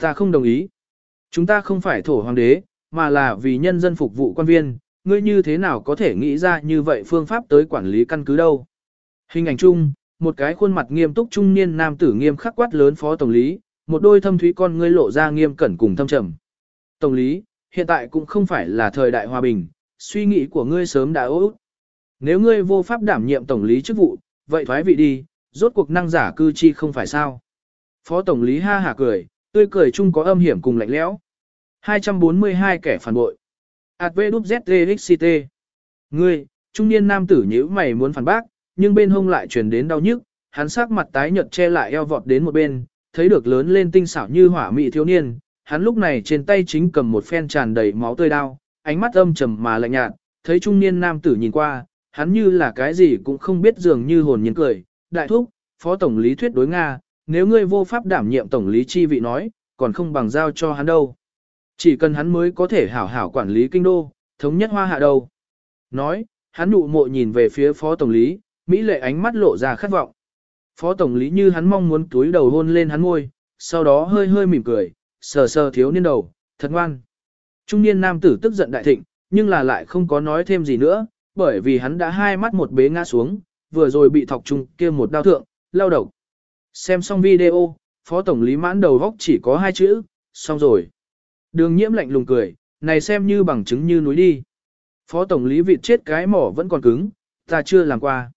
Ta không đồng ý. Chúng ta không phải thổ hoàng đế, mà là vì nhân dân phục vụ quan viên, ngươi như thế nào có thể nghĩ ra như vậy phương pháp tới quản lý căn cứ đâu. Hình ảnh chung, một cái khuôn mặt nghiêm túc trung niên nam tử nghiêm khắc quát lớn phó tổng lý, một đôi thâm thúy con ngươi lộ ra nghiêm cẩn cùng thâm trầm. Tổng lý, hiện tại cũng không phải là thời đại hòa bình, suy nghĩ của ngươi sớm đã út. Nếu ngươi vô pháp đảm nhiệm tổng lý chức vụ, vậy thoái vị đi, rốt cuộc năng giả cư chi không phải sao. Phó tổng lý ha hả cười, tươi cười chung có âm hiểm cùng lạnh lẽo. 242 kẻ phản bội. ADVZTXCT. Ngươi, trung niên nam tử nhíu mày muốn phản bác, nhưng bên hông lại truyền đến đau nhức, hắn sắc mặt tái nhợt che lại eo vọt đến một bên, thấy được lớn lên tinh xảo như hỏa mị thiếu niên, hắn lúc này trên tay chính cầm một phen tràn đầy máu tươi đao, ánh mắt âm trầm mà lạnh nhạt, thấy trung niên nam tử nhìn qua, hắn như là cái gì cũng không biết dường như hồn nhiên cười, đại thúc, phó tổng lý thuyết đối Nga, nếu ngươi vô pháp đảm nhiệm tổng lý chi vị nói, còn không bằng giao cho hắn đâu. Chỉ cần hắn mới có thể hảo hảo quản lý kinh đô, thống nhất hoa hạ đâu. Nói, hắn nụ mộ nhìn về phía phó tổng lý, Mỹ lệ ánh mắt lộ ra khát vọng. Phó tổng lý như hắn mong muốn túi đầu hôn lên hắn môi, sau đó hơi hơi mỉm cười, sờ sờ thiếu niên đầu, thật ngoan. Trung niên nam tử tức giận đại thịnh, nhưng là lại không có nói thêm gì nữa, bởi vì hắn đã hai mắt một bế ngã xuống, vừa rồi bị thọc trung kia một đau thượng, lao đầu. Xem xong video, phó tổng lý mãn đầu góc chỉ có hai chữ, xong rồi. Đường nhiễm lạnh lùng cười, này xem như bằng chứng như núi đi. Phó tổng lý vịt chết cái mỏ vẫn còn cứng, ta chưa làm qua.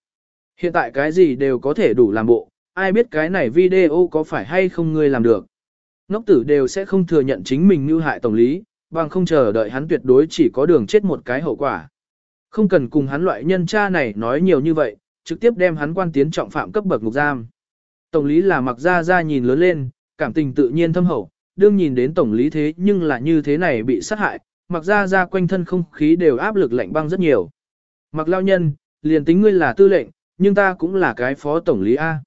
Hiện tại cái gì đều có thể đủ làm bộ, ai biết cái này video có phải hay không ngươi làm được. Ngốc tử đều sẽ không thừa nhận chính mình như hại tổng lý, bằng không chờ đợi hắn tuyệt đối chỉ có đường chết một cái hậu quả. Không cần cùng hắn loại nhân cha này nói nhiều như vậy, trực tiếp đem hắn quan tiến trọng phạm cấp bậc ngục giam. Tổng lý là mặc ra ra nhìn lớn lên, cảm tình tự nhiên thâm hậu, đương nhìn đến tổng lý thế nhưng là như thế này bị sát hại, mặc ra ra quanh thân không khí đều áp lực lạnh băng rất nhiều. Mặc lao nhân, liền tính ngươi là tư lệnh, nhưng ta cũng là cái phó tổng lý A.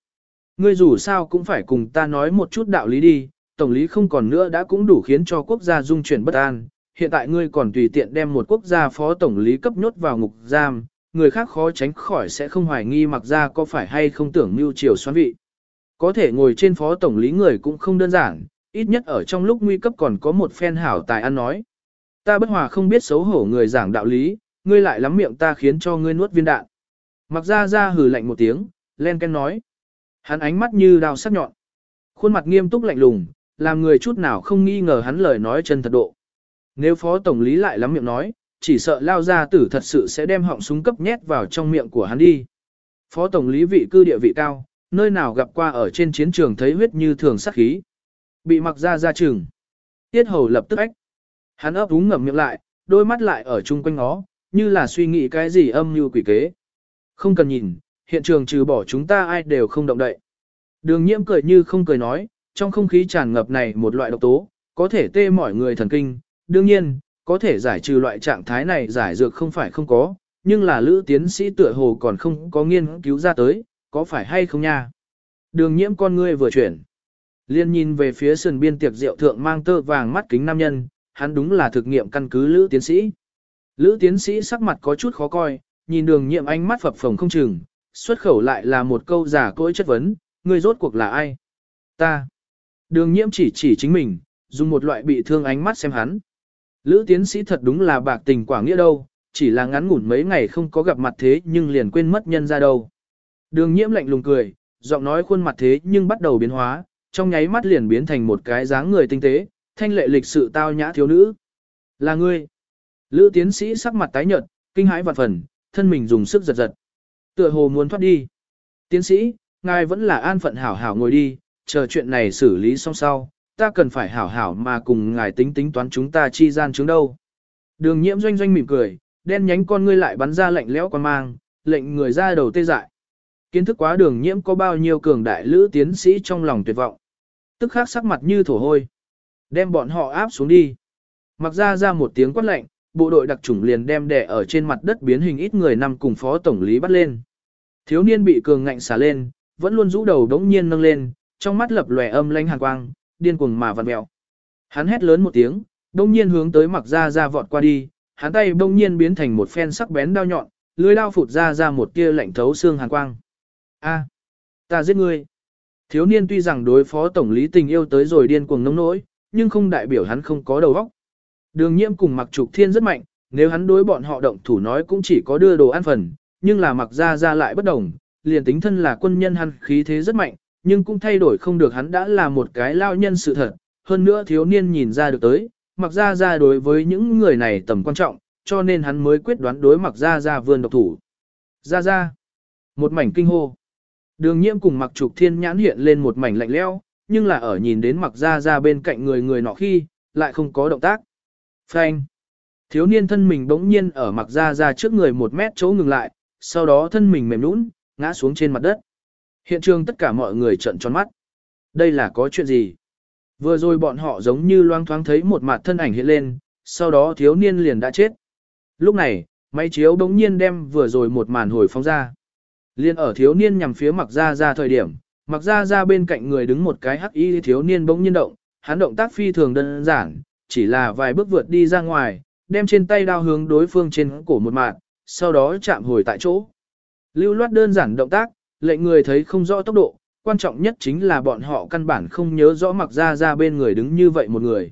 Ngươi dù sao cũng phải cùng ta nói một chút đạo lý đi, tổng lý không còn nữa đã cũng đủ khiến cho quốc gia dung chuyển bất an. Hiện tại ngươi còn tùy tiện đem một quốc gia phó tổng lý cấp nhốt vào ngục giam, người khác khó tránh khỏi sẽ không hoài nghi mặc ra có phải hay không tưởng mưu triều xoan vị. Có thể ngồi trên phó tổng lý người cũng không đơn giản, ít nhất ở trong lúc nguy cấp còn có một phen hảo tài ăn nói. Ta bất hòa không biết xấu hổ người giảng đạo lý, ngươi lại lắm miệng ta khiến cho ngươi nuốt viên đạn. Mặc ra ra hừ lạnh một tiếng, len ken nói. Hắn ánh mắt như đao sắc nhọn. Khuôn mặt nghiêm túc lạnh lùng, làm người chút nào không nghi ngờ hắn lời nói chân thật độ. Nếu phó tổng lý lại lắm miệng nói, chỉ sợ lao ra tử thật sự sẽ đem họng súng cấp nhét vào trong miệng của hắn đi. Phó tổng lý vị cư địa vị cao, nơi nào gặp qua ở trên chiến trường thấy huyết như thường sát khí. Bị mặc ra ra trường. Tiết hầu lập tức ách. Hắn ấp úng ngậm miệng lại, đôi mắt lại ở chung quanh nó, như là suy nghĩ cái gì âm như quỷ kế. Không cần nhìn, hiện trường trừ bỏ chúng ta ai đều không động đậy. Đường nhiễm cười như không cười nói, trong không khí tràn ngập này một loại độc tố, có thể tê mỏi người thần kinh. Đương nhiên, có thể giải trừ loại trạng thái này giải dược không phải không có, nhưng là lữ tiến sĩ tựa hồ còn không có nghiên cứu ra tới, có phải hay không nha? Đường nhiễm con ngươi vừa chuyển. Liên nhìn về phía sườn biên tiệc rượu thượng mang tơ vàng mắt kính nam nhân, hắn đúng là thực nghiệm căn cứ lữ tiến sĩ. Lữ tiến sĩ sắc mặt có chút khó coi, nhìn đường nhiệm ánh mắt phập phồng không chừng, xuất khẩu lại là một câu giả cỗi chất vấn, người rốt cuộc là ai? Ta. Đường nhiễm chỉ chỉ chính mình, dùng một loại bị thương ánh mắt xem hắn. Lữ tiến sĩ thật đúng là bạc tình quả nghĩa đâu, chỉ là ngắn ngủn mấy ngày không có gặp mặt thế nhưng liền quên mất nhân ra đâu. Đường nhiễm lạnh lùng cười, giọng nói khuôn mặt thế nhưng bắt đầu biến hóa, trong nháy mắt liền biến thành một cái dáng người tinh tế, thanh lệ lịch sự tao nhã thiếu nữ. Là ngươi. Lữ tiến sĩ sắc mặt tái nhợt, kinh hãi vạn phần, thân mình dùng sức giật giật. Tựa hồ muốn thoát đi. Tiến sĩ, ngài vẫn là an phận hảo hảo ngồi đi, chờ chuyện này xử lý xong sau, ta cần phải hảo hảo mà cùng ngài tính tính toán chúng ta chi gian chứng đâu. Đường nhiễm doanh doanh mỉm cười, đen nhánh con ngươi lại bắn ra lạnh lẽo quan mang, lệnh người ra đầu tê dại. Kiến thức quá đường nhiễm có bao nhiêu cường đại lữ tiến sĩ trong lòng tuyệt vọng. Tức khắc sắc mặt như thổ hôi. Đem bọn họ áp xuống đi. Mặc ra ra một tiếng quát lạnh, bộ đội đặc chủng liền đem đẻ ở trên mặt đất biến hình ít người nằm cùng phó tổng lý bắt lên. Thiếu niên bị cường ngạnh xả lên, vẫn luôn rũ đầu đống nhiên nâng lên, trong mắt lập lòe âm lanh hàn quang, điên cuồng mà vặn mèo. Hắn hét lớn một tiếng, đống nhiên hướng tới mặc ra ra vọt qua đi, hắn tay đống nhiên biến thành một phen sắc bén đao nhọn, lưỡi đao phụt ra ra một tia lạnh thấu xương hàn quang. A, ta giết ngươi. Thiếu niên tuy rằng đối phó tổng lý tình yêu tới rồi điên cuồng nông nỗi, nhưng không đại biểu hắn không có đầu óc. Đường nhiễm cùng mặc trục thiên rất mạnh, nếu hắn đối bọn họ động thủ nói cũng chỉ có đưa đồ ăn phần, nhưng là mặc ra ra lại bất đồng, liền tính thân là quân nhân hắn khí thế rất mạnh, nhưng cũng thay đổi không được hắn đã là một cái lao nhân sự thật, hơn nữa thiếu niên nhìn ra được tới, mặc ra ra đối với những người này tầm quan trọng, cho nên hắn mới quyết đoán đối mặc ra ra vươn độc thủ. Ra ra, một mảnh kinh hô. Đường nhiễm cùng mặc trục thiên nhãn hiện lên một mảnh lạnh lẽo, nhưng là ở nhìn đến mặc ra ra bên cạnh người người nọ khi, lại không có động tác. Phanh. Thiếu niên thân mình bỗng nhiên ở mặc ra ra trước người một mét chỗ ngừng lại, sau đó thân mình mềm nũng, ngã xuống trên mặt đất. Hiện trường tất cả mọi người trợn tròn mắt. Đây là có chuyện gì? Vừa rồi bọn họ giống như loang thoáng thấy một mặt thân ảnh hiện lên, sau đó thiếu niên liền đã chết. Lúc này, máy chiếu bỗng nhiên đem vừa rồi một màn hồi phóng ra. Liên ở thiếu niên nhằm phía mặc ra ra thời điểm, mặc ra ra bên cạnh người đứng một cái hắc y thiếu niên bỗng nhiên động, hắn động tác phi thường đơn giản, chỉ là vài bước vượt đi ra ngoài, đem trên tay đao hướng đối phương trên cổ một mạng, sau đó chạm hồi tại chỗ. Lưu loát đơn giản động tác, lệnh người thấy không rõ tốc độ, quan trọng nhất chính là bọn họ căn bản không nhớ rõ mặc ra ra bên người đứng như vậy một người.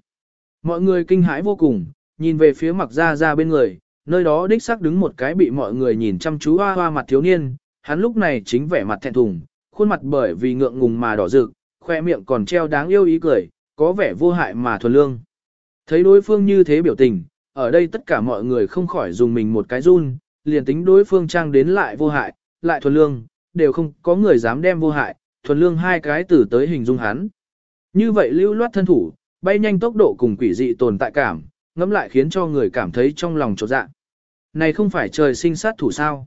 Mọi người kinh hãi vô cùng, nhìn về phía mặc ra ra bên người, nơi đó đích xác đứng một cái bị mọi người nhìn chăm chú hoa hoa mặt thiếu niên, hắn lúc này chính vẻ mặt thẹn thùng, khuôn mặt bởi vì ngượng ngùng mà đỏ rực, khoe miệng còn treo đáng yêu ý cười, có vẻ vô hại mà thuần lương. Thấy đối phương như thế biểu tình, ở đây tất cả mọi người không khỏi dùng mình một cái run, liền tính đối phương trang đến lại vô hại, lại thuần lương, đều không có người dám đem vô hại, thuần lương hai cái từ tới hình dung hắn. Như vậy lưu loát thân thủ, bay nhanh tốc độ cùng quỷ dị tồn tại cảm, ngẫm lại khiến cho người cảm thấy trong lòng trột dạ. Này không phải trời sinh sát thủ sao?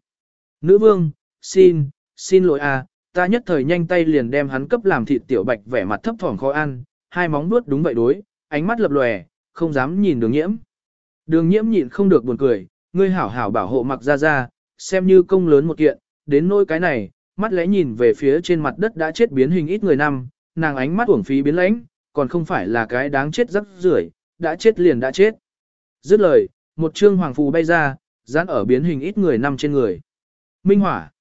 Nữ vương, xin, xin lỗi à, ta nhất thời nhanh tay liền đem hắn cấp làm thịt tiểu bạch vẻ mặt thấp thỏm khó ăn, hai móng nuốt đúng vậy đối, ánh mắt lập lòe, không dám nhìn đường nhiễm. Đường nhiễm nhịn không được buồn cười, ngươi hảo hảo bảo hộ mặc ra ra, xem như công lớn một kiện, đến nỗi cái này, mắt lẽ nhìn về phía trên mặt đất đã chết biến hình ít người năm, nàng ánh mắt uổng phí biến lãnh, còn không phải là cái đáng chết rắc rưởi, đã chết liền đã chết. Dứt lời, một trương hoàng phù bay ra, dán ở biến hình ít người năm trên người. Minh hỏa.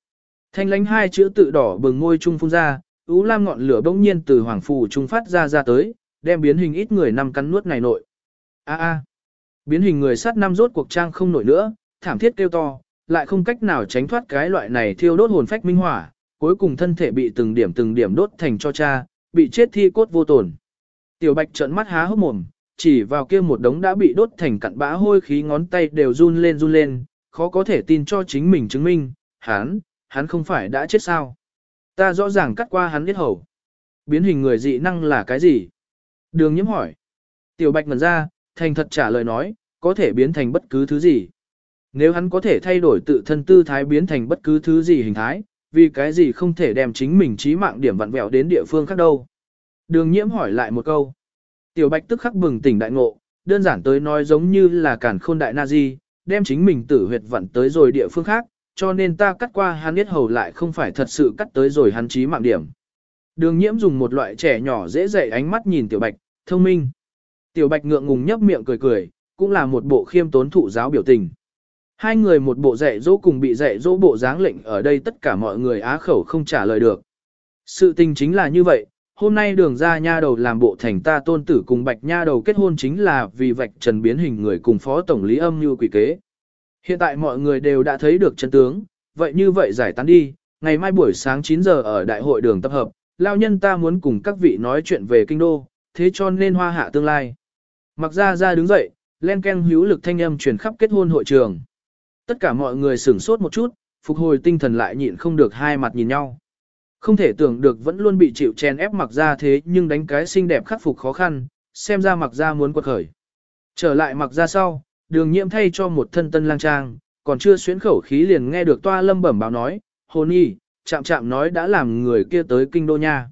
Thanh lánh hai chữ tự đỏ bừng môi trung phun ra, ú lam ngọn lửa bỗng nhiên từ hoàng phù trung phát ra ra tới, đem biến hình ít người năm cắn nuốt này nội. A a. Biến hình người sát năm rốt cuộc trang không nổi nữa, thảm thiết kêu to, lại không cách nào tránh thoát cái loại này thiêu đốt hồn phách minh hỏa, cuối cùng thân thể bị từng điểm từng điểm đốt thành cho cha, bị chết thi cốt vô tổn. Tiểu Bạch trợn mắt há hốc mồm, chỉ vào kia một đống đã bị đốt thành cặn bã hôi khí ngón tay đều run lên run lên, khó có thể tin cho chính mình chứng minh, hắn, hắn không phải đã chết sao. Ta rõ ràng cắt qua hắn biết hầu. Biến hình người dị năng là cái gì? Đường nhiễm hỏi. Tiểu Bạch ngần ra, thành thật trả lời nói, có thể biến thành bất cứ thứ gì. Nếu hắn có thể thay đổi tự thân tư thái biến thành bất cứ thứ gì hình thái, vì cái gì không thể đem chính mình trí mạng điểm vặn vẹo đến địa phương khác đâu. Đường nhiễm hỏi lại một câu. Tiểu bạch tức khắc bừng tỉnh đại ngộ, đơn giản tới nói giống như là cản khôn đại Nazi, đem chính mình tử huyệt vặn tới rồi địa phương khác, cho nên ta cắt qua hắn biết hầu lại không phải thật sự cắt tới rồi hắn trí mạng điểm. Đường nhiễm dùng một loại trẻ nhỏ dễ dậy ánh mắt nhìn tiểu bạch, thông minh. Tiểu bạch ngượng ngùng nhấp miệng cười cười, cũng là một bộ khiêm tốn thụ giáo biểu tình. Hai người một bộ dạy dỗ cùng bị dạy dỗ bộ dáng lệnh ở đây tất cả mọi người á khẩu không trả lời được. Sự tình chính là như vậy, hôm nay đường ra nha đầu làm bộ thành ta tôn tử cùng bạch nha đầu kết hôn chính là vì vạch trần biến hình người cùng phó tổng lý âm như quỷ kế. Hiện tại mọi người đều đã thấy được chân tướng, vậy như vậy giải tán đi, ngày mai buổi sáng 9 giờ ở đại hội đường tập hợp, lao nhân ta muốn cùng các vị nói chuyện về kinh đô, thế cho nên hoa hạ tương lai. Mặc ra ra đứng dậy, len ken hữu lực thanh âm truyền khắp kết hôn hội trường. Tất cả mọi người sửng sốt một chút, phục hồi tinh thần lại nhịn không được hai mặt nhìn nhau. Không thể tưởng được vẫn luôn bị chịu chen ép mặc ra thế nhưng đánh cái xinh đẹp khắc phục khó khăn, xem ra mặc ra muốn quật khởi. Trở lại mặc ra sau, đường nhiễm thay cho một thân tân lang trang, còn chưa xuyến khẩu khí liền nghe được toa lâm bẩm báo nói, hồn y, chạm chạm nói đã làm người kia tới kinh đô nha.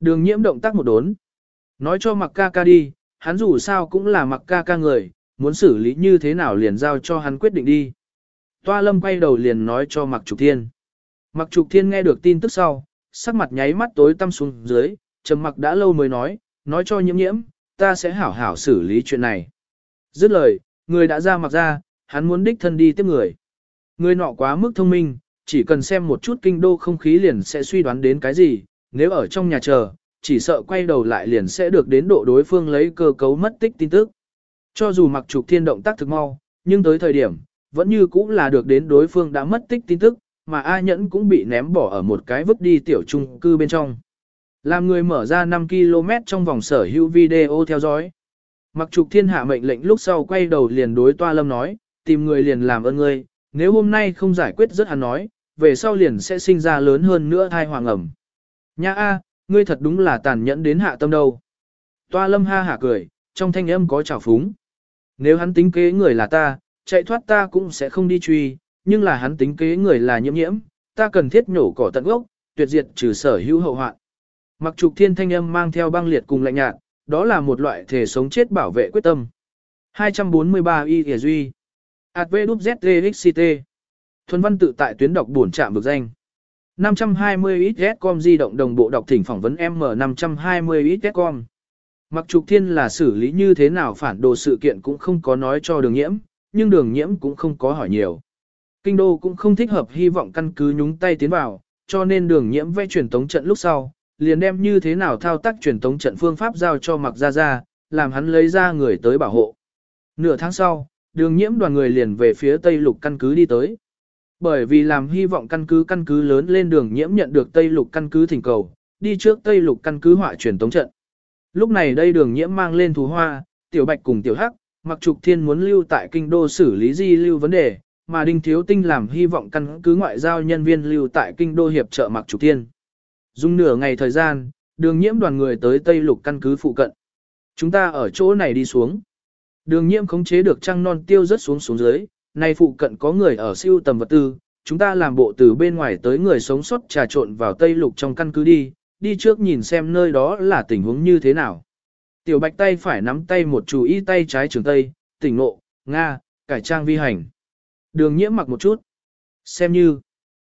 Đường nhiễm động tác một đốn. Nói cho mặc ca ca đi, hắn dù sao cũng là mặc ca ca người, muốn xử lý như thế nào liền giao cho hắn quyết định đi. Toa lâm quay đầu liền nói cho mặc trục thiên. Mặc trục thiên nghe được tin tức sau, sắc mặt nháy mắt tối tăm xuống dưới, trầm mặc đã lâu mới nói, nói cho nhiễm nhiễm, ta sẽ hảo hảo xử lý chuyện này. Dứt lời, người đã ra mặc ra, hắn muốn đích thân đi tiếp người. Người nọ quá mức thông minh, chỉ cần xem một chút kinh đô không khí liền sẽ suy đoán đến cái gì, nếu ở trong nhà chờ, chỉ sợ quay đầu lại liền sẽ được đến độ đối phương lấy cơ cấu mất tích tin tức. Cho dù mặc trục thiên động tác thực mau, nhưng tới thời điểm, vẫn như cũng là được đến đối phương đã mất tích tin tức, mà A Nhẫn cũng bị ném bỏ ở một cái vứt đi tiểu trung cư bên trong. Làm người mở ra 5 km trong vòng sở hữu video theo dõi. Mặc trục thiên hạ mệnh lệnh lúc sau quay đầu liền đối toa lâm nói, tìm người liền làm ơn ngươi, nếu hôm nay không giải quyết rất hắn nói, về sau liền sẽ sinh ra lớn hơn nữa thai hoàng ẩm. Nha A, ngươi thật đúng là tàn nhẫn đến hạ tâm đâu. Toa lâm ha hả cười, trong thanh âm có trào phúng. Nếu hắn tính kế người là ta, chạy thoát ta cũng sẽ không đi truy, nhưng là hắn tính kế người là nhiễm nhiễm, ta cần thiết nhổ cỏ tận gốc, tuyệt diệt trừ sở hữu hậu hoạn. Mặc trục thiên thanh âm mang theo băng liệt cùng lạnh nhạt, đó là một loại thể sống chết bảo vệ quyết tâm. 243 Y Thìa Duy ADVZTXCT Thuần văn tự tại tuyến đọc buồn trạm vực danh 520 XSCOM di động đồng bộ đọc thỉnh phỏng vấn M520 XSCOM Mặc trục thiên là xử lý như thế nào phản đồ sự kiện cũng không có nói cho đường nhiễm, nhưng đường nhiễm cũng không có hỏi nhiều. Kinh đô cũng không thích hợp hy vọng căn cứ nhúng tay tiến vào, cho nên đường nhiễm vẽ truyền tống trận lúc sau, liền đem như thế nào thao tác truyền tống trận phương pháp giao cho mặc gia gia làm hắn lấy ra người tới bảo hộ. Nửa tháng sau, đường nhiễm đoàn người liền về phía Tây Lục căn cứ đi tới. Bởi vì làm hy vọng căn cứ căn cứ lớn lên đường nhiễm nhận được Tây Lục căn cứ thỉnh cầu, đi trước Tây Lục căn cứ họa truyền tống trận. Lúc này đây đường nhiễm mang lên thú hoa, tiểu bạch cùng tiểu hắc, mặc trục thiên muốn lưu tại kinh đô xử lý di lưu vấn đề, mà đinh thiếu tinh làm hy vọng căn cứ ngoại giao nhân viên lưu tại kinh đô hiệp trợ mặc trục thiên. Dùng nửa ngày thời gian, đường nhiễm đoàn người tới Tây Lục căn cứ phụ cận. Chúng ta ở chỗ này đi xuống. Đường nhiễm khống chế được trăng non tiêu rất xuống xuống dưới, nay phụ cận có người ở siêu tầm vật tư, chúng ta làm bộ từ bên ngoài tới người sống sót trà trộn vào Tây Lục trong căn cứ đi, đi trước nhìn xem nơi đó là tình huống như thế nào. Tiểu bạch tay phải nắm tay một chú ý tay trái trường tây, tỉnh nộ, Nga, cải trang vi hành. Đường nhiễm mặc một chút. Xem như,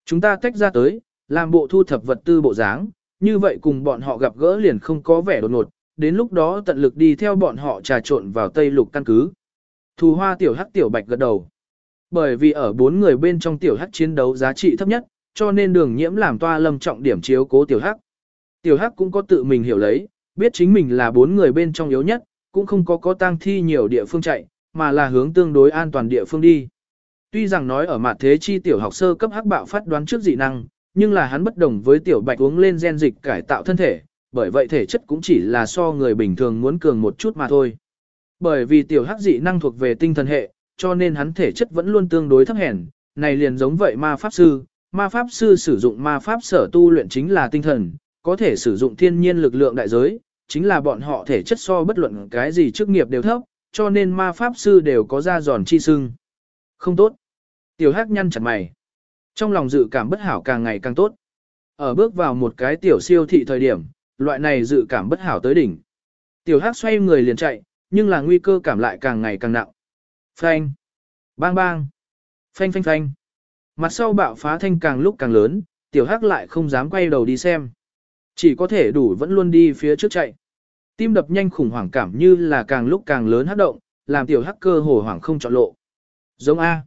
chúng ta tách ra tới, làm bộ thu thập vật tư bộ dáng, như vậy cùng bọn họ gặp gỡ liền không có vẻ đột ngột, đến lúc đó tận lực đi theo bọn họ trà trộn vào Tây Lục căn cứ. Thù hoa tiểu hắc tiểu bạch gật đầu. Bởi vì ở bốn người bên trong tiểu hắc chiến đấu giá trị thấp nhất, cho nên đường nhiễm làm toa lâm trọng điểm chiếu cố tiểu hắc. Tiểu hắc cũng có tự mình hiểu lấy, biết chính mình là bốn người bên trong yếu nhất, cũng không có có tang thi nhiều địa phương chạy, mà là hướng tương đối an toàn địa phương đi. Tuy rằng nói ở mặt thế chi tiểu học sơ cấp hắc bạo phát đoán trước dị năng, nhưng là hắn bất đồng với tiểu bạch uống lên gen dịch cải tạo thân thể, bởi vậy thể chất cũng chỉ là so người bình thường muốn cường một chút mà thôi. Bởi vì tiểu hắc dị năng thuộc về tinh thần hệ, cho nên hắn thể chất vẫn luôn tương đối thấp hèn, này liền giống vậy ma pháp sư, ma pháp sư sử dụng ma pháp sở tu luyện chính là tinh thần, có thể sử dụng thiên nhiên lực lượng đại giới, chính là bọn họ thể chất so bất luận cái gì chức nghiệp đều thấp, cho nên ma pháp sư đều có da giòn chi sưng. Không tốt. Tiểu hắc nhăn chặt mày. Trong lòng dự cảm bất hảo càng ngày càng tốt. Ở bước vào một cái tiểu siêu thị thời điểm, loại này dự cảm bất hảo tới đỉnh. Tiểu hắc xoay người liền chạy, nhưng là nguy cơ cảm lại càng ngày càng nặng. Phanh. Bang bang. Phanh phanh phanh. Mặt sau bạo phá thanh càng lúc càng lớn, tiểu hắc lại không dám quay đầu đi xem. Chỉ có thể đủ vẫn luôn đi phía trước chạy. Tim đập nhanh khủng hoảng cảm như là càng lúc càng lớn hấp động, làm tiểu hắc cơ hồ hoảng không chọn lộ. Giống A.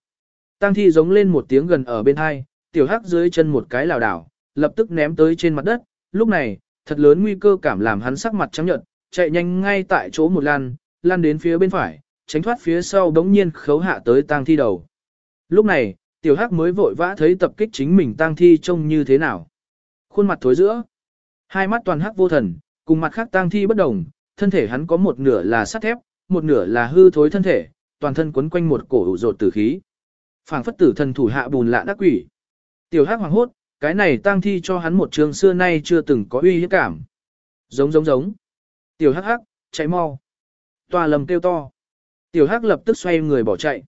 Tang thi giống lên một tiếng gần ở bên hai, tiểu hắc dưới chân một cái lảo đảo, lập tức ném tới trên mặt đất. Lúc này, thật lớn nguy cơ cảm làm hắn sắc mặt trắng nhợt, chạy nhanh ngay tại chỗ một lan, lan đến phía bên phải, tránh thoát phía sau đống nhiên khấu hạ tới tang thi đầu. Lúc này, tiểu hắc mới vội vã thấy tập kích chính mình tang thi trông như thế nào. Khuôn mặt thối giữa, hai mắt toàn hắc vô thần, cùng mặt khác tang thi bất đồng, thân thể hắn có một nửa là sắt thép, một nửa là hư thối thân thể, toàn thân quấn quanh một cổ ủ rột tử khí. Phảng phất tử thần thủ hạ bùn lạ đắc quỷ. Tiểu hắc hoàng hốt, cái này tang thi cho hắn một trường xưa nay chưa từng có uy hiếp cảm. Giống giống giống. Tiểu hắc hắc, chạy mau. Tòa lầm kêu to. Tiểu hắc lập tức xoay người bỏ chạy.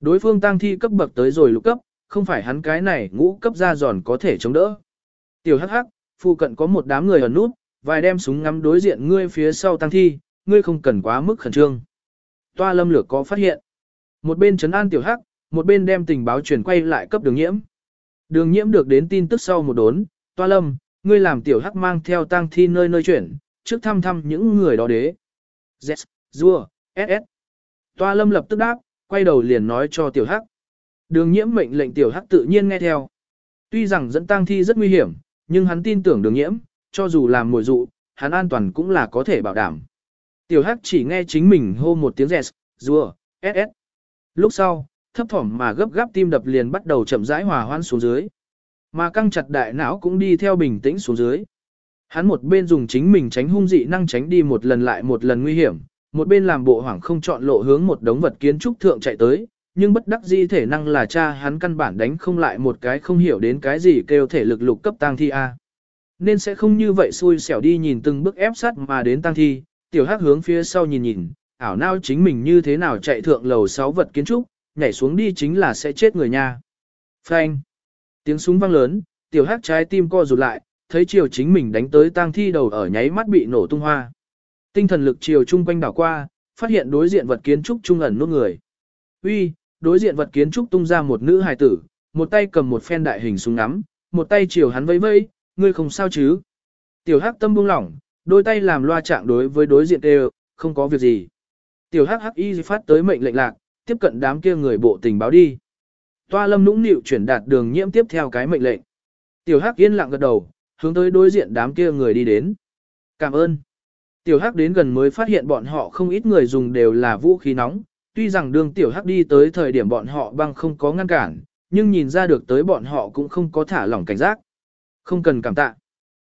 Đối phương tang thi cấp bậc tới rồi lục cấp, không phải hắn cái này ngũ cấp ra giòn có thể chống đỡ. Tiểu hắc hắc, phụ cận có một đám người ở nút, vài đem súng ngắm đối diện ngươi phía sau tang thi, ngươi không cần quá mức khẩn trương. Toa lâm lược có phát hiện. Một bên trấn an tiểu hắc, một bên đem tình báo truyền quay lại cấp đường nhiễm. Đường nhiễm được đến tin tức sau một đốn, toa lâm, ngươi làm tiểu hắc mang theo tang thi nơi nơi chuyển, trước thăm thăm những người đó đế. Yes, Dua, SS. Toa lâm lập tức đáp, quay đầu liền nói cho tiểu hắc. Đường nhiễm mệnh lệnh tiểu hắc tự nhiên nghe theo. Tuy rằng dẫn tang thi rất nguy hiểm, nhưng hắn tin tưởng đường nhiễm, cho dù làm mồi dụ, hắn an toàn cũng là có thể bảo đảm. Tiểu Hắc chỉ nghe chính mình hô một tiếng rẹt, rùa, ss. Lúc sau, thấp thỏm mà gấp gáp tim đập liền bắt đầu chậm rãi hòa hoan xuống dưới. Mà căng chặt đại não cũng đi theo bình tĩnh xuống dưới. Hắn một bên dùng chính mình tránh hung dị năng tránh đi một lần lại một lần nguy hiểm, một bên làm bộ hoảng không chọn lộ hướng một đống vật kiến trúc thượng chạy tới, nhưng bất đắc dĩ thể năng là cha hắn căn bản đánh không lại một cái không hiểu đến cái gì kêu thể lực lục cấp tang thi a. Nên sẽ không như vậy xui xẻo đi nhìn từng bước ép sát mà đến tang thi, tiểu hắc hướng phía sau nhìn nhìn, ảo nao chính mình như thế nào chạy thượng lầu 6 vật kiến trúc, nhảy xuống đi chính là sẽ chết người nha. Phanh. Tiếng súng vang lớn, tiểu hắc trái tim co rụt lại, thấy chiều chính mình đánh tới tang thi đầu ở nháy mắt bị nổ tung hoa. Tinh thần lực chiều chung quanh đảo qua, phát hiện đối diện vật kiến trúc trung ẩn nốt người. Uy, đối diện vật kiến trúc tung ra một nữ hài tử, một tay cầm một phen đại hình súng ngắm, một tay chiều hắn vẫy vẫy, ngươi không sao chứ? Tiểu Hắc tâm buông lỏng, đôi tay làm loa trạng đối với đối diện đều, không có việc gì. Tiểu Hắc Hắc y phát tới mệnh lệnh lạc, tiếp cận đám kia người bộ tình báo đi. Toa Lâm nũng nịu chuyển đạt đường nhiễm tiếp theo cái mệnh lệnh. Tiểu Hắc yên lặng gật đầu, hướng tới đối diện đám kia người đi đến. Cảm ơn. Tiểu Hắc đến gần mới phát hiện bọn họ không ít người dùng đều là vũ khí nóng, tuy rằng đường Tiểu Hắc đi tới thời điểm bọn họ băng không có ngăn cản, nhưng nhìn ra được tới bọn họ cũng không có thả lỏng cảnh giác. Không cần cảm tạ.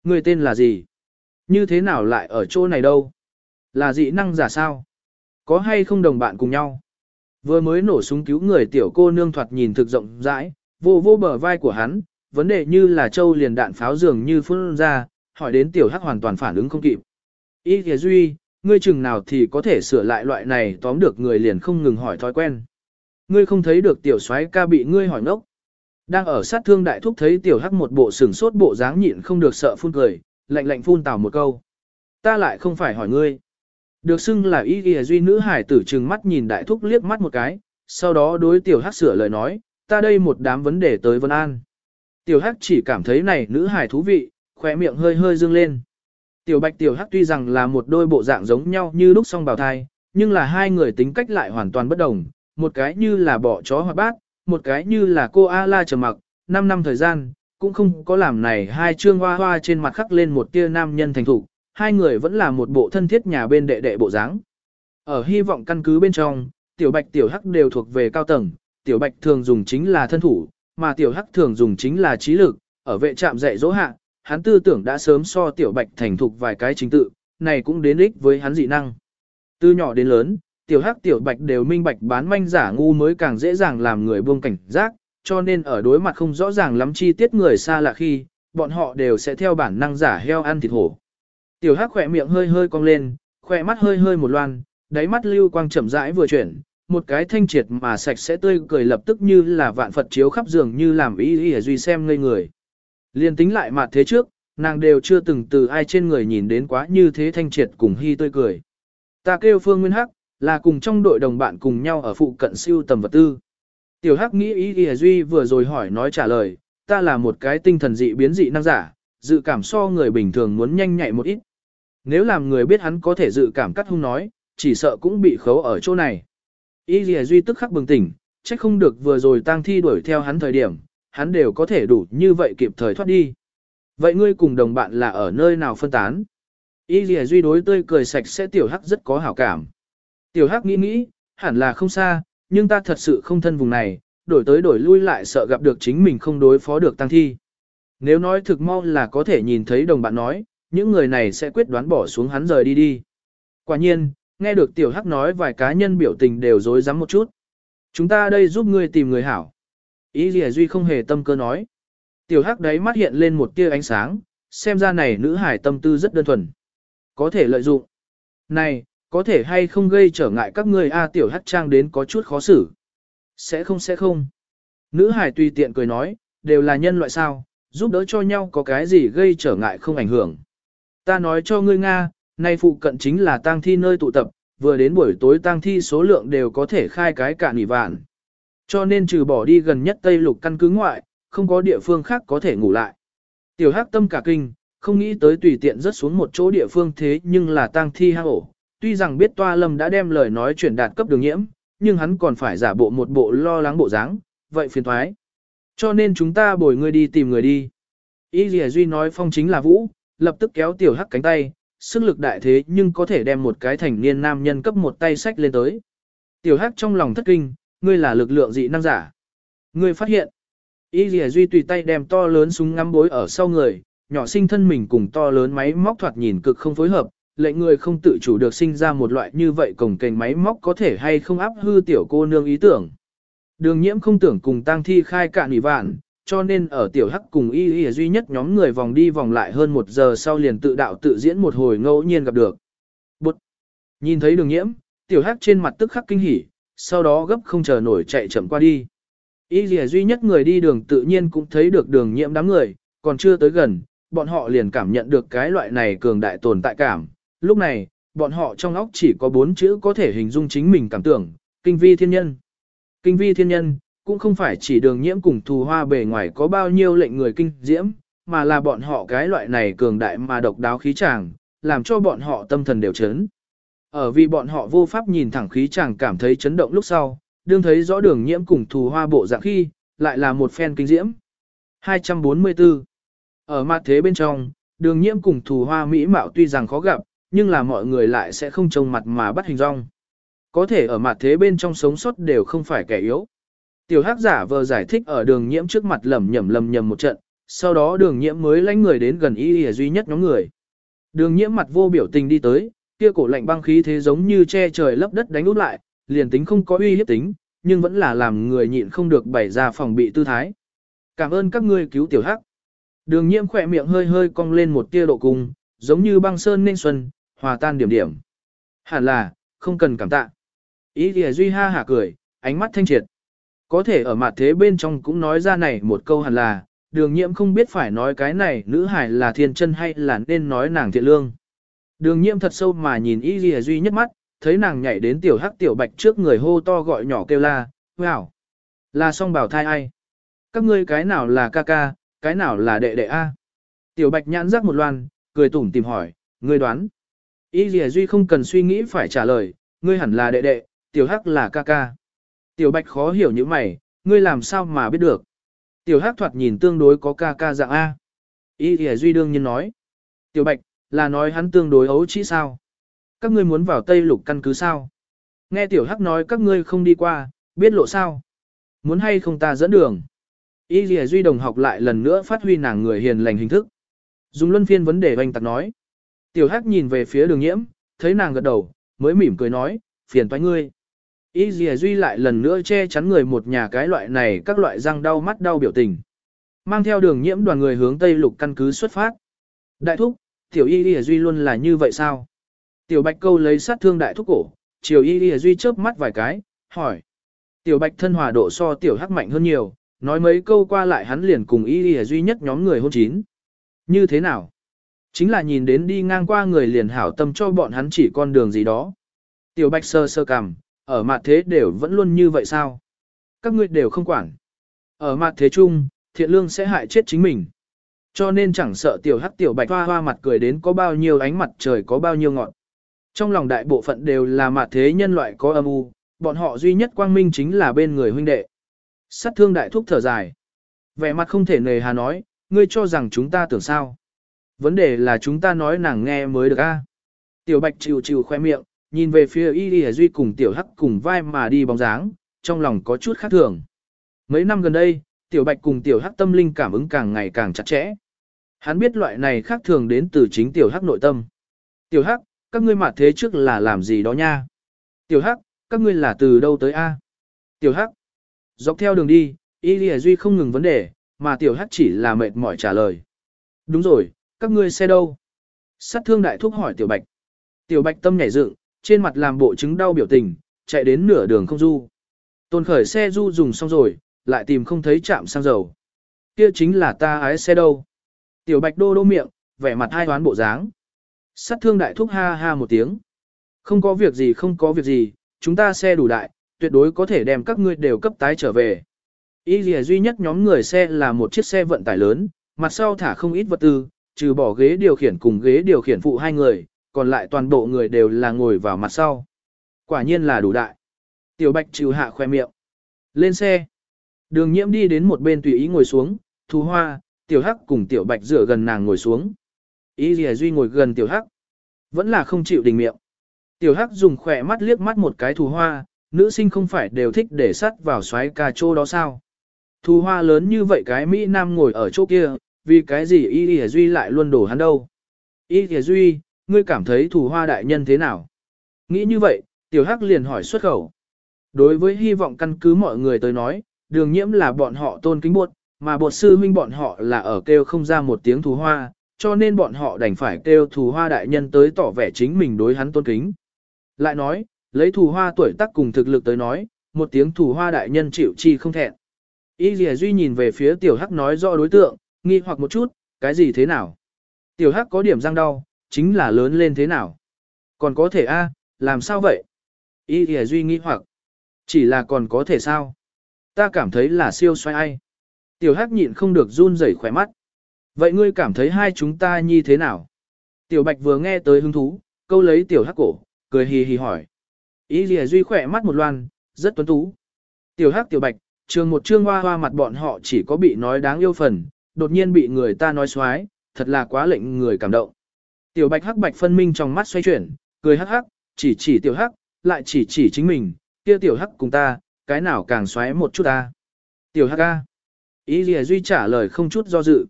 Người tên là gì? Như thế nào lại ở chỗ này đâu? Là dị năng giả sao? Có hay không đồng bạn cùng nhau? Vừa mới nổ súng cứu người tiểu cô nương thoạt nhìn thực rộng rãi, vô vô bờ vai của hắn, vấn đề như là châu liền đạn pháo dường như phun ra, hỏi đến tiểu hắc hoàn toàn phản ứng không kịp. Ý kìa duy, ngươi chừng nào thì có thể sửa lại loại này tóm được người liền không ngừng hỏi thói quen. Ngươi không thấy được tiểu soái ca bị ngươi hỏi ngốc. Đang ở sát thương đại thúc thấy tiểu hắc một bộ sừng sốt bộ dáng nhịn không được sợ phun cười, lạnh lạnh phun tào một câu. Ta lại không phải hỏi ngươi. Được xưng là ý ghi duy nữ hải tử trừng mắt nhìn đại thúc liếc mắt một cái, sau đó đối tiểu hắc sửa lời nói, ta đây một đám vấn đề tới Vân An. Tiểu hắc chỉ cảm thấy này nữ hải thú vị, khỏe miệng hơi hơi dương lên. Tiểu bạch tiểu hắc tuy rằng là một đôi bộ dạng giống nhau như lúc song bào thai, nhưng là hai người tính cách lại hoàn toàn bất đồng, một cái như là bỏ chó hoặc bát, một cái như là cô A-la trầm mặc, 5 năm thời gian, cũng không có làm này hai trương hoa hoa trên mặt khắc lên một tia nam nhân thành thủ, hai người vẫn là một bộ thân thiết nhà bên đệ đệ bộ dáng. Ở hy vọng căn cứ bên trong, tiểu bạch tiểu hắc đều thuộc về cao tầng, tiểu bạch thường dùng chính là thân thủ, mà tiểu hắc thường dùng chính là trí lực, ở vệ trạm dạy dỗ hạ, hắn tư tưởng đã sớm so tiểu bạch thành thục vài cái chính tự, này cũng đến ích với hắn dị năng. Từ nhỏ đến lớn, tiểu hắc tiểu bạch đều minh bạch bán manh giả ngu mới càng dễ dàng làm người buông cảnh giác, cho nên ở đối mặt không rõ ràng lắm chi tiết người xa lạ khi, bọn họ đều sẽ theo bản năng giả heo ăn thịt hổ. Tiểu hắc khỏe miệng hơi hơi cong lên, khỏe mắt hơi hơi một loan, đáy mắt lưu quang chậm rãi vừa chuyển, một cái thanh triệt mà sạch sẽ tươi cười lập tức như là vạn Phật chiếu khắp giường như làm ý ý duy xem ngây người. Liên tính lại mặt thế trước, nàng đều chưa từng từ ai trên người nhìn đến quá như thế thanh triệt cùng hy tươi cười. Ta kêu Phương Nguyên Hắc, là cùng trong đội đồng bạn cùng nhau ở phụ cận siêu tầm vật tư. Tiểu Hắc nghĩ ý ý duy vừa rồi hỏi nói trả lời, ta là một cái tinh thần dị biến dị năng giả, dự cảm so người bình thường muốn nhanh nhạy một ít. Nếu làm người biết hắn có thể dự cảm cắt hung nói, chỉ sợ cũng bị khấu ở chỗ này. Y Lìa Duy tức khắc bừng tỉnh, trách không được vừa rồi tang thi đuổi theo hắn thời điểm, hắn đều có thể đủ như vậy kịp thời thoát đi. Vậy ngươi cùng đồng bạn là ở nơi nào phân tán? Y Lìa Duy đối tươi cười sạch sẽ tiểu hắc rất có hảo cảm. Tiểu hắc nghĩ nghĩ, hẳn là không xa, nhưng ta thật sự không thân vùng này, đổi tới đổi lui lại sợ gặp được chính mình không đối phó được tăng thi. Nếu nói thực mau là có thể nhìn thấy đồng bạn nói, những người này sẽ quyết đoán bỏ xuống hắn rời đi đi. Quả nhiên, nghe được tiểu hắc nói vài cá nhân biểu tình đều dối rắm một chút. Chúng ta đây giúp ngươi tìm người hảo. Ý gì Duy không hề tâm cơ nói. Tiểu hắc đấy mắt hiện lên một tia ánh sáng, xem ra này nữ hải tâm tư rất đơn thuần. Có thể lợi dụng. Này, có thể hay không gây trở ngại các ngươi a tiểu hắc trang đến có chút khó xử. Sẽ không sẽ không. Nữ hải tùy tiện cười nói, đều là nhân loại sao, giúp đỡ cho nhau có cái gì gây trở ngại không ảnh hưởng. Ta nói cho ngươi Nga, nay phụ cận chính là tang thi nơi tụ tập, vừa đến buổi tối tang thi số lượng đều có thể khai cái cả nỉ vạn. Cho nên trừ bỏ đi gần nhất Tây Lục căn cứ ngoại, không có địa phương khác có thể ngủ lại. Tiểu Hắc tâm cả kinh, không nghĩ tới tùy tiện rớt xuống một chỗ địa phương thế nhưng là tang thi hang ổ. Tuy rằng biết Toa Lâm đã đem lời nói chuyển đạt cấp đường nhiễm, nhưng hắn còn phải giả bộ một bộ lo lắng bộ dáng, vậy phiền thoái. Cho nên chúng ta bồi ngươi đi tìm người đi. Y Lìa Duy nói phong chính là Vũ, lập tức kéo tiểu hắc cánh tay, sức lực đại thế nhưng có thể đem một cái thành niên nam nhân cấp một tay sách lên tới. Tiểu Hắc trong lòng thất kinh, ngươi là lực lượng dị năng giả. Ngươi phát hiện, Y Lìa Duy tùy tay đem to lớn súng ngắm bối ở sau người, nhỏ sinh thân mình cùng to lớn máy móc thoạt nhìn cực không phối hợp, lệnh người không tự chủ được sinh ra một loại như vậy cổng kềnh máy móc có thể hay không áp hư tiểu cô nương ý tưởng. Đường nhiễm không tưởng cùng tang thi khai cạn ủy vạn, cho nên ở tiểu hắc cùng y y duy nhất nhóm người vòng đi vòng lại hơn một giờ sau liền tự đạo tự diễn một hồi ngẫu nhiên gặp được. Bụt! Nhìn thấy đường nhiễm, tiểu hắc trên mặt tức khắc kinh hỉ, sau đó gấp không chờ nổi chạy chậm qua đi. Y y duy nhất người đi đường tự nhiên cũng thấy được đường nhiễm đám người, còn chưa tới gần, bọn họ liền cảm nhận được cái loại này cường đại tồn tại cảm. Lúc này, bọn họ trong óc chỉ có bốn chữ có thể hình dung chính mình cảm tưởng, kinh vi thiên nhân. Kinh vi thiên nhân, cũng không phải chỉ đường nhiễm cùng thù hoa bề ngoài có bao nhiêu lệnh người kinh diễm, mà là bọn họ cái loại này cường đại mà độc đáo khí chàng, làm cho bọn họ tâm thần đều chấn. Ở vì bọn họ vô pháp nhìn thẳng khí chàng cảm thấy chấn động lúc sau, đương thấy rõ đường nhiễm cùng thù hoa bộ dạng khi, lại là một phen kinh diễm. 244 Ở mặt thế bên trong, đường nhiễm cùng thù hoa mỹ mạo tuy rằng khó gặp, nhưng là mọi người lại sẽ không trông mặt mà bắt hình rong. Có thể ở mặt thế bên trong sống sót đều không phải kẻ yếu. Tiểu hắc giả vờ giải thích ở đường nhiễm trước mặt lầm nhầm lầm nhầm một trận, sau đó đường nhiễm mới lánh người đến gần y y duy nhất nhóm người. Đường nhiễm mặt vô biểu tình đi tới, kia cổ lạnh băng khí thế giống như che trời lấp đất đánh út lại, liền tính không có uy hiếp tính, nhưng vẫn là làm người nhịn không được bày ra phòng bị tư thái. Cảm ơn các ngươi cứu tiểu hắc. Đường nhiễm khỏe miệng hơi hơi cong lên một tia độ cung, giống như băng sơn nên xuân, hòa tan điểm điểm. Hẳn là, không cần cảm tạ. Ý thì Duy ha hả cười, ánh mắt thanh triệt. Có thể ở mặt thế bên trong cũng nói ra này một câu hẳn là, đường nhiễm không biết phải nói cái này nữ hải là thiên chân hay là nên nói nàng thiện lương. Đường nhiễm thật sâu mà nhìn Ý thì Duy nhất mắt, thấy nàng nhảy đến tiểu hắc tiểu bạch trước người hô to gọi nhỏ kêu la, wow, là song bảo thai ai? Các ngươi cái nào là ca ca, cái nào là đệ đệ A? Tiểu bạch nhãn rắc một loan, cười tủm tìm hỏi, ngươi đoán. Ý Ghi Duy không cần suy nghĩ phải trả lời, ngươi hẳn là đệ đệ, tiểu hắc là ca ca. Tiểu bạch khó hiểu như mày, ngươi làm sao mà biết được. Tiểu hắc thoạt nhìn tương đối có ca ca dạng A. Y thì duy đương nhiên nói. Tiểu bạch, là nói hắn tương đối ấu trĩ sao. Các ngươi muốn vào Tây Lục căn cứ sao? Nghe tiểu hắc nói các ngươi không đi qua, biết lộ sao? Muốn hay không ta dẫn đường? Y thì duy đồng học lại lần nữa phát huy nàng người hiền lành hình thức. Dùng luân phiên vấn đề hoành tặc nói. Tiểu hắc nhìn về phía đường nhiễm, thấy nàng gật đầu, mới mỉm cười nói, phiền toái ngươi. Y dìa à, duy lại lần nữa che chắn người một nhà cái loại này các loại răng đau mắt đau biểu tình. Mang theo đường nhiễm đoàn người hướng Tây Lục căn cứ xuất phát. Đại thúc, tiểu y dìa à, duy luôn là như vậy sao? Tiểu bạch câu lấy sát thương đại thúc cổ, chiều y dìa à, duy chớp mắt vài cái, hỏi. Tiểu bạch thân hòa độ so tiểu hắc mạnh hơn nhiều, nói mấy câu qua lại hắn liền cùng y dìa duy nhất nhóm người hôn chín. Như thế nào? Chính là nhìn đến đi ngang qua người liền hảo tâm cho bọn hắn chỉ con đường gì đó. Tiểu bạch sơ sơ cằm, ở mặt thế đều vẫn luôn như vậy sao? Các ngươi đều không quản. Ở mặt thế chung, thiện lương sẽ hại chết chính mình. Cho nên chẳng sợ tiểu hắc tiểu bạch hoa hoa mặt cười đến có bao nhiêu ánh mặt trời có bao nhiêu ngọn. Trong lòng đại bộ phận đều là mặt thế nhân loại có âm u, bọn họ duy nhất quang minh chính là bên người huynh đệ. Sát thương đại thúc thở dài. Vẻ mặt không thể nề hà nói, ngươi cho rằng chúng ta tưởng sao. Vấn đề là chúng ta nói nàng nghe mới được a. Tiểu bạch chịu chịu khoe miệng, nhìn về phía Y Y Duy cùng Tiểu Hắc cùng vai mà đi bóng dáng, trong lòng có chút khác thường. Mấy năm gần đây, Tiểu Bạch cùng Tiểu Hắc tâm linh cảm ứng càng ngày càng chặt chẽ. Hắn biết loại này khác thường đến từ chính Tiểu Hắc nội tâm. Tiểu Hắc, các ngươi mặt thế trước là làm gì đó nha? Tiểu Hắc, các ngươi là từ đâu tới A? Tiểu Hắc, dọc theo đường đi, Y Y Duy không ngừng vấn đề, mà Tiểu Hắc chỉ là mệt mỏi trả lời. Đúng rồi, các ngươi xe đâu? Sát thương đại thúc hỏi Tiểu Bạch. Tiểu Bạch tâm nhảy dựng, trên mặt làm bộ chứng đau biểu tình, chạy đến nửa đường không du. Tôn khởi xe du dùng xong rồi, lại tìm không thấy chạm xăng dầu. Kia chính là ta ái xe đâu. Tiểu bạch đô đô miệng, vẻ mặt hai toán bộ dáng. Sát thương đại thúc ha ha một tiếng. Không có việc gì không có việc gì, chúng ta xe đủ đại, tuyệt đối có thể đem các ngươi đều cấp tái trở về. Ý gì duy nhất nhóm người xe là một chiếc xe vận tải lớn, mặt sau thả không ít vật tư, trừ bỏ ghế điều khiển cùng ghế điều khiển phụ hai người, còn lại toàn bộ người đều là ngồi vào mặt sau. Quả nhiên là đủ đại. Tiểu Bạch trừ hạ khoe miệng. Lên xe. Đường nhiễm đi đến một bên tùy ý ngồi xuống, thu hoa, tiểu hắc cùng tiểu bạch rửa gần nàng ngồi xuống. Ý gì duy ngồi gần tiểu hắc. Vẫn là không chịu đình miệng. Tiểu Hắc dùng khỏe mắt liếc mắt một cái thù hoa, nữ sinh không phải đều thích để sắt vào xoáy cà chô đó sao. Thù hoa lớn như vậy cái Mỹ Nam ngồi ở chỗ kia, vì cái gì Y Y Duy lại luôn đổ hắn đâu. Y Y Duy, ngươi cảm thấy thủ hoa đại nhân thế nào? Nghĩ như vậy, Tiểu Hắc liền hỏi xuất khẩu. Đối với hy vọng căn cứ mọi người tới nói, đường nhiễm là bọn họ tôn kính buộc, mà bột sư huynh bọn họ là ở kêu không ra một tiếng thù hoa, cho nên bọn họ đành phải kêu thù hoa đại nhân tới tỏ vẻ chính mình đối hắn tôn kính. Lại nói, lấy thù hoa tuổi tác cùng thực lực tới nói, một tiếng thù hoa đại nhân chịu chi không thẹn. Y gì Duy nhìn về phía tiểu hắc nói rõ đối tượng, nghi hoặc một chút, cái gì thế nào? Tiểu hắc có điểm răng đau, chính là lớn lên thế nào? Còn có thể a, làm sao vậy? Y Lìa Duy nghĩ hoặc, chỉ là còn có thể sao? Ta cảm thấy là siêu xoay ai. Tiểu hắc nhịn không được run rẩy khỏe mắt. Vậy ngươi cảm thấy hai chúng ta như thế nào? Tiểu bạch vừa nghe tới hứng thú, câu lấy tiểu hắc cổ, cười hì hì hỏi. Ý lìa duy khỏe mắt một loan, rất tuấn tú. Tiểu hắc tiểu bạch, trường một trương hoa hoa mặt bọn họ chỉ có bị nói đáng yêu phần, đột nhiên bị người ta nói xoái, thật là quá lệnh người cảm động. Tiểu bạch hắc bạch phân minh trong mắt xoay chuyển, cười hắc hắc, chỉ chỉ tiểu hắc, lại chỉ chỉ chính mình, kia tiểu hắc cùng ta, cái nào càng xoáy một chút ta. Tiểu hắc a. Ý gì duy trả lời không chút do dự.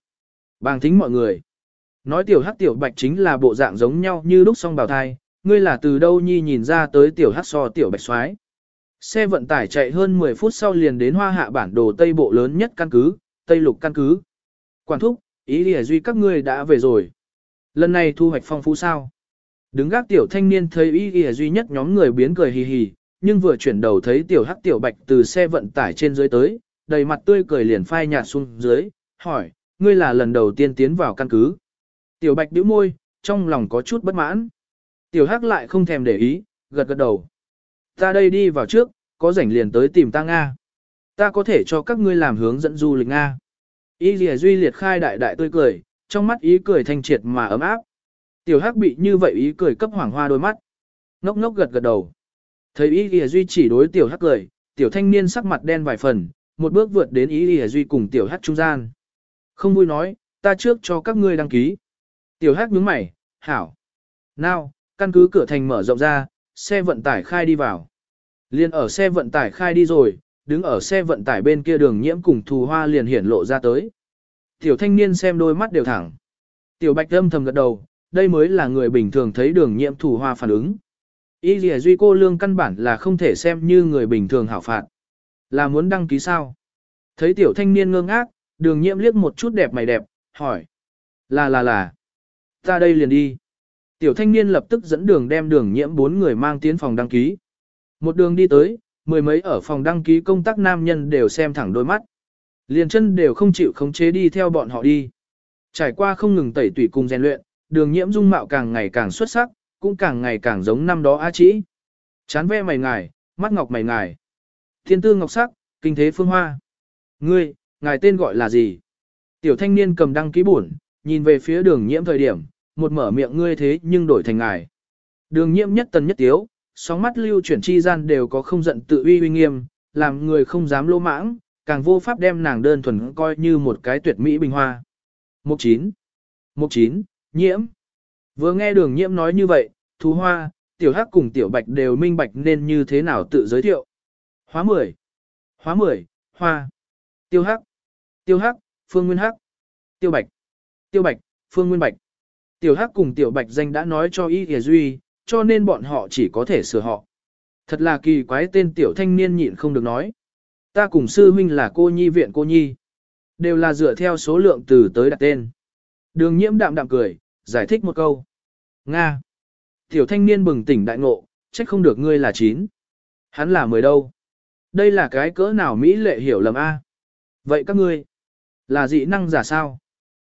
Bàng thính mọi người. Nói tiểu hắc tiểu bạch chính là bộ dạng giống nhau như lúc song bào thai, ngươi là từ đâu nhi nhìn ra tới tiểu hắc so tiểu bạch xoái. Xe vận tải chạy hơn 10 phút sau liền đến hoa hạ bản đồ Tây Bộ lớn nhất căn cứ, Tây Lục căn cứ. Quản thúc, ý lìa duy các ngươi đã về rồi. Lần này thu hoạch phong phú sao. Đứng gác tiểu thanh niên thấy y y duy nhất nhóm người biến cười hì hì, nhưng vừa chuyển đầu thấy tiểu hắc tiểu bạch từ xe vận tải trên dưới tới, đầy mặt tươi cười liền phai nhạt xuống dưới, hỏi, ngươi là lần đầu tiên tiến vào căn cứ. Tiểu bạch bĩu môi, trong lòng có chút bất mãn. Tiểu hắc lại không thèm để ý, gật gật đầu. Ta đây đi vào trước, có rảnh liền tới tìm ta Nga. Ta có thể cho các ngươi làm hướng dẫn du lịch Nga. Y lìa duy liệt khai đại đại tươi cười, trong mắt ý cười thanh triệt mà ấm áp. Tiểu hắc bị như vậy ý cười cấp hoàng hoa đôi mắt. Ngốc ngốc gật gật đầu. Thấy ý lìa duy chỉ đối tiểu hắc cười, tiểu thanh niên sắc mặt đen vài phần, một bước vượt đến ý lìa duy cùng tiểu hắc trung gian. Không vui nói, ta trước cho các ngươi đăng ký. Tiểu hắc nhướng mày, hảo. Nào, căn cứ cửa thành mở rộng ra, xe vận tải khai đi vào. Liên ở xe vận tải khai đi rồi, đứng ở xe vận tải bên kia đường nhiễm cùng thù hoa liền hiển lộ ra tới. Tiểu thanh niên xem đôi mắt đều thẳng. Tiểu bạch âm thầm gật đầu, đây mới là người bình thường thấy đường nhiễm thủ hoa phản ứng. Y dì duy cô lương căn bản là không thể xem như người bình thường hảo phạt. Là muốn đăng ký sao? Thấy tiểu thanh niên ngơ ngác, đường nhiễm liếc một chút đẹp mày đẹp, hỏi. Là là là. Ta đây liền đi. Tiểu thanh niên lập tức dẫn đường đem đường nhiễm bốn người mang tiến phòng đăng ký. Một đường đi tới, mười mấy ở phòng đăng ký công tác nam nhân đều xem thẳng đôi mắt. Liền chân đều không chịu khống chế đi theo bọn họ đi. Trải qua không ngừng tẩy tủy cùng rèn luyện, đường nhiễm dung mạo càng ngày càng xuất sắc, cũng càng ngày càng giống năm đó A Chỉ. Chán ve mày ngài, mắt ngọc mày ngài. Thiên tư ngọc sắc, kinh thế phương hoa. Ngươi, ngài tên gọi là gì? Tiểu thanh niên cầm đăng ký bổn, nhìn về phía đường nhiễm thời điểm, một mở miệng ngươi thế nhưng đổi thành ngài. Đường nhiễm nhất tần nhất tiếu, sóng mắt lưu chuyển chi gian đều có không giận tự uy uy nghiêm, làm người không dám lô mãng, càng vô pháp đem nàng đơn thuần coi như một cái tuyệt mỹ bình hoa. Mục chín, Mục chín, nhiễm. Vừa nghe đường nhiễm nói như vậy, thú hoa, tiểu hắc cùng tiểu bạch đều minh bạch nên như thế nào tự giới thiệu. Hóa mười, Hóa mười, hoa. Tiêu hắc. Tiêu hắc, phương nguyên hắc. Tiêu bạch. Tiêu bạch, phương nguyên bạch. Tiểu Hắc cùng Tiểu Bạch danh đã nói cho Y Thìa Duy, cho nên bọn họ chỉ có thể sửa họ. Thật là kỳ quái tên Tiểu Thanh niên nhịn không được nói. Ta cùng sư huynh là cô nhi viện cô nhi. Đều là dựa theo số lượng từ tới đặt tên. Đường nhiễm đạm đạm cười, giải thích một câu. Nga. Tiểu thanh niên bừng tỉnh đại ngộ, trách không được ngươi là chín. Hắn là mười đâu. Đây là cái cỡ nào Mỹ lệ hiểu lầm A. Vậy các ngươi, là dị năng giả sao?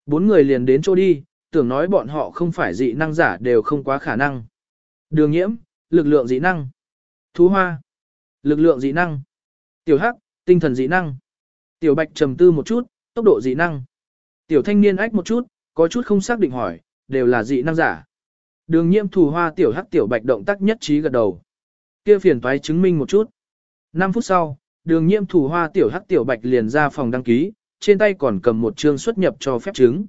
Bốn người liền đến chỗ đi, tưởng nói bọn họ không phải dị năng giả đều không quá khả năng. Đường nhiễm, lực lượng dị năng. Thú hoa, lực lượng dị năng. Tiểu hắc, tinh thần dị năng. Tiểu bạch trầm tư một chút, tốc độ dị năng. Tiểu thanh niên ách một chút, có chút không xác định hỏi, đều là dị năng giả. Đường nhiễm thù hoa tiểu hắc tiểu bạch động tác nhất trí gật đầu. Kia phiền toái chứng minh một chút. 5 phút sau, đường nhiễm thủ hoa tiểu hắc tiểu bạch liền ra phòng đăng ký, trên tay còn cầm một chương xuất nhập cho phép chứng.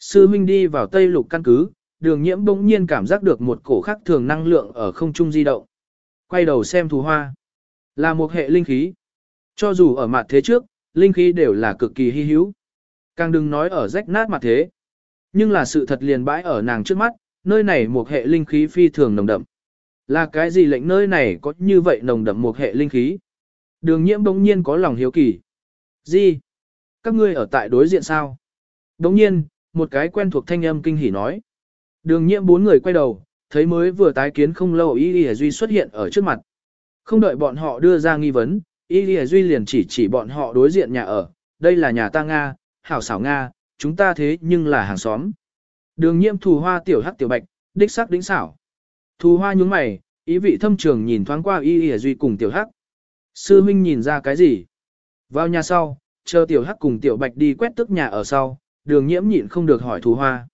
Sư huynh đi vào Tây Lục căn cứ, đường nhiễm bỗng nhiên cảm giác được một cổ khắc thường năng lượng ở không trung di động. Quay đầu xem thù hoa. Là một hệ linh khí. Cho dù ở mặt thế trước, linh khí đều là cực kỳ hy hữu. Càng đừng nói ở rách nát mặt thế. Nhưng là sự thật liền bãi ở nàng trước mắt, nơi này một hệ linh khí phi thường nồng đậm. Là cái gì lệnh nơi này có như vậy nồng đậm một hệ linh khí? Đường nhiễm bỗng nhiên có lòng hiếu kỳ. Gì? Các ngươi ở tại đối diện sao? Bỗng nhiên, một cái quen thuộc thanh âm kinh hỉ nói. Đường nhiễm bốn người quay đầu, thấy mới vừa tái kiến không lâu Y Y Duy xuất hiện ở trước mặt. Không đợi bọn họ đưa ra nghi vấn, Y Y Duy liền chỉ chỉ bọn họ đối diện nhà ở. Đây là nhà ta Nga, hảo xảo Nga, chúng ta thế nhưng là hàng xóm. Đường nhiễm thù hoa tiểu hắc tiểu bạch, đích sắc đính xảo. Thù hoa nhướng mày, ý vị thâm trường nhìn thoáng qua Y Y Duy cùng tiểu hắc. Sư Minh nhìn ra cái gì? Vào nhà sau, chờ tiểu hắc cùng tiểu bạch đi quét tức nhà ở sau, đường nhiễm nhịn không được hỏi thù hoa.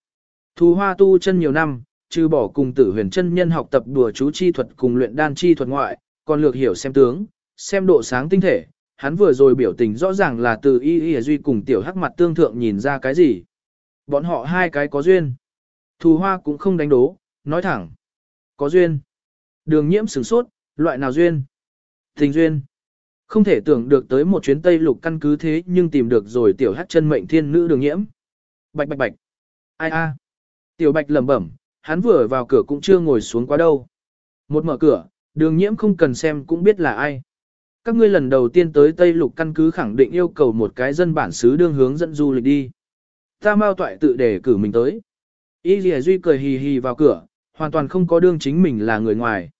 Thù hoa tu chân nhiều năm, trừ bỏ cùng tử huyền chân nhân học tập đùa chú chi thuật cùng luyện đan chi thuật ngoại, còn lược hiểu xem tướng, xem độ sáng tinh thể. Hắn vừa rồi biểu tình rõ ràng là từ y y duy cùng tiểu hắc mặt tương thượng nhìn ra cái gì. Bọn họ hai cái có duyên. Thù hoa cũng không đánh đố, nói thẳng. Có duyên. Đường nhiễm sửng sốt, loại nào duyên? Tình duyên. Không thể tưởng được tới một chuyến Tây Lục căn cứ thế nhưng tìm được rồi tiểu hắc chân mệnh thiên nữ đường nhiễm. Bạch bạch bạch. Ai a? Tiểu bạch lẩm bẩm, hắn vừa vào cửa cũng chưa ngồi xuống quá đâu. Một mở cửa, đường nhiễm không cần xem cũng biết là ai. Các ngươi lần đầu tiên tới Tây Lục căn cứ khẳng định yêu cầu một cái dân bản xứ đương hướng dẫn du lịch đi. Ta mau toại tự để cử mình tới. Y Lìa Duy cười hì hì vào cửa, hoàn toàn không có đương chính mình là người ngoài.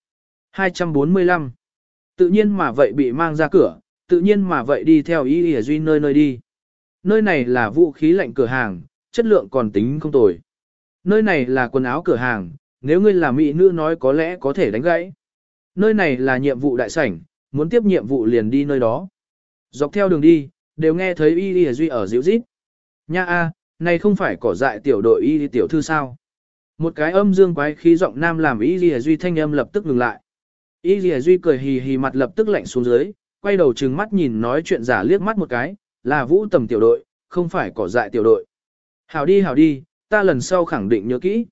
245 tự nhiên mà vậy bị mang ra cửa, tự nhiên mà vậy đi theo ý ỉa duy nơi nơi đi. Nơi này là vũ khí lạnh cửa hàng, chất lượng còn tính không tồi. Nơi này là quần áo cửa hàng, nếu ngươi là mỹ nữ nói có lẽ có thể đánh gãy. Nơi này là nhiệm vụ đại sảnh, muốn tiếp nhiệm vụ liền đi nơi đó. Dọc theo đường đi, đều nghe thấy y y duy ở dịu rít. Nha a, này không phải cỏ dại tiểu đội y tiểu thư sao? Một cái âm dương quái khí giọng nam làm y y duy thanh âm lập tức ngừng lại. Y y Duy cười hì hì mặt lập tức lạnh xuống dưới, quay đầu trừng mắt nhìn nói chuyện giả liếc mắt một cái, là vũ tầm tiểu đội, không phải cỏ dại tiểu đội. Hảo đi hảo đi, ta lần sau khẳng định nhớ kỹ.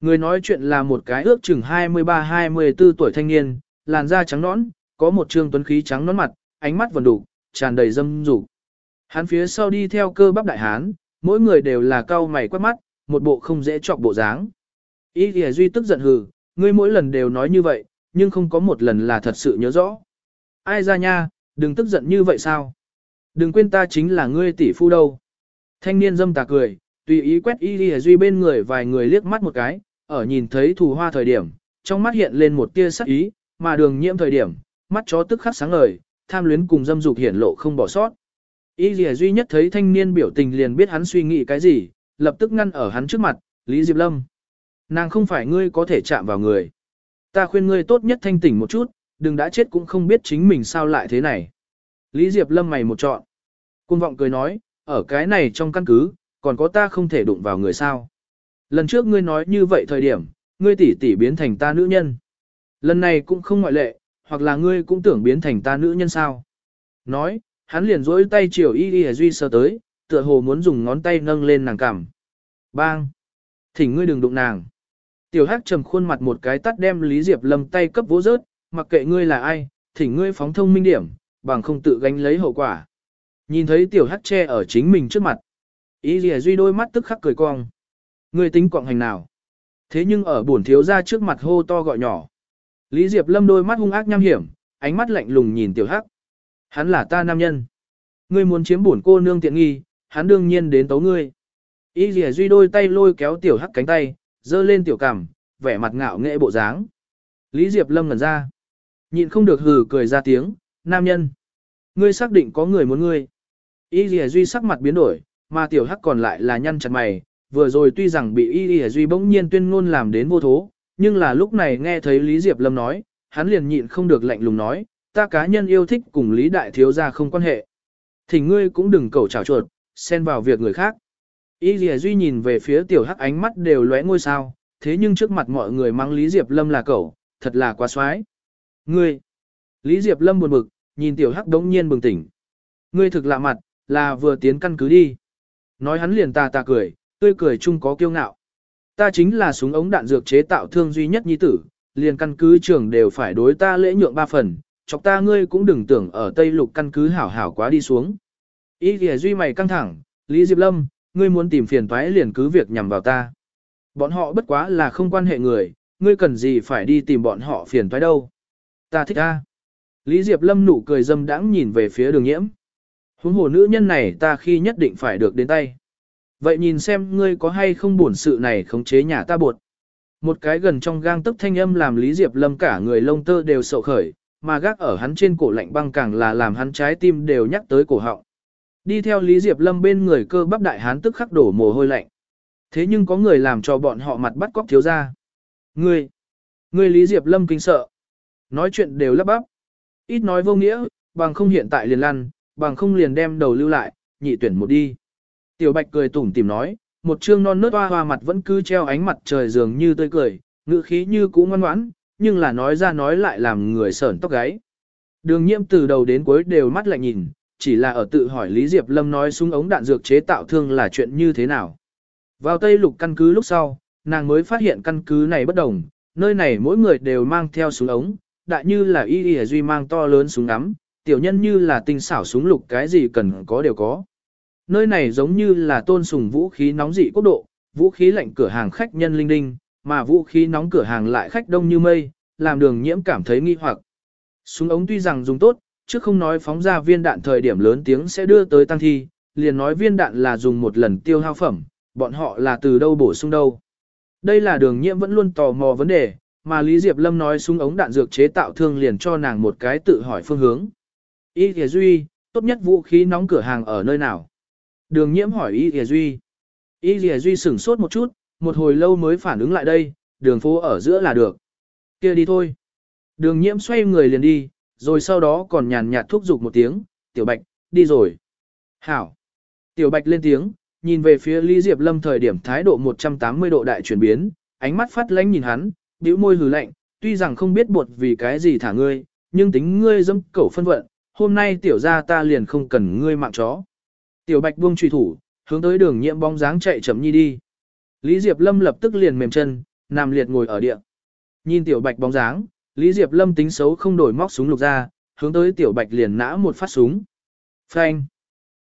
Người nói chuyện là một cái ước chừng 23-24 tuổi thanh niên, làn da trắng nõn, có một trương tuấn khí trắng nõn mặt, ánh mắt vần đủ, tràn đầy dâm dục. Hắn phía sau đi theo cơ bắp đại hán, mỗi người đều là cao mày quát mắt, một bộ không dễ chọc bộ dáng. Y Lìa Duy tức giận hừ, ngươi mỗi lần đều nói như vậy, nhưng không có một lần là thật sự nhớ rõ. Ai ra nha, đừng tức giận như vậy sao? Đừng quên ta chính là ngươi tỷ phu đâu. Thanh niên dâm tà cười, tùy ý quét y đi duy bên người vài người liếc mắt một cái, ở nhìn thấy thù hoa thời điểm, trong mắt hiện lên một tia sắc ý, mà đường nhiễm thời điểm, mắt chó tức khắc sáng ngời, tham luyến cùng dâm dục hiển lộ không bỏ sót. Y Lìa duy nhất thấy thanh niên biểu tình liền biết hắn suy nghĩ cái gì, lập tức ngăn ở hắn trước mặt, Lý Diệp Lâm. Nàng không phải ngươi có thể chạm vào người. Ta khuyên ngươi tốt nhất thanh tỉnh một chút, đừng đã chết cũng không biết chính mình sao lại thế này. Lý Diệp Lâm mày một trọn. Cung vọng cười nói, ở cái này trong căn cứ, còn có ta không thể đụng vào người sao. Lần trước ngươi nói như vậy thời điểm, ngươi tỷ tỷ biến thành ta nữ nhân. Lần này cũng không ngoại lệ, hoặc là ngươi cũng tưởng biến thành ta nữ nhân sao. Nói, hắn liền rỗi tay chiều y y duy sơ tới, tựa hồ muốn dùng ngón tay nâng lên nàng cằm. Bang! Thỉnh ngươi đừng đụng nàng. Tiểu Hắc trầm khuôn mặt một cái tắt đem Lý Diệp Lâm tay cấp vỗ rớt, mặc kệ ngươi là ai, thỉnh ngươi phóng thông minh điểm, bằng không tự gánh lấy hậu quả. Nhìn thấy Tiểu Hắc che ở chính mình trước mặt. Ý Y Duy đôi mắt tức khắc cười cong. Ngươi tính quọng hành nào? Thế nhưng ở bổn thiếu ra trước mặt hô to gọi nhỏ. Lý Diệp Lâm đôi mắt hung ác nham hiểm, ánh mắt lạnh lùng nhìn Tiểu Hắc. Hắn là ta nam nhân. Ngươi muốn chiếm bổn cô nương tiện nghi, hắn đương nhiên đến tấu ngươi. Y Lìa Duy đôi tay lôi kéo Tiểu Hắc cánh tay, dơ lên tiểu cằm, vẻ mặt ngạo nghệ bộ dáng. Lý Diệp Lâm ngẩn ra. Nhịn không được hừ cười ra tiếng, nam nhân. Ngươi xác định có người muốn ngươi. Y Lìa Duy sắc mặt biến đổi, mà tiểu hắc còn lại là nhăn chặt mày. Vừa rồi tuy rằng bị Y Lìa Duy bỗng nhiên tuyên ngôn làm đến vô thố, nhưng là lúc này nghe thấy Lý Diệp Lâm nói, hắn liền nhịn không được lạnh lùng nói, ta cá nhân yêu thích cùng Lý Đại Thiếu gia không quan hệ. Thì ngươi cũng đừng cầu trào chuột, xen vào việc người khác. Y Lìa Duy nhìn về phía tiểu hắc ánh mắt đều lóe ngôi sao, thế nhưng trước mặt mọi người mang Lý Diệp Lâm là cậu, thật là quá xoái. Ngươi! Lý Diệp Lâm buồn bực, nhìn tiểu hắc đống nhiên bừng tỉnh. Ngươi thực lạ mặt, là vừa tiến căn cứ đi. Nói hắn liền tà tà cười, tươi cười chung có kiêu ngạo. Ta chính là súng ống đạn dược chế tạo thương duy nhất nhi tử, liền căn cứ trường đều phải đối ta lễ nhượng ba phần, chọc ta ngươi cũng đừng tưởng ở Tây Lục căn cứ hảo hảo quá đi xuống. Ý kìa duy mày căng thẳng, Lý Diệp Lâm, ngươi muốn tìm phiền toái liền cứ việc nhằm vào ta. Bọn họ bất quá là không quan hệ người, ngươi cần gì phải đi tìm bọn họ phiền toái đâu. Ta thích ta. Lý Diệp Lâm nụ cười dâm đãng nhìn về phía đường nhiễm. Huống hồ nữ nhân này ta khi nhất định phải được đến tay. Vậy nhìn xem ngươi có hay không buồn sự này khống chế nhà ta buộc. Một cái gần trong gang tức thanh âm làm Lý Diệp Lâm cả người lông tơ đều sậu khởi, mà gác ở hắn trên cổ lạnh băng càng là làm hắn trái tim đều nhắc tới cổ họng. Đi theo Lý Diệp Lâm bên người cơ bắp đại hán tức khắc đổ mồ hôi lạnh. Thế nhưng có người làm cho bọn họ mặt bắt cóc thiếu ra. Ngươi, ngươi Lý Diệp Lâm kinh sợ. Nói chuyện đều lắp bắp. Ít nói vô nghĩa, bằng không hiện tại liền lăn, bằng không liền đem đầu lưu lại, nhị tuyển một đi. Tiểu Bạch cười tủm tỉm nói, một trương non nớt hoa hoa mặt vẫn cứ treo ánh mặt trời dường như tươi cười, ngữ khí như cũ ngoan ngoãn, nhưng là nói ra nói lại làm người sởn tóc gáy. Đường nhiễm từ đầu đến cuối đều mắt lại nhìn, chỉ là ở tự hỏi Lý Diệp Lâm nói súng ống đạn dược chế tạo thương là chuyện như thế nào. Vào Tây Lục căn cứ lúc sau, nàng mới phát hiện căn cứ này bất đồng, nơi này mỗi người đều mang theo súng ống, đại như là y y duy mang to lớn súng ngắm, tiểu nhân như là tinh xảo súng lục cái gì cần có đều có. Nơi này giống như là tôn sùng vũ khí nóng dị quốc độ, vũ khí lạnh cửa hàng khách nhân linh đinh, mà vũ khí nóng cửa hàng lại khách đông như mây, làm đường nhiễm cảm thấy nghi hoặc. Súng ống tuy rằng dùng tốt, chứ không nói phóng ra viên đạn thời điểm lớn tiếng sẽ đưa tới tăng thi, liền nói viên đạn là dùng một lần tiêu hao phẩm, bọn họ là từ đâu bổ sung đâu. Đây là đường nhiễm vẫn luôn tò mò vấn đề, mà Lý Diệp Lâm nói súng ống đạn dược chế tạo thương liền cho nàng một cái tự hỏi phương hướng. Y Thế Duy, tốt nhất vũ khí nóng cửa hàng ở nơi nào? Đường nhiễm hỏi Y Thìa Duy. Y Thìa Duy sửng sốt một chút, một hồi lâu mới phản ứng lại đây, đường phố ở giữa là được. kia đi thôi. Đường nhiễm xoay người liền đi, rồi sau đó còn nhàn nhạt thúc giục một tiếng, tiểu bạch, đi rồi. Hảo. Tiểu bạch lên tiếng, nhìn về phía Lý Diệp Lâm thời điểm thái độ 180 độ đại chuyển biến, ánh mắt phát lánh nhìn hắn, bĩu môi hừ lạnh, tuy rằng không biết buộc vì cái gì thả ngươi, nhưng tính ngươi dâm cẩu phân vận, hôm nay tiểu gia ta liền không cần ngươi mạng chó. Tiểu bạch buông truy thủ, hướng tới đường nhiễm bóng dáng chạy chậm nhi đi. Lý Diệp Lâm lập tức liền mềm chân, nằm liệt ngồi ở địa. Nhìn tiểu bạch bóng dáng, Lý Diệp Lâm tính xấu không đổi móc súng lục ra, hướng tới tiểu bạch liền nã một phát súng. Phanh.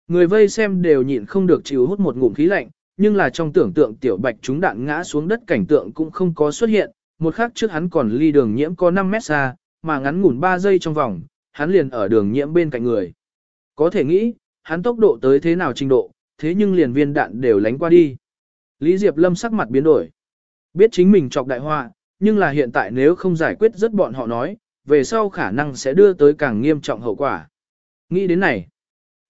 Người vây xem đều nhịn không được chịu hút một ngụm khí lạnh, nhưng là trong tưởng tượng tiểu bạch chúng đạn ngã xuống đất cảnh tượng cũng không có xuất hiện, một khắc trước hắn còn ly đường nhiễm có 5 mét xa, mà ngắn ngủn 3 giây trong vòng, hắn liền ở đường nhiễm bên cạnh người. Có thể nghĩ, hắn tốc độ tới thế nào trình độ, thế nhưng liền viên đạn đều lánh qua đi. Lý Diệp Lâm sắc mặt biến đổi. Biết chính mình chọc đại họa, nhưng là hiện tại nếu không giải quyết rất bọn họ nói, về sau khả năng sẽ đưa tới càng nghiêm trọng hậu quả. Nghĩ đến này,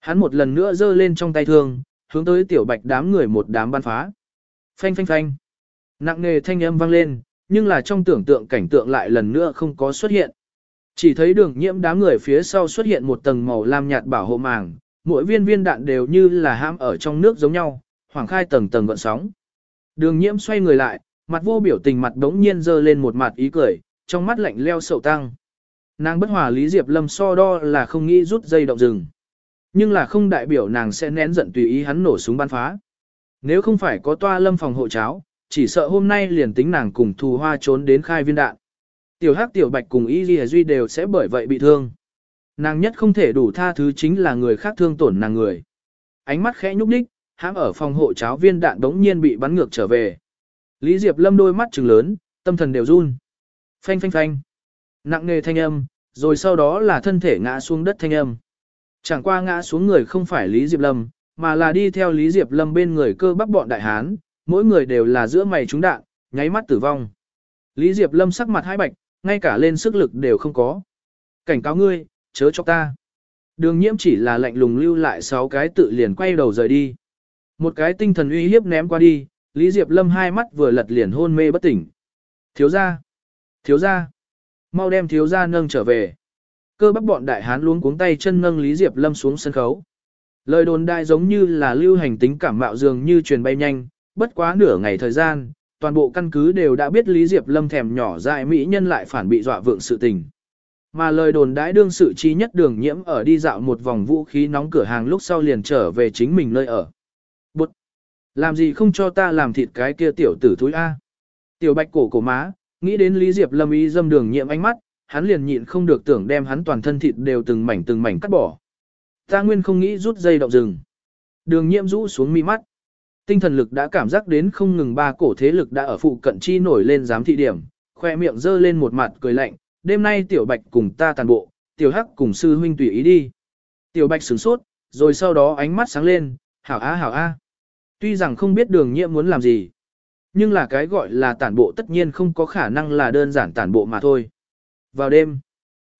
hắn một lần nữa giơ lên trong tay thương, hướng tới tiểu bạch đám người một đám ban phá. Phanh phanh phanh. Nặng nề thanh âm vang lên, nhưng là trong tưởng tượng cảnh tượng lại lần nữa không có xuất hiện. Chỉ thấy đường nhiễm đám người phía sau xuất hiện một tầng màu lam nhạt bảo hộ màng, mỗi viên viên đạn đều như là ham ở trong nước giống nhau, hoàng khai tầng tầng gợn sóng. Đường nhiễm xoay người lại, mặt vô biểu tình mặt đống nhiên dơ lên một mặt ý cười, trong mắt lạnh leo sầu tăng. Nàng bất hòa Lý Diệp Lâm so đo là không nghĩ rút dây động rừng. Nhưng là không đại biểu nàng sẽ nén giận tùy ý hắn nổ súng bắn phá. Nếu không phải có toa lâm phòng hộ cháo, chỉ sợ hôm nay liền tính nàng cùng thù hoa trốn đến khai viên đạn. Tiểu hắc tiểu bạch cùng y ghi duy đều sẽ bởi vậy bị thương. Nàng nhất không thể đủ tha thứ chính là người khác thương tổn nàng người. Ánh mắt khẽ nhúc đích, hãm ở phòng hộ cháo viên đạn đống nhiên bị bắn ngược trở về. Lý Diệp Lâm đôi mắt trừng lớn, tâm thần đều run. Phanh phanh phanh. Nặng nề thanh âm, rồi sau đó là thân thể ngã xuống đất thanh âm. Chẳng qua ngã xuống người không phải Lý Diệp Lâm, mà là đi theo Lý Diệp Lâm bên người cơ bắp bọn đại hán, mỗi người đều là giữa mày trúng đạn, nháy mắt tử vong. Lý Diệp Lâm sắc mặt hai bạch, ngay cả lên sức lực đều không có. Cảnh cáo ngươi, chớ cho ta. Đường nhiễm chỉ là lạnh lùng lưu lại sáu cái tự liền quay đầu rời đi. Một cái tinh thần uy hiếp ném qua đi, Lý Diệp Lâm hai mắt vừa lật liền hôn mê bất tỉnh. Thiếu gia, thiếu gia, mau đem thiếu gia nâng trở về. Cơ bắp bọn đại hán luống cuống tay chân nâng Lý Diệp Lâm xuống sân khấu. Lời đồn đại giống như là lưu hành tính cảm mạo dường như truyền bay nhanh, bất quá nửa ngày thời gian, toàn bộ căn cứ đều đã biết Lý Diệp Lâm thèm nhỏ dại mỹ nhân lại phản bị dọa vượng sự tình. Mà lời đồn đãi đương sự chi nhất đường nhiễm ở đi dạo một vòng vũ khí nóng cửa hàng lúc sau liền trở về chính mình nơi ở. Bụt! Làm gì không cho ta làm thịt cái kia tiểu tử thúi A. Tiểu bạch cổ cổ má, nghĩ đến Lý Diệp Lâm ý dâm đường nhiễm ánh mắt, hắn liền nhịn không được tưởng đem hắn toàn thân thịt đều từng mảnh từng mảnh cắt bỏ. Ta nguyên không nghĩ rút dây động rừng. Đường nhiễm rũ xuống mi mắt. Tinh thần lực đã cảm giác đến không ngừng ba cổ thế lực đã ở phụ cận chi nổi lên giám thị điểm, khoe miệng dơ lên một mặt cười lạnh, đêm nay tiểu bạch cùng ta tàn bộ, tiểu hắc cùng sư huynh tùy ý đi. Tiểu bạch sửng sốt, rồi sau đó ánh mắt sáng lên, hảo a hảo a. Tuy rằng không biết đường nhiệm muốn làm gì, nhưng là cái gọi là tản bộ tất nhiên không có khả năng là đơn giản tản bộ mà thôi. Vào đêm,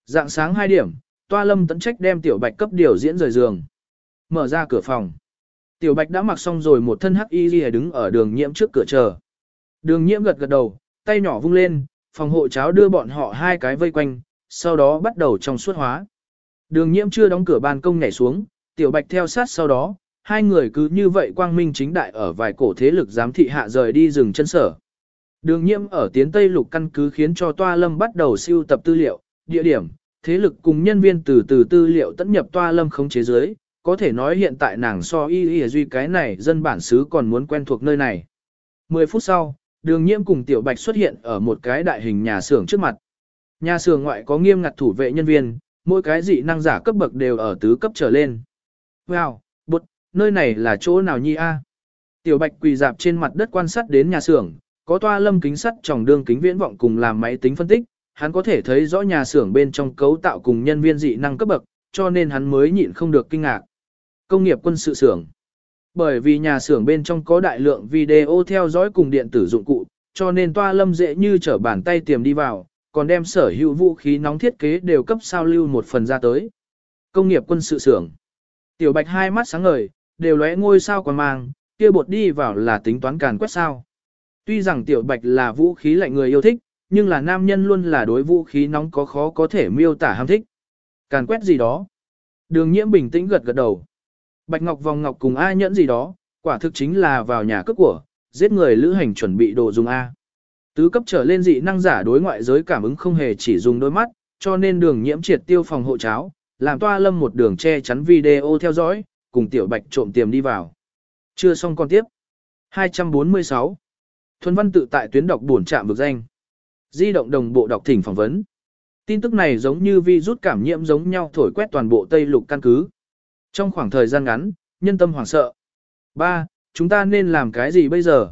dạng sáng 2 điểm, toa lâm tấn trách đem tiểu bạch cấp điều diễn rời giường. Mở ra cửa phòng. Tiểu bạch đã mặc xong rồi một thân hắc y đứng ở đường nhiễm trước cửa chờ. Đường nhiễm gật gật đầu, tay nhỏ vung lên, phòng hộ cháo đưa bọn họ hai cái vây quanh, sau đó bắt đầu trong suốt hóa. Đường nhiễm chưa đóng cửa ban công nhảy xuống, tiểu bạch theo sát sau đó, hai người cứ như vậy quang minh chính đại ở vài cổ thế lực giám thị hạ rời đi rừng chân sở. Đường nhiễm ở tiến Tây Lục căn cứ khiến cho Toa Lâm bắt đầu siêu tập tư liệu, địa điểm, thế lực cùng nhân viên từ từ tư liệu tận nhập Toa Lâm không chế giới, có thể nói hiện tại nàng so y y duy cái này dân bản xứ còn muốn quen thuộc nơi này. 10 phút sau, đường nhiễm cùng Tiểu Bạch xuất hiện ở một cái đại hình nhà xưởng trước mặt. Nhà xưởng ngoại có nghiêm ngặt thủ vệ nhân viên, mỗi cái dị năng giả cấp bậc đều ở tứ cấp trở lên. Wow, bột, nơi này là chỗ nào nhi a? Tiểu Bạch quỳ dạp trên mặt đất quan sát đến nhà xưởng, có toa lâm kính sắt tròng đương kính viễn vọng cùng làm máy tính phân tích, hắn có thể thấy rõ nhà xưởng bên trong cấu tạo cùng nhân viên dị năng cấp bậc, cho nên hắn mới nhịn không được kinh ngạc. Công nghiệp quân sự xưởng. Bởi vì nhà xưởng bên trong có đại lượng video theo dõi cùng điện tử dụng cụ, cho nên toa lâm dễ như trở bàn tay tiềm đi vào, còn đem sở hữu vũ khí nóng thiết kế đều cấp sao lưu một phần ra tới. Công nghiệp quân sự xưởng. Tiểu Bạch hai mắt sáng ngời, đều lóe ngôi sao còn mang, kia bột đi vào là tính toán càn quét sao. Tuy rằng Tiểu Bạch là vũ khí lạnh người yêu thích, nhưng là nam nhân luôn là đối vũ khí nóng có khó có thể miêu tả ham thích. Càn quét gì đó. Đường nhiễm bình tĩnh gật gật đầu. Bạch Ngọc vòng ngọc cùng A nhẫn gì đó, quả thực chính là vào nhà cướp của, giết người lữ hành chuẩn bị đồ dùng A. Tứ cấp trở lên dị năng giả đối ngoại giới cảm ứng không hề chỉ dùng đôi mắt, cho nên đường nhiễm triệt tiêu phòng hộ cháo, làm toa lâm một đường che chắn video theo dõi, cùng tiểu bạch trộm tiềm đi vào. Chưa xong con tiếp. 246. Thuần văn tự tại tuyến đọc buồn trạm vực danh. Di động đồng bộ đọc thỉnh phỏng vấn. Tin tức này giống như vi rút cảm nhiễm giống nhau thổi quét toàn bộ Tây Lục căn cứ. Trong khoảng thời gian ngắn, nhân tâm hoảng sợ. 3. Chúng ta nên làm cái gì bây giờ?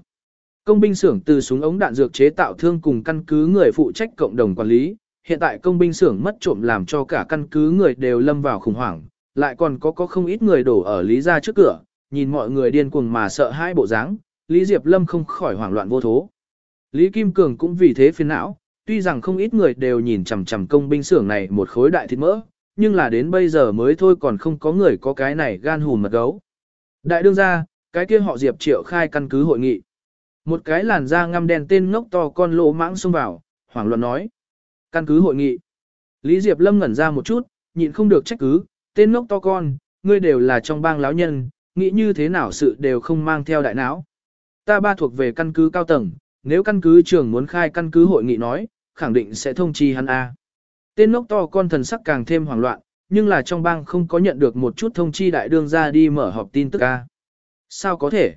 Công binh xưởng từ súng ống đạn dược chế tạo thương cùng căn cứ người phụ trách cộng đồng quản lý. Hiện tại công binh xưởng mất trộm làm cho cả căn cứ người đều lâm vào khủng hoảng, lại còn có có không ít người đổ ở Lý gia trước cửa, nhìn mọi người điên cuồng mà sợ hai bộ dáng, Lý Diệp Lâm không khỏi hoảng loạn vô thố. Lý Kim Cường cũng vì thế phiền não, tuy rằng không ít người đều nhìn chằm chằm công binh xưởng này một khối đại thịt mỡ, nhưng là đến bây giờ mới thôi còn không có người có cái này gan hùn mật gấu. Đại đương gia cái kia họ Diệp triệu khai căn cứ hội nghị. Một cái làn da ngăm đen tên ngốc to con lỗ mãng xông vào, hoảng loạn nói. Căn cứ hội nghị. Lý Diệp Lâm ngẩn ra một chút, nhịn không được trách cứ, tên ngốc to con, ngươi đều là trong bang lão nhân, nghĩ như thế nào sự đều không mang theo đại não. Ta ba thuộc về căn cứ cao tầng, nếu căn cứ trưởng muốn khai căn cứ hội nghị nói, khẳng định sẽ thông chi hắn A. Tên ngốc to con thần sắc càng thêm hoảng loạn, nhưng là trong bang không có nhận được một chút thông chi đại đương ra đi mở họp tin tức ca. Sao có thể?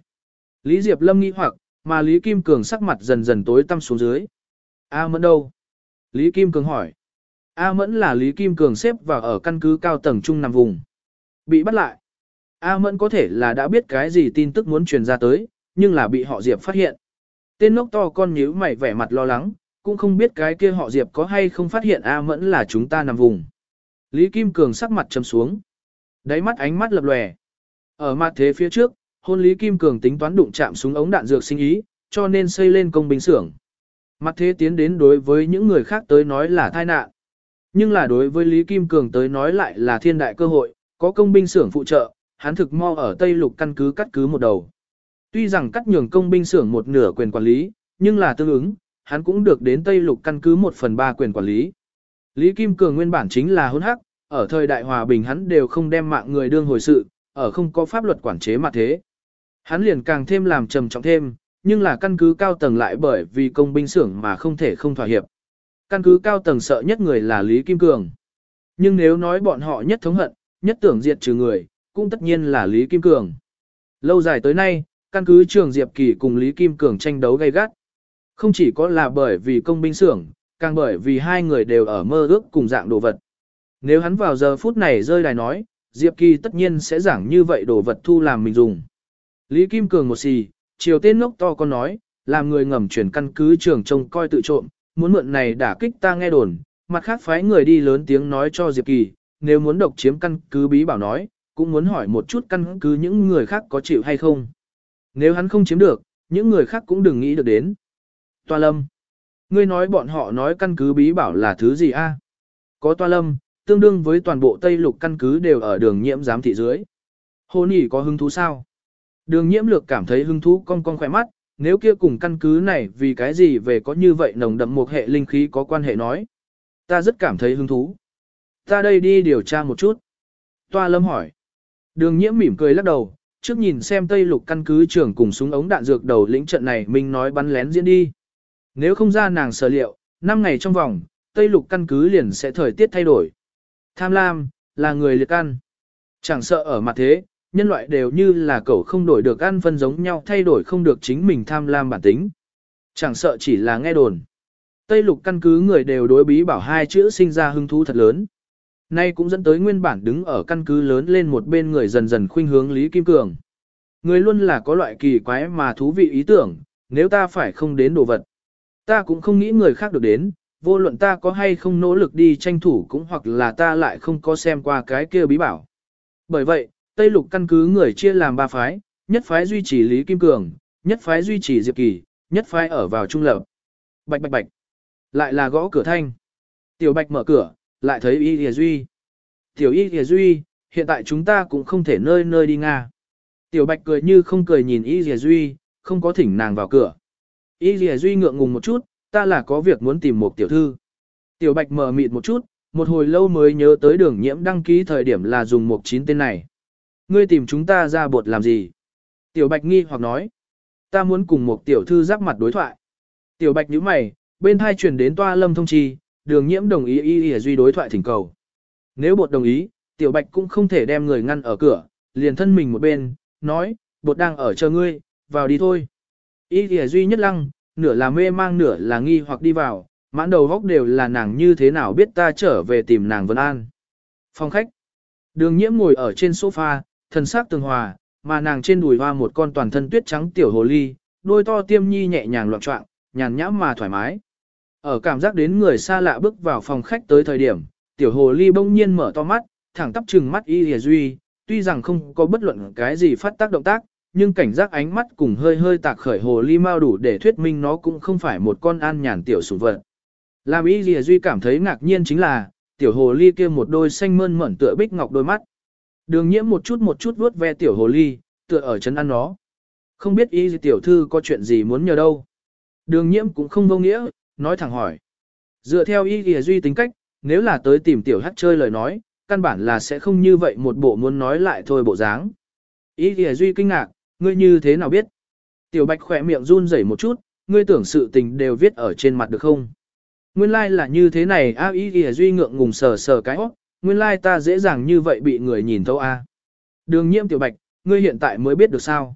Lý Diệp Lâm nghĩ hoặc, mà Lý Kim Cường sắc mặt dần dần tối tăm xuống dưới. A Mẫn đâu? Lý Kim Cường hỏi. A Mẫn là Lý Kim Cường xếp vào ở căn cứ cao tầng trung nằm vùng. Bị bắt lại. A Mẫn có thể là đã biết cái gì tin tức muốn truyền ra tới, nhưng là bị họ Diệp phát hiện. Tên ngốc to con nhíu mày vẻ mặt lo lắng, cũng không biết cái kia họ Diệp có hay không phát hiện A Mẫn là chúng ta nằm vùng. Lý Kim Cường sắc mặt trầm xuống. Đáy mắt ánh mắt lập lòe. Ở mặt thế phía trước, hôn Lý Kim Cường tính toán đụng chạm súng ống đạn dược sinh ý, cho nên xây lên công binh xưởng. Mặt thế tiến đến đối với những người khác tới nói là tai nạn. Nhưng là đối với Lý Kim Cường tới nói lại là thiên đại cơ hội, có công binh xưởng phụ trợ, hắn thực mo ở Tây Lục căn cứ cắt cứ một đầu. Tuy rằng cắt nhường công binh xưởng một nửa quyền quản lý, nhưng là tương ứng, hắn cũng được đến Tây Lục căn cứ một phần ba quyền quản lý. Lý Kim Cường nguyên bản chính là hôn hắc, ở thời đại hòa bình hắn đều không đem mạng người đương hồi sự, ở không có pháp luật quản chế mà thế. Hắn liền càng thêm làm trầm trọng thêm, nhưng là căn cứ cao tầng lại bởi vì công binh xưởng mà không thể không thỏa hiệp. Căn cứ cao tầng sợ nhất người là Lý Kim Cường. Nhưng nếu nói bọn họ nhất thống hận, nhất tưởng diệt trừ người, cũng tất nhiên là Lý Kim Cường. Lâu dài tới nay, Căn cứ trường Diệp Kỳ cùng Lý Kim Cường tranh đấu gay gắt. Không chỉ có là bởi vì công binh xưởng, càng bởi vì hai người đều ở mơ ước cùng dạng đồ vật. Nếu hắn vào giờ phút này rơi đài nói, Diệp Kỳ tất nhiên sẽ giảng như vậy đồ vật thu làm mình dùng. Lý Kim Cường một xì, chiều tên ngốc to con nói, làm người ngầm chuyển căn cứ trường trông coi tự trộm, muốn mượn này đả kích ta nghe đồn, mặt khác phái người đi lớn tiếng nói cho Diệp Kỳ, nếu muốn độc chiếm căn cứ bí bảo nói, cũng muốn hỏi một chút căn cứ những người khác có chịu hay không. Nếu hắn không chiếm được, những người khác cũng đừng nghĩ được đến. Toa lâm. Ngươi nói bọn họ nói căn cứ bí bảo là thứ gì a? Có toa lâm, tương đương với toàn bộ Tây Lục căn cứ đều ở đường nhiễm giám thị dưới. Hồ Nỉ có hứng thú sao? Đường nhiễm lược cảm thấy hứng thú cong cong khỏe mắt, nếu kia cùng căn cứ này vì cái gì về có như vậy nồng đậm một hệ linh khí có quan hệ nói. Ta rất cảm thấy hứng thú. Ta đây đi điều tra một chút. Toa lâm hỏi. Đường nhiễm mỉm cười lắc đầu, trước nhìn xem Tây Lục căn cứ trưởng cùng súng ống đạn dược đầu lĩnh trận này mình nói bắn lén diễn đi. Nếu không ra nàng sở liệu, 5 ngày trong vòng, Tây Lục căn cứ liền sẽ thời tiết thay đổi. Tham lam, là người liệt ăn. Chẳng sợ ở mặt thế, nhân loại đều như là cậu không đổi được ăn phân giống nhau thay đổi không được chính mình tham lam bản tính. Chẳng sợ chỉ là nghe đồn. Tây lục căn cứ người đều đối bí bảo hai chữ sinh ra hứng thú thật lớn. Nay cũng dẫn tới nguyên bản đứng ở căn cứ lớn lên một bên người dần dần khuynh hướng Lý Kim Cường. Người luôn là có loại kỳ quái mà thú vị ý tưởng, nếu ta phải không đến đồ vật. Ta cũng không nghĩ người khác được đến, vô luận ta có hay không nỗ lực đi tranh thủ cũng hoặc là ta lại không có xem qua cái kia bí bảo. Bởi vậy, Tây Lục căn cứ người chia làm ba phái, nhất phái duy trì Lý Kim Cường, nhất phái duy trì Diệp Kỳ, nhất phái ở vào trung lập. Bạch bạch bạch. Lại là gõ cửa thanh. Tiểu Bạch mở cửa, lại thấy Y Lìa Duy. Tiểu Y Lìa Duy, hiện tại chúng ta cũng không thể nơi nơi đi Nga. Tiểu Bạch cười như không cười nhìn Y Lìa Duy, không có thỉnh nàng vào cửa. Y Lìa Duy ngượng ngùng một chút, ta là có việc muốn tìm một tiểu thư. Tiểu Bạch mờ mịt một chút, một hồi lâu mới nhớ tới đường nhiễm đăng ký thời điểm là dùng một chín tên này. Ngươi tìm chúng ta ra bột làm gì? Tiểu Bạch nghi hoặc nói. Ta muốn cùng một tiểu thư giáp mặt đối thoại. Tiểu Bạch nhíu mày, bên thai truyền đến toa lâm thông chi, đường nhiễm đồng ý y y duy đối thoại thỉnh cầu. Nếu bột đồng ý, Tiểu Bạch cũng không thể đem người ngăn ở cửa, liền thân mình một bên, nói, bột đang ở chờ ngươi, vào đi thôi. Y thì duy nhất lăng, nửa là mê mang nửa là nghi hoặc đi vào, mãn đầu góc đều là nàng như thế nào biết ta trở về tìm nàng Vân An. Phòng khách. Đường nhiễm ngồi ở trên sofa, thần sắc tường hòa, mà nàng trên đùi hoa một con toàn thân tuyết trắng tiểu hồ ly, đôi to tiêm nhi nhẹ nhàng loạn trọng, nhàn nhãm mà thoải mái. Ở cảm giác đến người xa lạ bước vào phòng khách tới thời điểm, tiểu hồ ly bỗng nhiên mở to mắt, thẳng tắp trừng mắt y duy, tuy rằng không có bất luận cái gì phát tác động tác, nhưng cảnh giác ánh mắt cùng hơi hơi tạc khởi hồ ly mao đủ để thuyết minh nó cũng không phải một con an nhàn tiểu sủng vật. Làm y gì duy cảm thấy ngạc nhiên chính là, tiểu hồ ly kia một đôi xanh mơn mởn tựa bích ngọc đôi mắt. Đường nhiễm một chút một chút vuốt ve tiểu hồ ly, tựa ở chân ăn nó. Không biết y tiểu thư có chuyện gì muốn nhờ đâu. Đường nhiễm cũng không vô nghĩa, nói thẳng hỏi. Dựa theo y gì duy tính cách, nếu là tới tìm tiểu hát chơi lời nói, căn bản là sẽ không như vậy một bộ muốn nói lại thôi bộ dáng. Y gì duy kinh ngạc, ngươi như thế nào biết? Tiểu bạch khỏe miệng run rẩy một chút, ngươi tưởng sự tình đều viết ở trên mặt được không? Nguyên lai like là như thế này a y Y duy ngượng ngùng sờ sờ cái óc, nguyên lai like ta dễ dàng như vậy bị người nhìn thấu a. Đường nhiễm tiểu bạch, ngươi hiện tại mới biết được sao?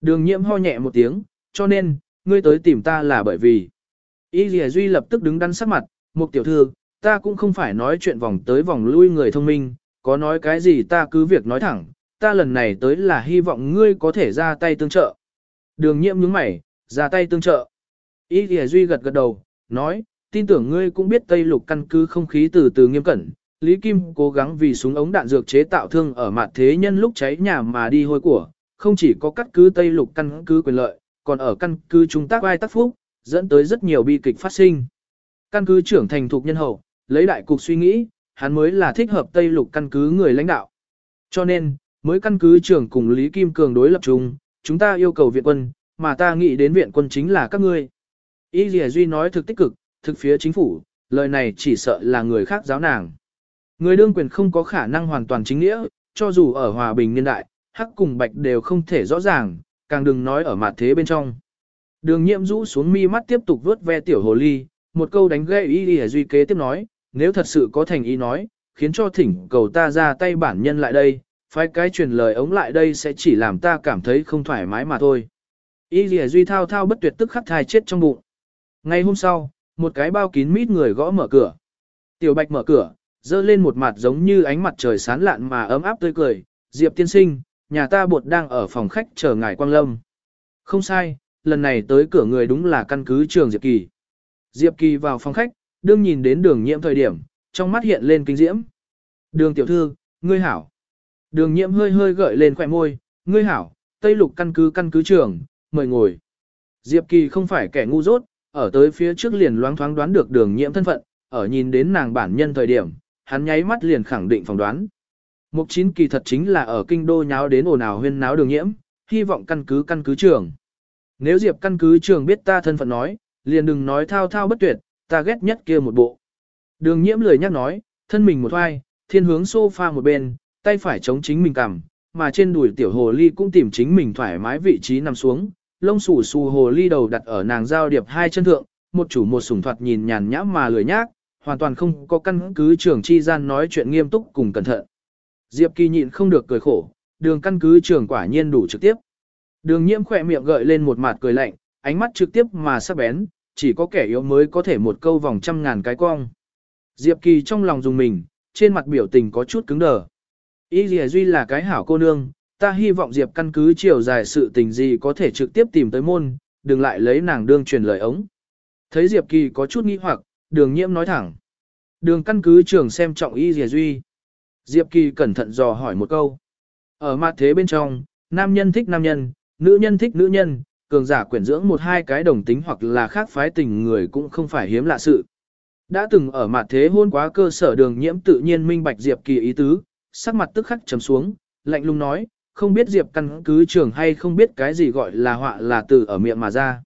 Đường nhiễm ho nhẹ một tiếng, cho nên, ngươi tới tìm ta là bởi vì. Y Y Duy lập tức đứng đắn sắc mặt, một tiểu thư, ta cũng không phải nói chuyện vòng tới vòng lui người thông minh, có nói cái gì ta cứ việc nói thẳng, ta lần này tới là hy vọng ngươi có thể ra tay tương trợ. Đường nhiễm nhướng mày, ra tay tương trợ. Y Lìa Duy gật gật đầu, nói, tin tưởng ngươi cũng biết Tây Lục căn cứ không khí từ từ nghiêm cẩn. Lý Kim cố gắng vì súng ống đạn dược chế tạo thương ở mặt thế nhân lúc cháy nhà mà đi hôi của, không chỉ có cắt cứ Tây Lục căn cứ quyền lợi, còn ở căn cứ trung tác ai tác phúc, dẫn tới rất nhiều bi kịch phát sinh. Căn cứ trưởng thành thuộc nhân hậu, lấy đại cục suy nghĩ, hắn mới là thích hợp Tây Lục căn cứ người lãnh đạo. Cho nên, mới căn cứ trưởng cùng Lý Kim Cường đối lập chung, chúng ta yêu cầu viện quân, mà ta nghĩ đến viện quân chính là các ngươi. Y Lìa Duy nói thực tích cực, thực phía chính phủ, lời này chỉ sợ là người khác giáo nàng. Người đương quyền không có khả năng hoàn toàn chính nghĩa, cho dù ở hòa bình niên đại, hắc cùng bạch đều không thể rõ ràng, càng đừng nói ở mặt thế bên trong. Đường nhiệm rũ xuống mi mắt tiếp tục vớt ve tiểu hồ ly, một câu đánh gây y lìa duy kế tiếp nói, nếu thật sự có thành ý nói, khiến cho thỉnh cầu ta ra tay bản nhân lại đây, phái cái truyền lời ống lại đây sẽ chỉ làm ta cảm thấy không thoải mái mà thôi. Y lìa duy thao thao bất tuyệt tức khắc thai chết trong bụng. Ngay hôm sau, một cái bao kín mít người gõ mở cửa. Tiểu bạch mở cửa, dơ lên một mặt giống như ánh mặt trời sán lạn mà ấm áp tươi cười. Diệp tiên sinh, nhà ta bột đang ở phòng khách chờ ngài quang lâm. Không sai, lần này tới cửa người đúng là căn cứ trường Diệp Kỳ. Diệp Kỳ vào phòng khách, đương nhìn đến đường nhiễm thời điểm, trong mắt hiện lên kinh diễm. Đường tiểu thư, ngươi hảo. Đường nhiễm hơi hơi gợi lên khỏe môi, ngươi hảo, Tây Lục căn cứ căn cứ trưởng, mời ngồi. Diệp Kỳ không phải kẻ ngu dốt, ở tới phía trước liền loáng thoáng đoán được đường nhiễm thân phận, ở nhìn đến nàng bản nhân thời điểm, hắn nháy mắt liền khẳng định phỏng đoán. Mục chín kỳ thật chính là ở kinh đô nháo đến ồn ào huyên náo đường nhiễm, hy vọng căn cứ căn cứ trưởng. Nếu Diệp căn cứ trưởng biết ta thân phận nói, liền đừng nói thao thao bất tuyệt, ta ghét nhất kia một bộ. Đường nhiễm lười nhắc nói, thân mình một hoai, thiên hướng sofa một bên, tay phải chống chính mình cằm, mà trên đùi tiểu hồ ly cũng tìm chính mình thoải mái vị trí nằm xuống, lông xù xù hồ ly đầu đặt ở nàng giao điệp hai chân thượng, một chủ một sủng thoạt nhìn nhàn nhã mà lười nhác, hoàn toàn không có căn cứ trưởng chi gian nói chuyện nghiêm túc cùng cẩn thận. Diệp Kỳ nhịn không được cười khổ, đường căn cứ trưởng quả nhiên đủ trực tiếp. Đường nhiễm khỏe miệng gợi lên một mặt cười lạnh, ánh mắt trực tiếp mà sắc bén, chỉ có kẻ yếu mới có thể một câu vòng trăm ngàn cái cong. Diệp Kỳ trong lòng dùng mình, trên mặt biểu tình có chút cứng đờ. Y Lìa à, Duy là cái hảo cô nương, ta hy vọng Diệp căn cứ chiều dài sự tình gì có thể trực tiếp tìm tới môn, đừng lại lấy nàng đương truyền lời ống. Thấy Diệp Kỳ có chút nghi hoặc, đường nhiễm nói thẳng. Đường căn cứ trưởng xem trọng Y Lìa à, Duy. Diệp Kỳ cẩn thận dò hỏi một câu. Ở mặt thế bên trong, nam nhân thích nam nhân, nữ nhân thích nữ nhân, cường giả quyển dưỡng một hai cái đồng tính hoặc là khác phái tình người cũng không phải hiếm lạ sự. Đã từng ở mặt thế hôn quá cơ sở đường nhiễm tự nhiên minh bạch Diệp Kỳ ý tứ, sắc mặt tức khắc trầm xuống, lạnh lùng nói, không biết Diệp căn cứ trưởng hay không biết cái gì gọi là họa là từ ở miệng mà ra.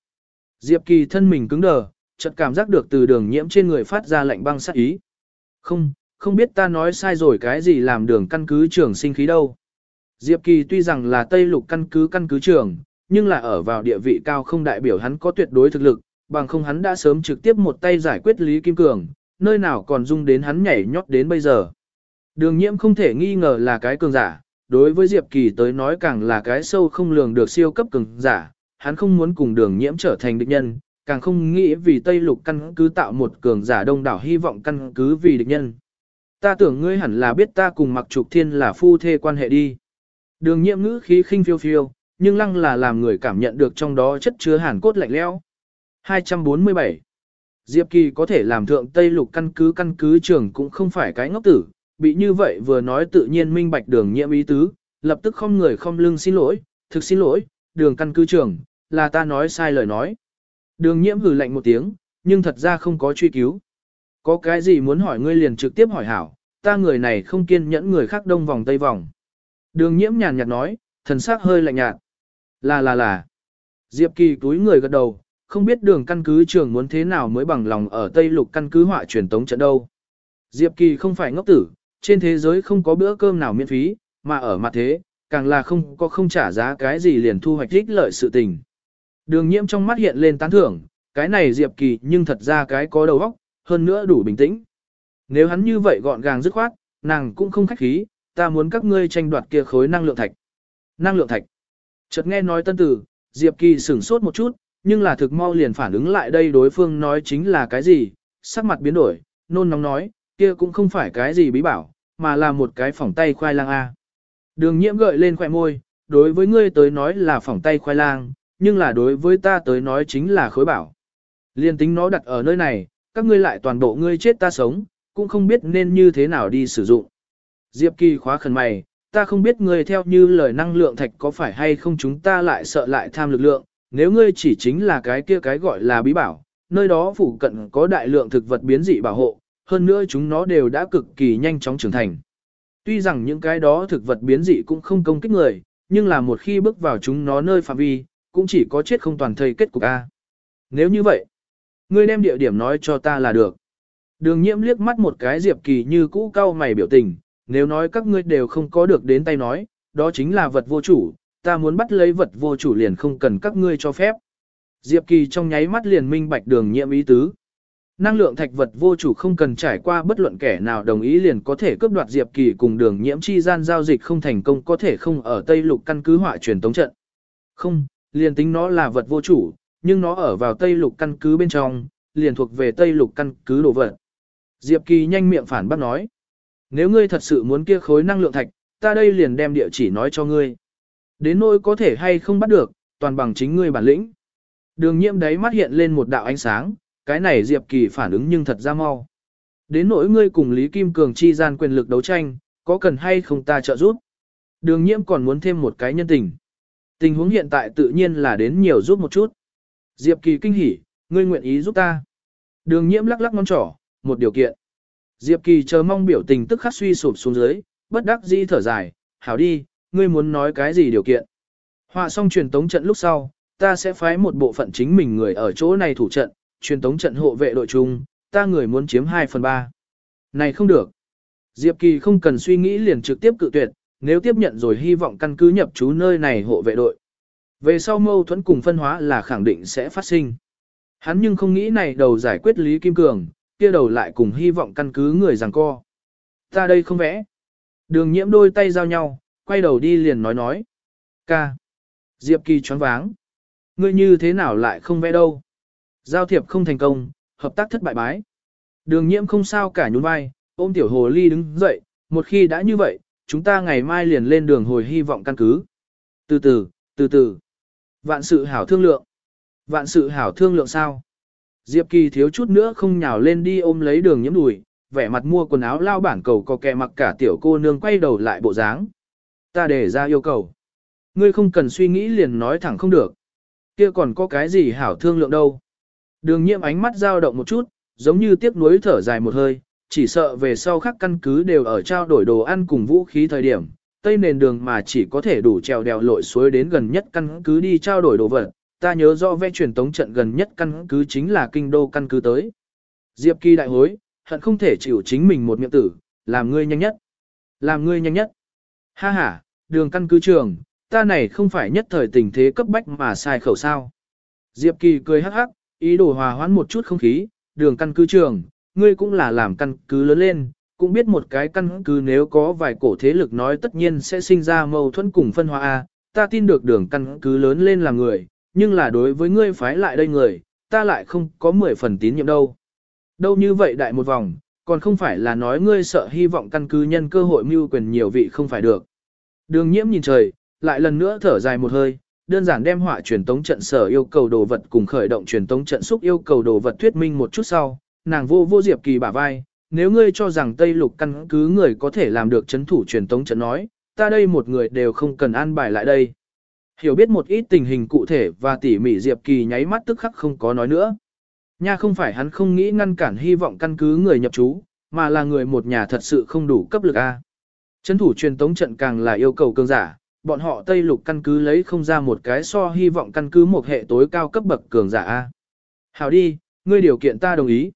Diệp Kỳ thân mình cứng đờ, chợt cảm giác được từ đường nhiễm trên người phát ra lạnh băng sát ý. Không, không biết ta nói sai rồi cái gì làm đường căn cứ trưởng sinh khí đâu. Diệp Kỳ tuy rằng là Tây lục căn cứ căn cứ trưởng, nhưng là ở vào địa vị cao không đại biểu hắn có tuyệt đối thực lực, bằng không hắn đã sớm trực tiếp một tay giải quyết Lý Kim Cường, nơi nào còn dung đến hắn nhảy nhót đến bây giờ. Đường nhiễm không thể nghi ngờ là cái cường giả, đối với Diệp Kỳ tới nói càng là cái sâu không lường được siêu cấp cường giả, hắn không muốn cùng đường nhiễm trở thành địch nhân, càng không nghĩ vì Tây Lục căn cứ tạo một cường giả đông đảo hy vọng căn cứ vì địch nhân. Ta tưởng ngươi hẳn là biết ta cùng Mặc Trục Thiên là phu thê quan hệ đi. Đường nhiễm ngữ khí khinh phiêu phiêu, nhưng lăng là làm người cảm nhận được trong đó chất chứa hàn cốt lạnh lẽo. 247. Diệp Kỳ có thể làm thượng Tây Lục căn cứ căn cứ trưởng cũng không phải cái ngốc tử, bị như vậy vừa nói tự nhiên minh bạch đường nhiễm ý tứ, lập tức không người không lưng xin lỗi, thực xin lỗi, đường căn cứ trưởng, là ta nói sai lời nói. Đường nhiễm hừ lạnh một tiếng, nhưng thật ra không có truy cứu. Có cái gì muốn hỏi ngươi liền trực tiếp hỏi hảo, ta người này không kiên nhẫn người khác đông vòng tây vòng. Đường nhiễm nhàn nhạt nói, thần sắc hơi lạnh nhạt. Là là là. Diệp Kỳ túi người gật đầu, không biết đường căn cứ trường muốn thế nào mới bằng lòng ở Tây Lục căn cứ họa truyền tống trận đâu. Diệp Kỳ không phải ngốc tử, trên thế giới không có bữa cơm nào miễn phí, mà ở mặt thế, càng là không có không trả giá cái gì liền thu hoạch ích lợi sự tình. Đường nhiễm trong mắt hiện lên tán thưởng, cái này Diệp Kỳ nhưng thật ra cái có đầu óc, hơn nữa đủ bình tĩnh. Nếu hắn như vậy gọn gàng dứt khoát, nàng cũng không khách khí, ta muốn các ngươi tranh đoạt kia khối năng lượng thạch. Năng lượng thạch. Chợt nghe nói tân tử, Diệp Kỳ sửng sốt một chút, nhưng là thực mau liền phản ứng lại đây đối phương nói chính là cái gì, sắc mặt biến đổi, nôn nóng nói, kia cũng không phải cái gì bí bảo, mà là một cái phỏng tay khoai lang A. Đường nhiễm gợi lên khỏe môi, đối với ngươi tới nói là phỏng tay khoai lang, nhưng là đối với ta tới nói chính là khối bảo. Liên tính nó đặt ở nơi này, các ngươi lại toàn bộ ngươi chết ta sống, cũng không biết nên như thế nào đi sử dụng. Diệp Kỳ khóa khẩn mày, ta không biết ngươi theo như lời năng lượng thạch có phải hay không chúng ta lại sợ lại tham lực lượng, nếu ngươi chỉ chính là cái kia cái gọi là bí bảo, nơi đó phủ cận có đại lượng thực vật biến dị bảo hộ, hơn nữa chúng nó đều đã cực kỳ nhanh chóng trưởng thành. Tuy rằng những cái đó thực vật biến dị cũng không công kích người, nhưng là một khi bước vào chúng nó nơi phạm vi, cũng chỉ có chết không toàn thây kết cục A. Nếu như vậy, ngươi đem địa điểm nói cho ta là được. Đường nhiễm liếc mắt một cái Diệp Kỳ như cũ cao mày biểu tình, nếu nói các ngươi đều không có được đến tay nói, đó chính là vật vô chủ, ta muốn bắt lấy vật vô chủ liền không cần các ngươi cho phép. Diệp Kỳ trong nháy mắt liền minh bạch đường nhiễm ý tứ. Năng lượng thạch vật vô chủ không cần trải qua bất luận kẻ nào đồng ý liền có thể cướp đoạt Diệp Kỳ cùng đường nhiễm chi gian giao dịch không thành công có thể không ở Tây Lục căn cứ hỏa truyền tống trận. Không, liền tính nó là vật vô chủ, nhưng nó ở vào Tây Lục căn cứ bên trong, liền thuộc về Tây Lục căn cứ đồ vật. Diệp Kỳ nhanh miệng phản bác nói. Nếu ngươi thật sự muốn kia khối năng lượng thạch, ta đây liền đem địa chỉ nói cho ngươi. Đến nỗi có thể hay không bắt được, toàn bằng chính ngươi bản lĩnh. Đường nhiễm đấy mắt hiện lên một đạo ánh sáng, cái này Diệp Kỳ phản ứng nhưng thật ra mau. Đến nỗi ngươi cùng Lý Kim Cường chi gian quyền lực đấu tranh, có cần hay không ta trợ giúp? Đường nhiễm còn muốn thêm một cái nhân tình. Tình huống hiện tại tự nhiên là đến nhiều giúp một chút. Diệp Kỳ kinh hỉ, ngươi nguyện ý giúp ta. Đường nhiễm lắc lắc ngón trỏ, một điều kiện. Diệp Kỳ chờ mong biểu tình tức khắc suy sụp xuống dưới, bất đắc dĩ thở dài, hảo đi, ngươi muốn nói cái gì điều kiện. Họa xong truyền tống trận lúc sau, ta sẽ phái một bộ phận chính mình người ở chỗ này thủ trận, truyền tống trận hộ vệ đội chung, ta người muốn chiếm 2 phần 3. Này không được. Diệp Kỳ không cần suy nghĩ liền trực tiếp cự tuyệt, nếu tiếp nhận rồi hy vọng căn cứ nhập trú nơi này hộ vệ đội. Về sau mâu thuẫn cùng phân hóa là khẳng định sẽ phát sinh. Hắn nhưng không nghĩ này đầu giải quyết Lý Kim Cường, kia đầu lại cùng hy vọng căn cứ người rằng co. Ta đây không vẽ. Đường nhiễm đôi tay giao nhau, quay đầu đi liền nói nói. Ca. Diệp Kỳ choáng váng. Ngươi như thế nào lại không vẽ đâu? Giao thiệp không thành công, hợp tác thất bại bái. Đường nhiễm không sao cả nhún vai, ôm tiểu hồ ly đứng dậy, một khi đã như vậy, chúng ta ngày mai liền lên đường hồi hy vọng căn cứ. Từ từ, từ từ. Vạn sự hảo thương lượng. Vạn sự hảo thương lượng sao? Diệp Kỳ thiếu chút nữa không nhào lên đi ôm lấy đường nhiễm đùi, vẻ mặt mua quần áo lao bản cầu có kẹ mặc cả tiểu cô nương quay đầu lại bộ dáng. Ta để ra yêu cầu. Ngươi không cần suy nghĩ liền nói thẳng không được. Kia còn có cái gì hảo thương lượng đâu. Đường nhiễm ánh mắt dao động một chút, giống như tiếc nuối thở dài một hơi, chỉ sợ về sau khác căn cứ đều ở trao đổi đồ ăn cùng vũ khí thời điểm, tây nền đường mà chỉ có thể đủ trèo đèo lội suối đến gần nhất căn cứ đi trao đổi đồ vật. Ta nhớ rõ vẽ truyền tống trận gần nhất căn cứ chính là kinh đô căn cứ tới. Diệp Kỳ đại hối, hận không thể chịu chính mình một miệng tử, làm ngươi nhanh nhất. Làm ngươi nhanh nhất. Ha ha, đường căn cứ trường, ta này không phải nhất thời tình thế cấp bách mà sai khẩu sao. Diệp Kỳ cười hắc hắc, ý đồ hòa hoãn một chút không khí, đường căn cứ trường, ngươi cũng là làm căn cứ lớn lên, cũng biết một cái căn cứ nếu có vài cổ thế lực nói tất nhiên sẽ sinh ra mâu thuẫn cùng phân hóa A, ta tin được đường căn cứ lớn lên là người, nhưng là đối với ngươi phái lại đây người, ta lại không có 10 phần tín nhiệm đâu. Đâu như vậy đại một vòng, còn không phải là nói ngươi sợ hy vọng căn cứ nhân cơ hội mưu quyền nhiều vị không phải được. Đường nhiễm nhìn trời, lại lần nữa thở dài một hơi, đơn giản đem họa truyền tống trận sở yêu cầu đồ vật cùng khởi động truyền tống trận xúc yêu cầu đồ vật thuyết minh một chút sau, nàng vô vô Diệp Kỳ bả vai, nếu ngươi cho rằng Tây Lục căn cứ người có thể làm được chấn thủ truyền tống trận nói, ta đây một người đều không cần an bài lại đây. Hiểu biết một ít tình hình cụ thể và tỉ mỉ Diệp Kỳ nháy mắt tức khắc không có nói nữa. Nha không phải hắn không nghĩ ngăn cản hy vọng căn cứ người nhập trú, mà là người một nhà thật sự không đủ cấp lực A. Chấn thủ truyền tống trận càng là yêu cầu cường giả, bọn họ Tây Lục căn cứ lấy không ra một cái so hy vọng căn cứ một hệ tối cao cấp bậc cường giả A. Hảo đi, ngươi điều kiện ta đồng ý.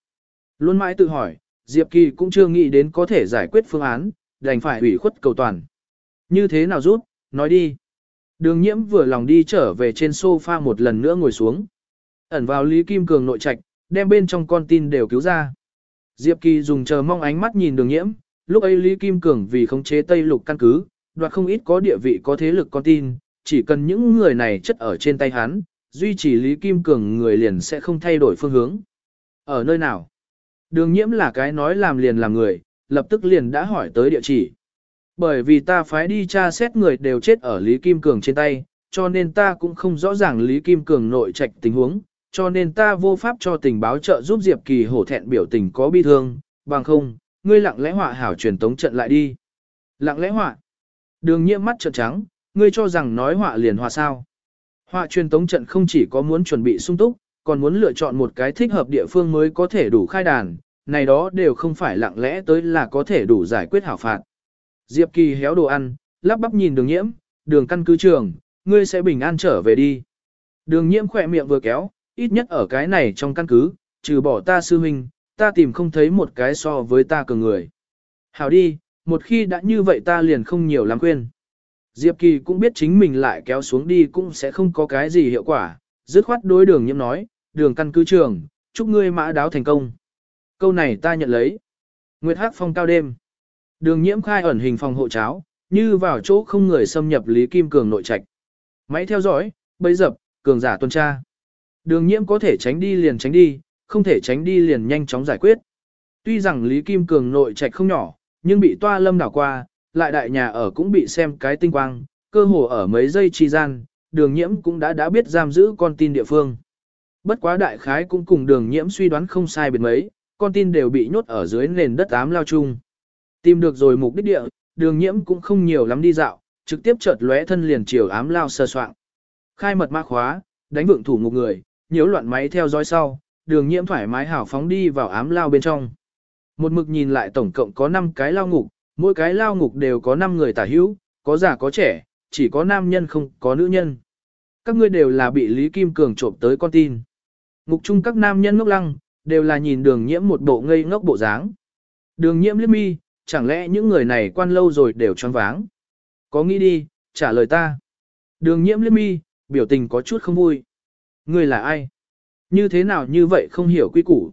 Luôn mãi tự hỏi, Diệp Kỳ cũng chưa nghĩ đến có thể giải quyết phương án, đành phải ủy khuất cầu toàn. Như thế nào rút, nói đi. Đường nhiễm vừa lòng đi trở về trên sofa một lần nữa ngồi xuống. Ẩn vào Lý Kim Cường nội trạch, đem bên trong con tin đều cứu ra. Diệp Kỳ dùng chờ mong ánh mắt nhìn đường nhiễm, lúc ấy Lý Kim Cường vì khống chế Tây Lục căn cứ, đoạt không ít có địa vị có thế lực con tin, chỉ cần những người này chất ở trên tay hắn, duy trì Lý Kim Cường người liền sẽ không thay đổi phương hướng. Ở nơi nào? Đường nhiễm là cái nói làm liền làm người, lập tức liền đã hỏi tới địa chỉ. Bởi vì ta phái đi tra xét người đều chết ở Lý Kim Cường trên tay, cho nên ta cũng không rõ ràng Lý Kim Cường nội trạch tình huống, cho nên ta vô pháp cho tình báo trợ giúp Diệp Kỳ hổ thẹn biểu tình có bi thương, bằng không, ngươi lặng lẽ họa hảo truyền tống trận lại đi. Lặng lẽ họa. Đường nhiễm mắt trợn trắng, ngươi cho rằng nói họa liền hòa sao. Họa truyền tống trận không chỉ có muốn chuẩn bị sung túc, còn muốn lựa chọn một cái thích hợp địa phương mới có thể đủ khai đàn, này đó đều không phải lặng lẽ tới là có thể đủ giải quyết hảo phạt. Diệp Kỳ héo đồ ăn, lắp bắp nhìn đường nhiễm, đường căn cứ trường, ngươi sẽ bình an trở về đi. Đường nhiễm khỏe miệng vừa kéo, ít nhất ở cái này trong căn cứ, trừ bỏ ta sư huynh, ta tìm không thấy một cái so với ta cường người. Hảo đi, một khi đã như vậy ta liền không nhiều lắm quên. Diệp Kỳ cũng biết chính mình lại kéo xuống đi cũng sẽ không có cái gì hiệu quả, dứt khoát đối đường nhiễm nói, đường căn cứ trường, chúc ngươi mã đáo thành công. Câu này ta nhận lấy. Nguyệt Hắc phong cao đêm. Đường nhiễm khai ẩn hình phòng hộ cháo, như vào chỗ không người xâm nhập Lý Kim Cường nội trạch. Máy theo dõi, bấy dập, cường giả tuần tra. Đường nhiễm có thể tránh đi liền tránh đi, không thể tránh đi liền nhanh chóng giải quyết. Tuy rằng Lý Kim Cường nội trạch không nhỏ, nhưng bị toa lâm đảo qua, lại đại nhà ở cũng bị xem cái tinh quang, cơ hồ ở mấy giây chi gian, đường nhiễm cũng đã đã biết giam giữ con tin địa phương. Bất quá đại khái cũng cùng đường nhiễm suy đoán không sai biệt mấy, con tin đều bị nhốt ở dưới nền đất ám lao chung. Tìm được rồi mục đích địa, đường nhiễm cũng không nhiều lắm đi dạo, trực tiếp chợt lóe thân liền chiều ám lao sơ soạn. Khai mật mã khóa, đánh vượng thủ ngục người, nhiễu loạn máy theo dõi sau, đường nhiễm thoải mái hảo phóng đi vào ám lao bên trong. Một mực nhìn lại tổng cộng có 5 cái lao ngục, mỗi cái lao ngục đều có 5 người tả hữu, có già có trẻ, chỉ có nam nhân không có nữ nhân. Các ngươi đều là bị Lý Kim Cường trộm tới con tin. Ngục chung các nam nhân ngốc lăng, đều là nhìn đường nhiễm một bộ ngây ngốc bộ dáng. Đường nhiễm liếc mi, chẳng lẽ những người này quan lâu rồi đều choáng váng. Có nghĩ đi, trả lời ta. Đường nhiễm liếc mi, biểu tình có chút không vui. Ngươi là ai? Như thế nào như vậy không hiểu quy củ?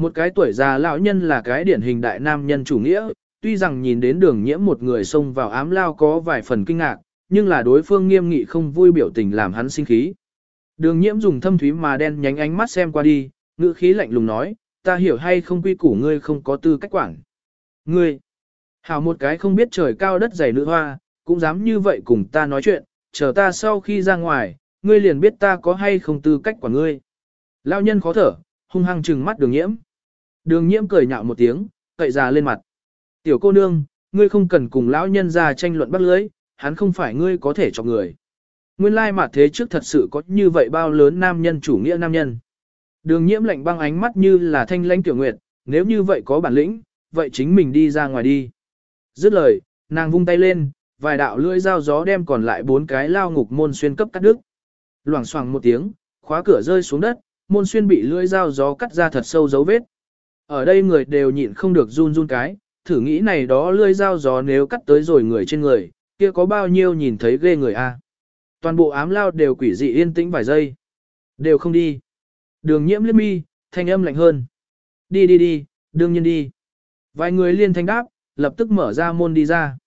Một cái tuổi già lão nhân là cái điển hình đại nam nhân chủ nghĩa, tuy rằng nhìn đến đường nhiễm một người xông vào ám lao có vài phần kinh ngạc, nhưng là đối phương nghiêm nghị không vui biểu tình làm hắn sinh khí. Đường nhiễm dùng thâm thúy mà đen nhánh ánh mắt xem qua đi, ngữ khí lạnh lùng nói, ta hiểu hay không quy củ ngươi không có tư cách quản. Ngươi, hảo một cái không biết trời cao đất dày nữ hoa, cũng dám như vậy cùng ta nói chuyện, chờ ta sau khi ra ngoài, ngươi liền biết ta có hay không tư cách quản ngươi. Lão nhân khó thở, hung hăng trừng mắt đường nhiễm. Đường nhiễm cười nhạo một tiếng, cậy già lên mặt. Tiểu cô nương, ngươi không cần cùng lão nhân ra tranh luận bắt lưới, hắn không phải ngươi có thể cho người. Nguyên lai mà thế trước thật sự có như vậy bao lớn nam nhân chủ nghĩa nam nhân. Đường nhiễm lạnh băng ánh mắt như là thanh lãnh tiểu nguyệt, nếu như vậy có bản lĩnh, vậy chính mình đi ra ngoài đi. Dứt lời, nàng vung tay lên, vài đạo lưỡi dao gió đem còn lại bốn cái lao ngục môn xuyên cấp cắt đứt. Loảng xoảng một tiếng, khóa cửa rơi xuống đất, môn xuyên bị lưỡi dao gió cắt ra thật sâu dấu vết. Ở đây người đều nhịn không được run run cái, thử nghĩ này đó lưỡi dao gió nếu cắt tới rồi người trên người, kia có bao nhiêu nhìn thấy ghê người a. Toàn bộ ám lao đều quỷ dị yên tĩnh vài giây. Đều không đi. Đường nhiễm liếc mi, thanh âm lạnh hơn. Đi đi đi, đương nhiên đi. Vài người liên thanh đáp, lập tức mở ra môn đi ra.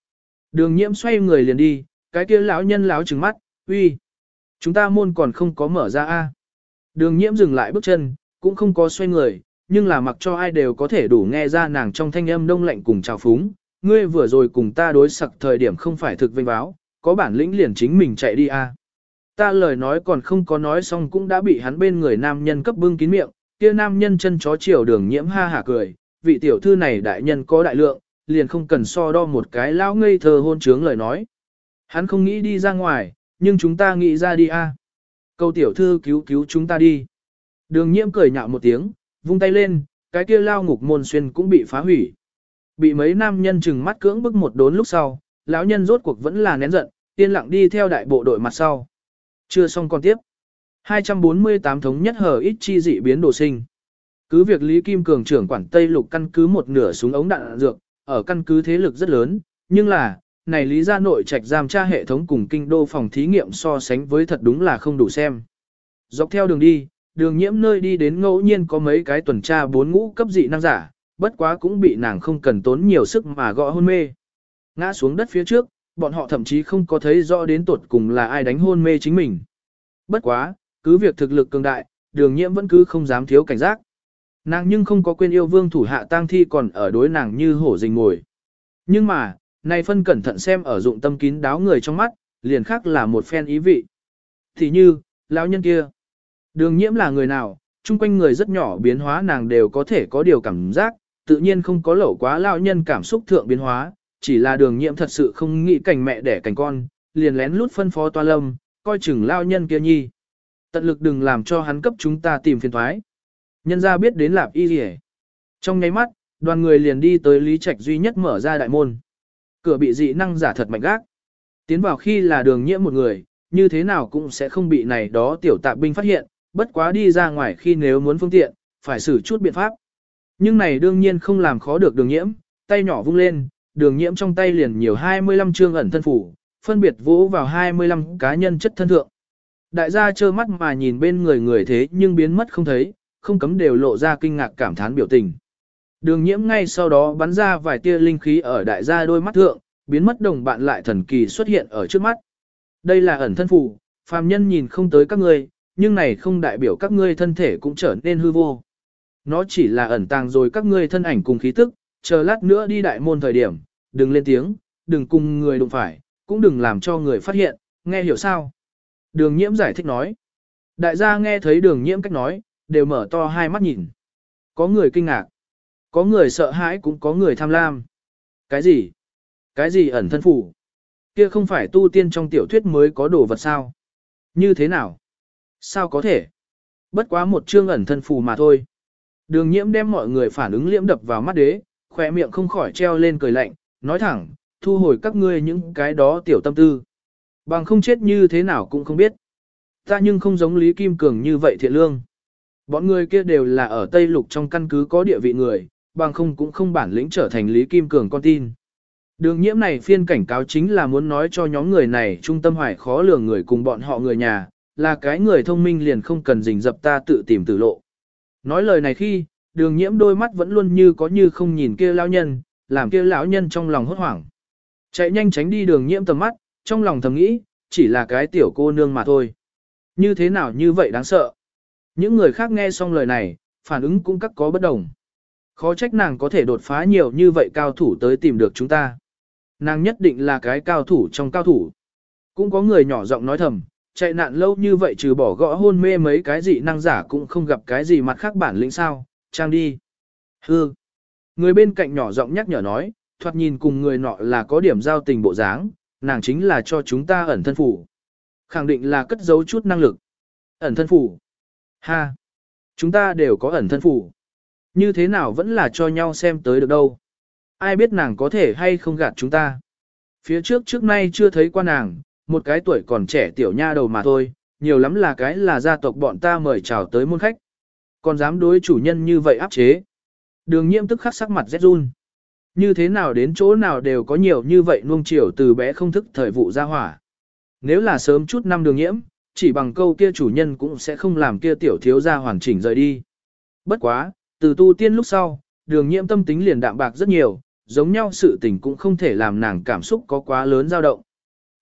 Đường nhiễm xoay người liền đi, cái kia lão nhân lão trừng mắt, uy. Chúng ta môn còn không có mở ra a. Đường nhiễm dừng lại bước chân, cũng không có xoay người, nhưng là mặc cho ai đều có thể đủ nghe ra nàng trong thanh âm đông lạnh cùng trào phúng. Ngươi vừa rồi cùng ta đối sặc thời điểm không phải thực vinh báo, có bản lĩnh liền chính mình chạy đi a. Ta lời nói còn không có nói xong cũng đã bị hắn bên người nam nhân cấp bưng kín miệng, kia nam nhân chân chó chiều đường nhiễm ha hả cười, vị tiểu thư này đại nhân có đại lượng, liền không cần so đo một cái lao ngây thơ hôn trướng lời nói. Hắn không nghĩ đi ra ngoài, nhưng chúng ta nghĩ ra đi a. Câu tiểu thư cứu cứu chúng ta đi. Đường nhiễm cười nhạo một tiếng, vung tay lên, cái kia lao ngục môn xuyên cũng bị phá hủy. Bị mấy nam nhân chừng mắt cưỡng bức một đốn lúc sau, lão nhân rốt cuộc vẫn là nén giận, yên lặng đi theo đại bộ đội mặt sau. Chưa xong còn tiếp. 248 thống nhất hở ít chi dị biến đồ sinh. Cứ việc Lý Kim Cường trưởng quản Tây Lục căn cứ một nửa súng ống đạn, dược, ở căn cứ thế lực rất lớn, nhưng là, này lý gia nội trạch giam tra hệ thống cùng kinh đô phòng thí nghiệm so sánh với thật đúng là không đủ xem. Dọc theo đường đi, đường nhiễm nơi đi đến ngẫu nhiên có mấy cái tuần tra bốn ngũ cấp dị năng giả, bất quá cũng bị nàng không cần tốn nhiều sức mà gõ hôn mê. Ngã xuống đất phía trước, bọn họ thậm chí không có thấy rõ đến tuột cùng là ai đánh hôn mê chính mình. Bất quá, cứ việc thực lực cường đại, đường nhiễm vẫn cứ không dám thiếu cảnh giác. Nàng nhưng không có quên yêu vương thủ hạ tang thi còn ở đối nàng như hổ rình ngồi. Nhưng mà, này phân cẩn thận xem ở dụng tâm kín đáo người trong mắt, liền khác là một phen ý vị. Thì như, lão nhân kia. Đường nhiễm là người nào, chung quanh người rất nhỏ biến hóa nàng đều có thể có điều cảm giác, tự nhiên không có lẩu quá lão nhân cảm xúc thượng biến hóa, chỉ là đường nhiễm thật sự không nghĩ cảnh mẹ đẻ cảnh con, liền lén lút phân phó toa lâm, coi chừng lão nhân kia nhi. Tận lực đừng làm cho hắn cấp chúng ta tìm phiền thoái. Nhân gia biết đến lạp y gì Trong nháy mắt, đoàn người liền đi tới Lý Trạch duy nhất mở ra đại môn. Cửa bị dị năng giả thật mạnh gác. Tiến vào khi là đường nhiễm một người, như thế nào cũng sẽ không bị này đó tiểu tạ binh phát hiện, bất quá đi ra ngoài khi nếu muốn phương tiện, phải xử chút biện pháp. Nhưng này đương nhiên không làm khó được đường nhiễm, tay nhỏ vung lên, đường nhiễm trong tay liền nhiều 25 chương ẩn thân phủ, phân biệt vỗ vào 25 cá nhân chất thân thượng. Đại gia trơ mắt mà nhìn bên người người thế nhưng biến mất không thấy, không cấm đều lộ ra kinh ngạc cảm thán biểu tình. Đường nhiễm ngay sau đó bắn ra vài tia linh khí ở đại gia đôi mắt thượng, biến mất đồng bạn lại thần kỳ xuất hiện ở trước mắt. Đây là ẩn thân phù, phàm nhân nhìn không tới các người nhưng này không đại biểu các ngươi thân thể cũng trở nên hư vô. Nó chỉ là ẩn tàng rồi các ngươi thân ảnh cùng khí tức, chờ lát nữa đi đại môn thời điểm, đừng lên tiếng, đừng cùng người đụng phải, cũng đừng làm cho người phát hiện, nghe hiểu sao? Đường nhiễm giải thích nói. Đại gia nghe thấy đường nhiễm cách nói, đều mở to hai mắt nhìn. Có người kinh ngạc, có người sợ hãi cũng có người tham lam. Cái gì? Cái gì ẩn thân phủ? Kia không phải tu tiên trong tiểu thuyết mới có đồ vật sao? Như thế nào? Sao có thể? Bất quá một chương ẩn thân phù mà thôi. Đường nhiễm đem mọi người phản ứng liễm đập vào mắt đế, khỏe miệng không khỏi treo lên cười lạnh, nói thẳng, thu hồi các ngươi những cái đó tiểu tâm tư. Bằng không chết như thế nào cũng không biết. Ta nhưng không giống Lý Kim Cường như vậy thiện lương. Bọn người kia đều là ở Tây Lục trong căn cứ có địa vị người, bằng không cũng không bản lĩnh trở thành Lý Kim Cường con tin. Đường nhiễm này phiên cảnh cáo chính là muốn nói cho nhóm người này trung tâm hoài khó lường người cùng bọn họ người nhà, là cái người thông minh liền không cần rình dập ta tự tìm tử lộ. Nói lời này khi, đường nhiễm đôi mắt vẫn luôn như có như không nhìn kia lão nhân, làm kia lão nhân trong lòng hốt hoảng. Chạy nhanh tránh đi đường nhiễm tầm mắt, trong lòng thầm nghĩ, chỉ là cái tiểu cô nương mà thôi. Như thế nào như vậy đáng sợ. Những người khác nghe xong lời này, phản ứng cũng các có bất đồng. Khó trách nàng có thể đột phá nhiều như vậy cao thủ tới tìm được chúng ta. Nàng nhất định là cái cao thủ trong cao thủ. Cũng có người nhỏ giọng nói thầm, chạy nạn lâu như vậy trừ bỏ gõ hôn mê mấy cái gì năng giả cũng không gặp cái gì mặt khác bản lĩnh sao, trang đi. Hư. Người bên cạnh nhỏ giọng nhắc nhở nói, thoạt nhìn cùng người nọ là có điểm giao tình bộ dáng, nàng chính là cho chúng ta ẩn thân phủ. Khẳng định là cất giấu chút năng lực. Ẩn thân phủ. Ha. Chúng ta đều có ẩn thân phủ. Như thế nào vẫn là cho nhau xem tới được đâu. Ai biết nàng có thể hay không gạt chúng ta. Phía trước trước nay chưa thấy qua nàng, một cái tuổi còn trẻ tiểu nha đầu mà thôi, nhiều lắm là cái là gia tộc bọn ta mời chào tới môn khách. Còn dám đối chủ nhân như vậy áp chế. Đường nhiễm tức khắc sắc mặt rét run. Như thế nào đến chỗ nào đều có nhiều như vậy nuông chiều từ bé không thức thời vụ ra hỏa. Nếu là sớm chút năm đường nhiễm, chỉ bằng câu kia chủ nhân cũng sẽ không làm kia tiểu thiếu gia hoàn chỉnh rời đi. Bất quá, từ tu tiên lúc sau, đường nhiễm tâm tính liền đạm bạc rất nhiều, giống nhau sự tình cũng không thể làm nàng cảm xúc có quá lớn dao động.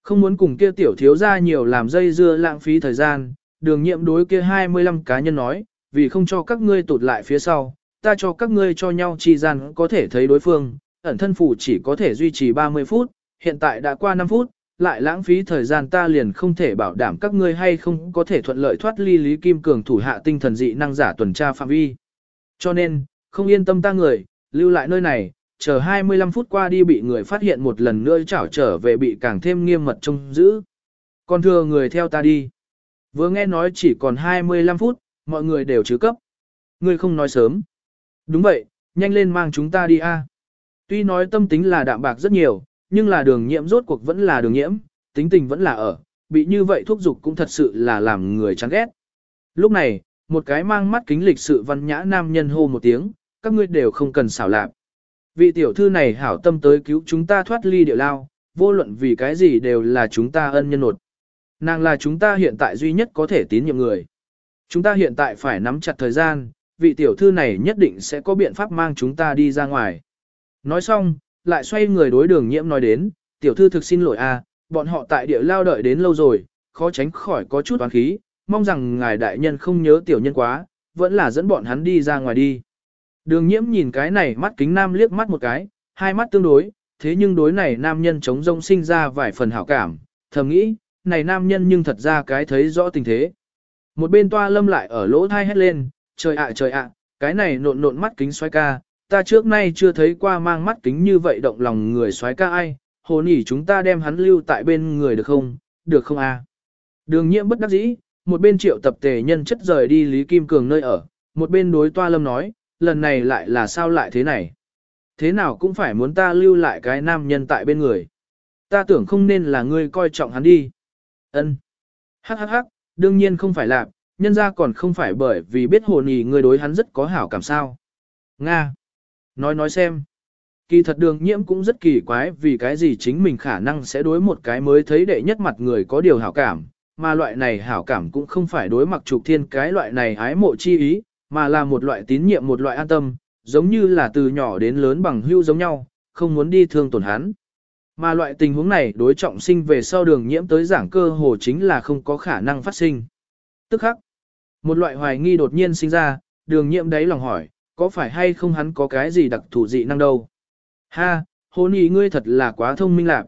Không muốn cùng kia tiểu thiếu gia nhiều làm dây dưa lãng phí thời gian, đường nhiệm đối kia 25 cá nhân nói, vì không cho các ngươi tụt lại phía sau, ta cho các ngươi cho nhau chi gian có thể thấy đối phương, ẩn thân phủ chỉ có thể duy trì 30 phút, hiện tại đã qua 5 phút, lại lãng phí thời gian ta liền không thể bảo đảm các ngươi hay không có thể thuận lợi thoát ly Lý Kim Cường thủ hạ tinh thần dị năng giả tuần tra phạm vi. Cho nên, không yên tâm ta người, lưu lại nơi này, chờ 25 phút qua đi bị người phát hiện một lần nữa trảo trở về bị càng thêm nghiêm mật trông giữ. Còn thừa người theo ta đi. Vừa nghe nói chỉ còn 25 phút, mọi người đều chứ cấp. Người không nói sớm. Đúng vậy, nhanh lên mang chúng ta đi a. Tuy nói tâm tính là đạm bạc rất nhiều, nhưng là đường nhiễm rốt cuộc vẫn là đường nhiễm, tính tình vẫn là ở, bị như vậy thúc giục cũng thật sự là làm người chán ghét. Lúc này, một cái mang mắt kính lịch sự văn nhã nam nhân hô một tiếng, các ngươi đều không cần xảo lạp. Vị tiểu thư này hảo tâm tới cứu chúng ta thoát ly địa lao, vô luận vì cái gì đều là chúng ta ân nhân nột. Nàng là chúng ta hiện tại duy nhất có thể tín nhiệm người. Chúng ta hiện tại phải nắm chặt thời gian, vị tiểu thư này nhất định sẽ có biện pháp mang chúng ta đi ra ngoài. Nói xong, lại xoay người đối đường nhiễm nói đến, tiểu thư thực xin lỗi a, bọn họ tại địa lao đợi đến lâu rồi, khó tránh khỏi có chút oán khí, mong rằng ngài đại nhân không nhớ tiểu nhân quá, vẫn là dẫn bọn hắn đi ra ngoài đi. Đường nhiễm nhìn cái này mắt kính nam liếc mắt một cái, hai mắt tương đối, thế nhưng đối này nam nhân chống rông sinh ra vài phần hảo cảm, thầm nghĩ, này nam nhân nhưng thật ra cái thấy rõ tình thế. Một bên toa lâm lại ở lỗ thai hét lên, trời ạ trời ạ, cái này nộn nộn mắt kính xoay ca, ta trước nay chưa thấy qua mang mắt kính như vậy động lòng người xoáy ca ai, hồ nỉ chúng ta đem hắn lưu tại bên người được không, được không a? Đường nhiễm bất đắc dĩ, một bên triệu tập tề nhân chất rời đi Lý Kim Cường nơi ở, một bên đối toa lâm nói, lần này lại là sao lại thế này? Thế nào cũng phải muốn ta lưu lại cái nam nhân tại bên người. Ta tưởng không nên là ngươi coi trọng hắn đi. Ân. Hắc hắc hắc, đương nhiên không phải là, nhân ra còn không phải bởi vì biết hồn ý ngươi đối hắn rất có hảo cảm sao. Nga. Nói nói xem. Kỳ thật đường nhiễm cũng rất kỳ quái vì cái gì chính mình khả năng sẽ đối một cái mới thấy đệ nhất mặt người có điều hảo cảm, mà loại này hảo cảm cũng không phải đối mặt trục thiên cái loại này ái mộ chi ý, mà là một loại tín nhiệm một loại an tâm, giống như là từ nhỏ đến lớn bằng hưu giống nhau, không muốn đi thương tổn hắn. Mà loại tình huống này đối trọng sinh về sau đường nhiễm tới giảng cơ hồ chính là không có khả năng phát sinh. Tức khắc, một loại hoài nghi đột nhiên sinh ra, đường nhiễm đấy lòng hỏi, có phải hay không hắn có cái gì đặc thù dị năng đâu? Ha, hôn ý ngươi thật là quá thông minh lạc.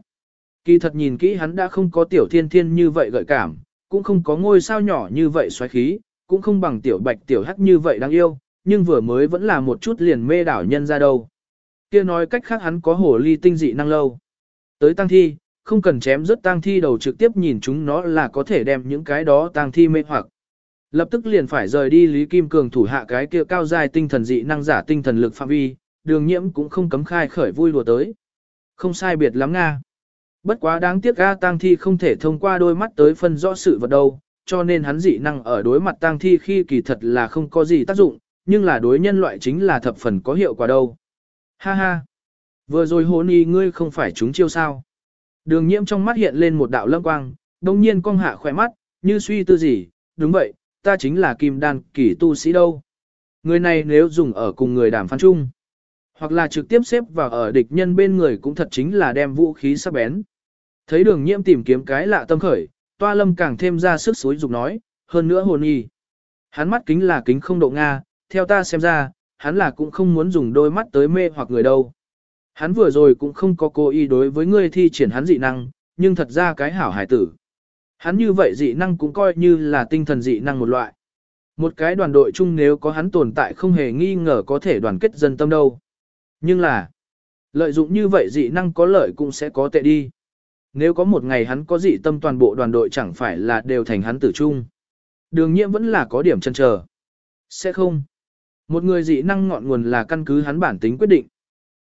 Kỳ thật nhìn kỹ hắn đã không có tiểu thiên thiên như vậy gợi cảm, cũng không có ngôi sao nhỏ như vậy xoáy khí, cũng không bằng tiểu bạch tiểu hắc như vậy đáng yêu, nhưng vừa mới vẫn là một chút liền mê đảo nhân ra đâu. Kia nói cách khác hắn có hồ ly tinh dị năng lâu. Tới tăng thi, không cần chém rớt tang thi đầu trực tiếp nhìn chúng nó là có thể đem những cái đó tang thi mê hoặc. Lập tức liền phải rời đi Lý Kim Cường thủ hạ cái kia cao dài tinh thần dị năng giả tinh thần lực phạm vi, đường nhiễm cũng không cấm khai khởi vui đùa tới. Không sai biệt lắm Nga. Bất quá đáng tiếc A tang thi không thể thông qua đôi mắt tới phân rõ sự vật đâu, cho nên hắn dị năng ở đối mặt tang thi khi kỳ thật là không có gì tác dụng, nhưng là đối nhân loại chính là thập phần có hiệu quả đâu. Ha ha! Vừa rồi hồn y ngươi không phải chúng chiêu sao. Đường nhiễm trong mắt hiện lên một đạo lâm quang, đồng nhiên cong hạ khỏe mắt, như suy tư gì, đúng vậy, ta chính là kim đan kỷ tu sĩ đâu. Người này nếu dùng ở cùng người đàm phán chung, hoặc là trực tiếp xếp vào ở địch nhân bên người cũng thật chính là đem vũ khí sắc bén. Thấy đường nhiễm tìm kiếm cái lạ tâm khởi, toa lâm càng thêm ra sức suối dục nói, hơn nữa hồn y. Hắn mắt kính là kính không độ Nga, theo ta xem ra, hắn là cũng không muốn dùng đôi mắt tới mê hoặc người đâu. Hắn vừa rồi cũng không có cố ý đối với ngươi thi triển hắn dị năng, nhưng thật ra cái hảo hải tử. Hắn như vậy dị năng cũng coi như là tinh thần dị năng một loại. Một cái đoàn đội chung nếu có hắn tồn tại không hề nghi ngờ có thể đoàn kết dân tâm đâu. Nhưng là, lợi dụng như vậy dị năng có lợi cũng sẽ có tệ đi. Nếu có một ngày hắn có dị tâm toàn bộ đoàn đội chẳng phải là đều thành hắn tử trung, Đường nhiễm vẫn là có điểm chân chờ. Sẽ không. Một người dị năng ngọn nguồn là căn cứ hắn bản tính quyết định.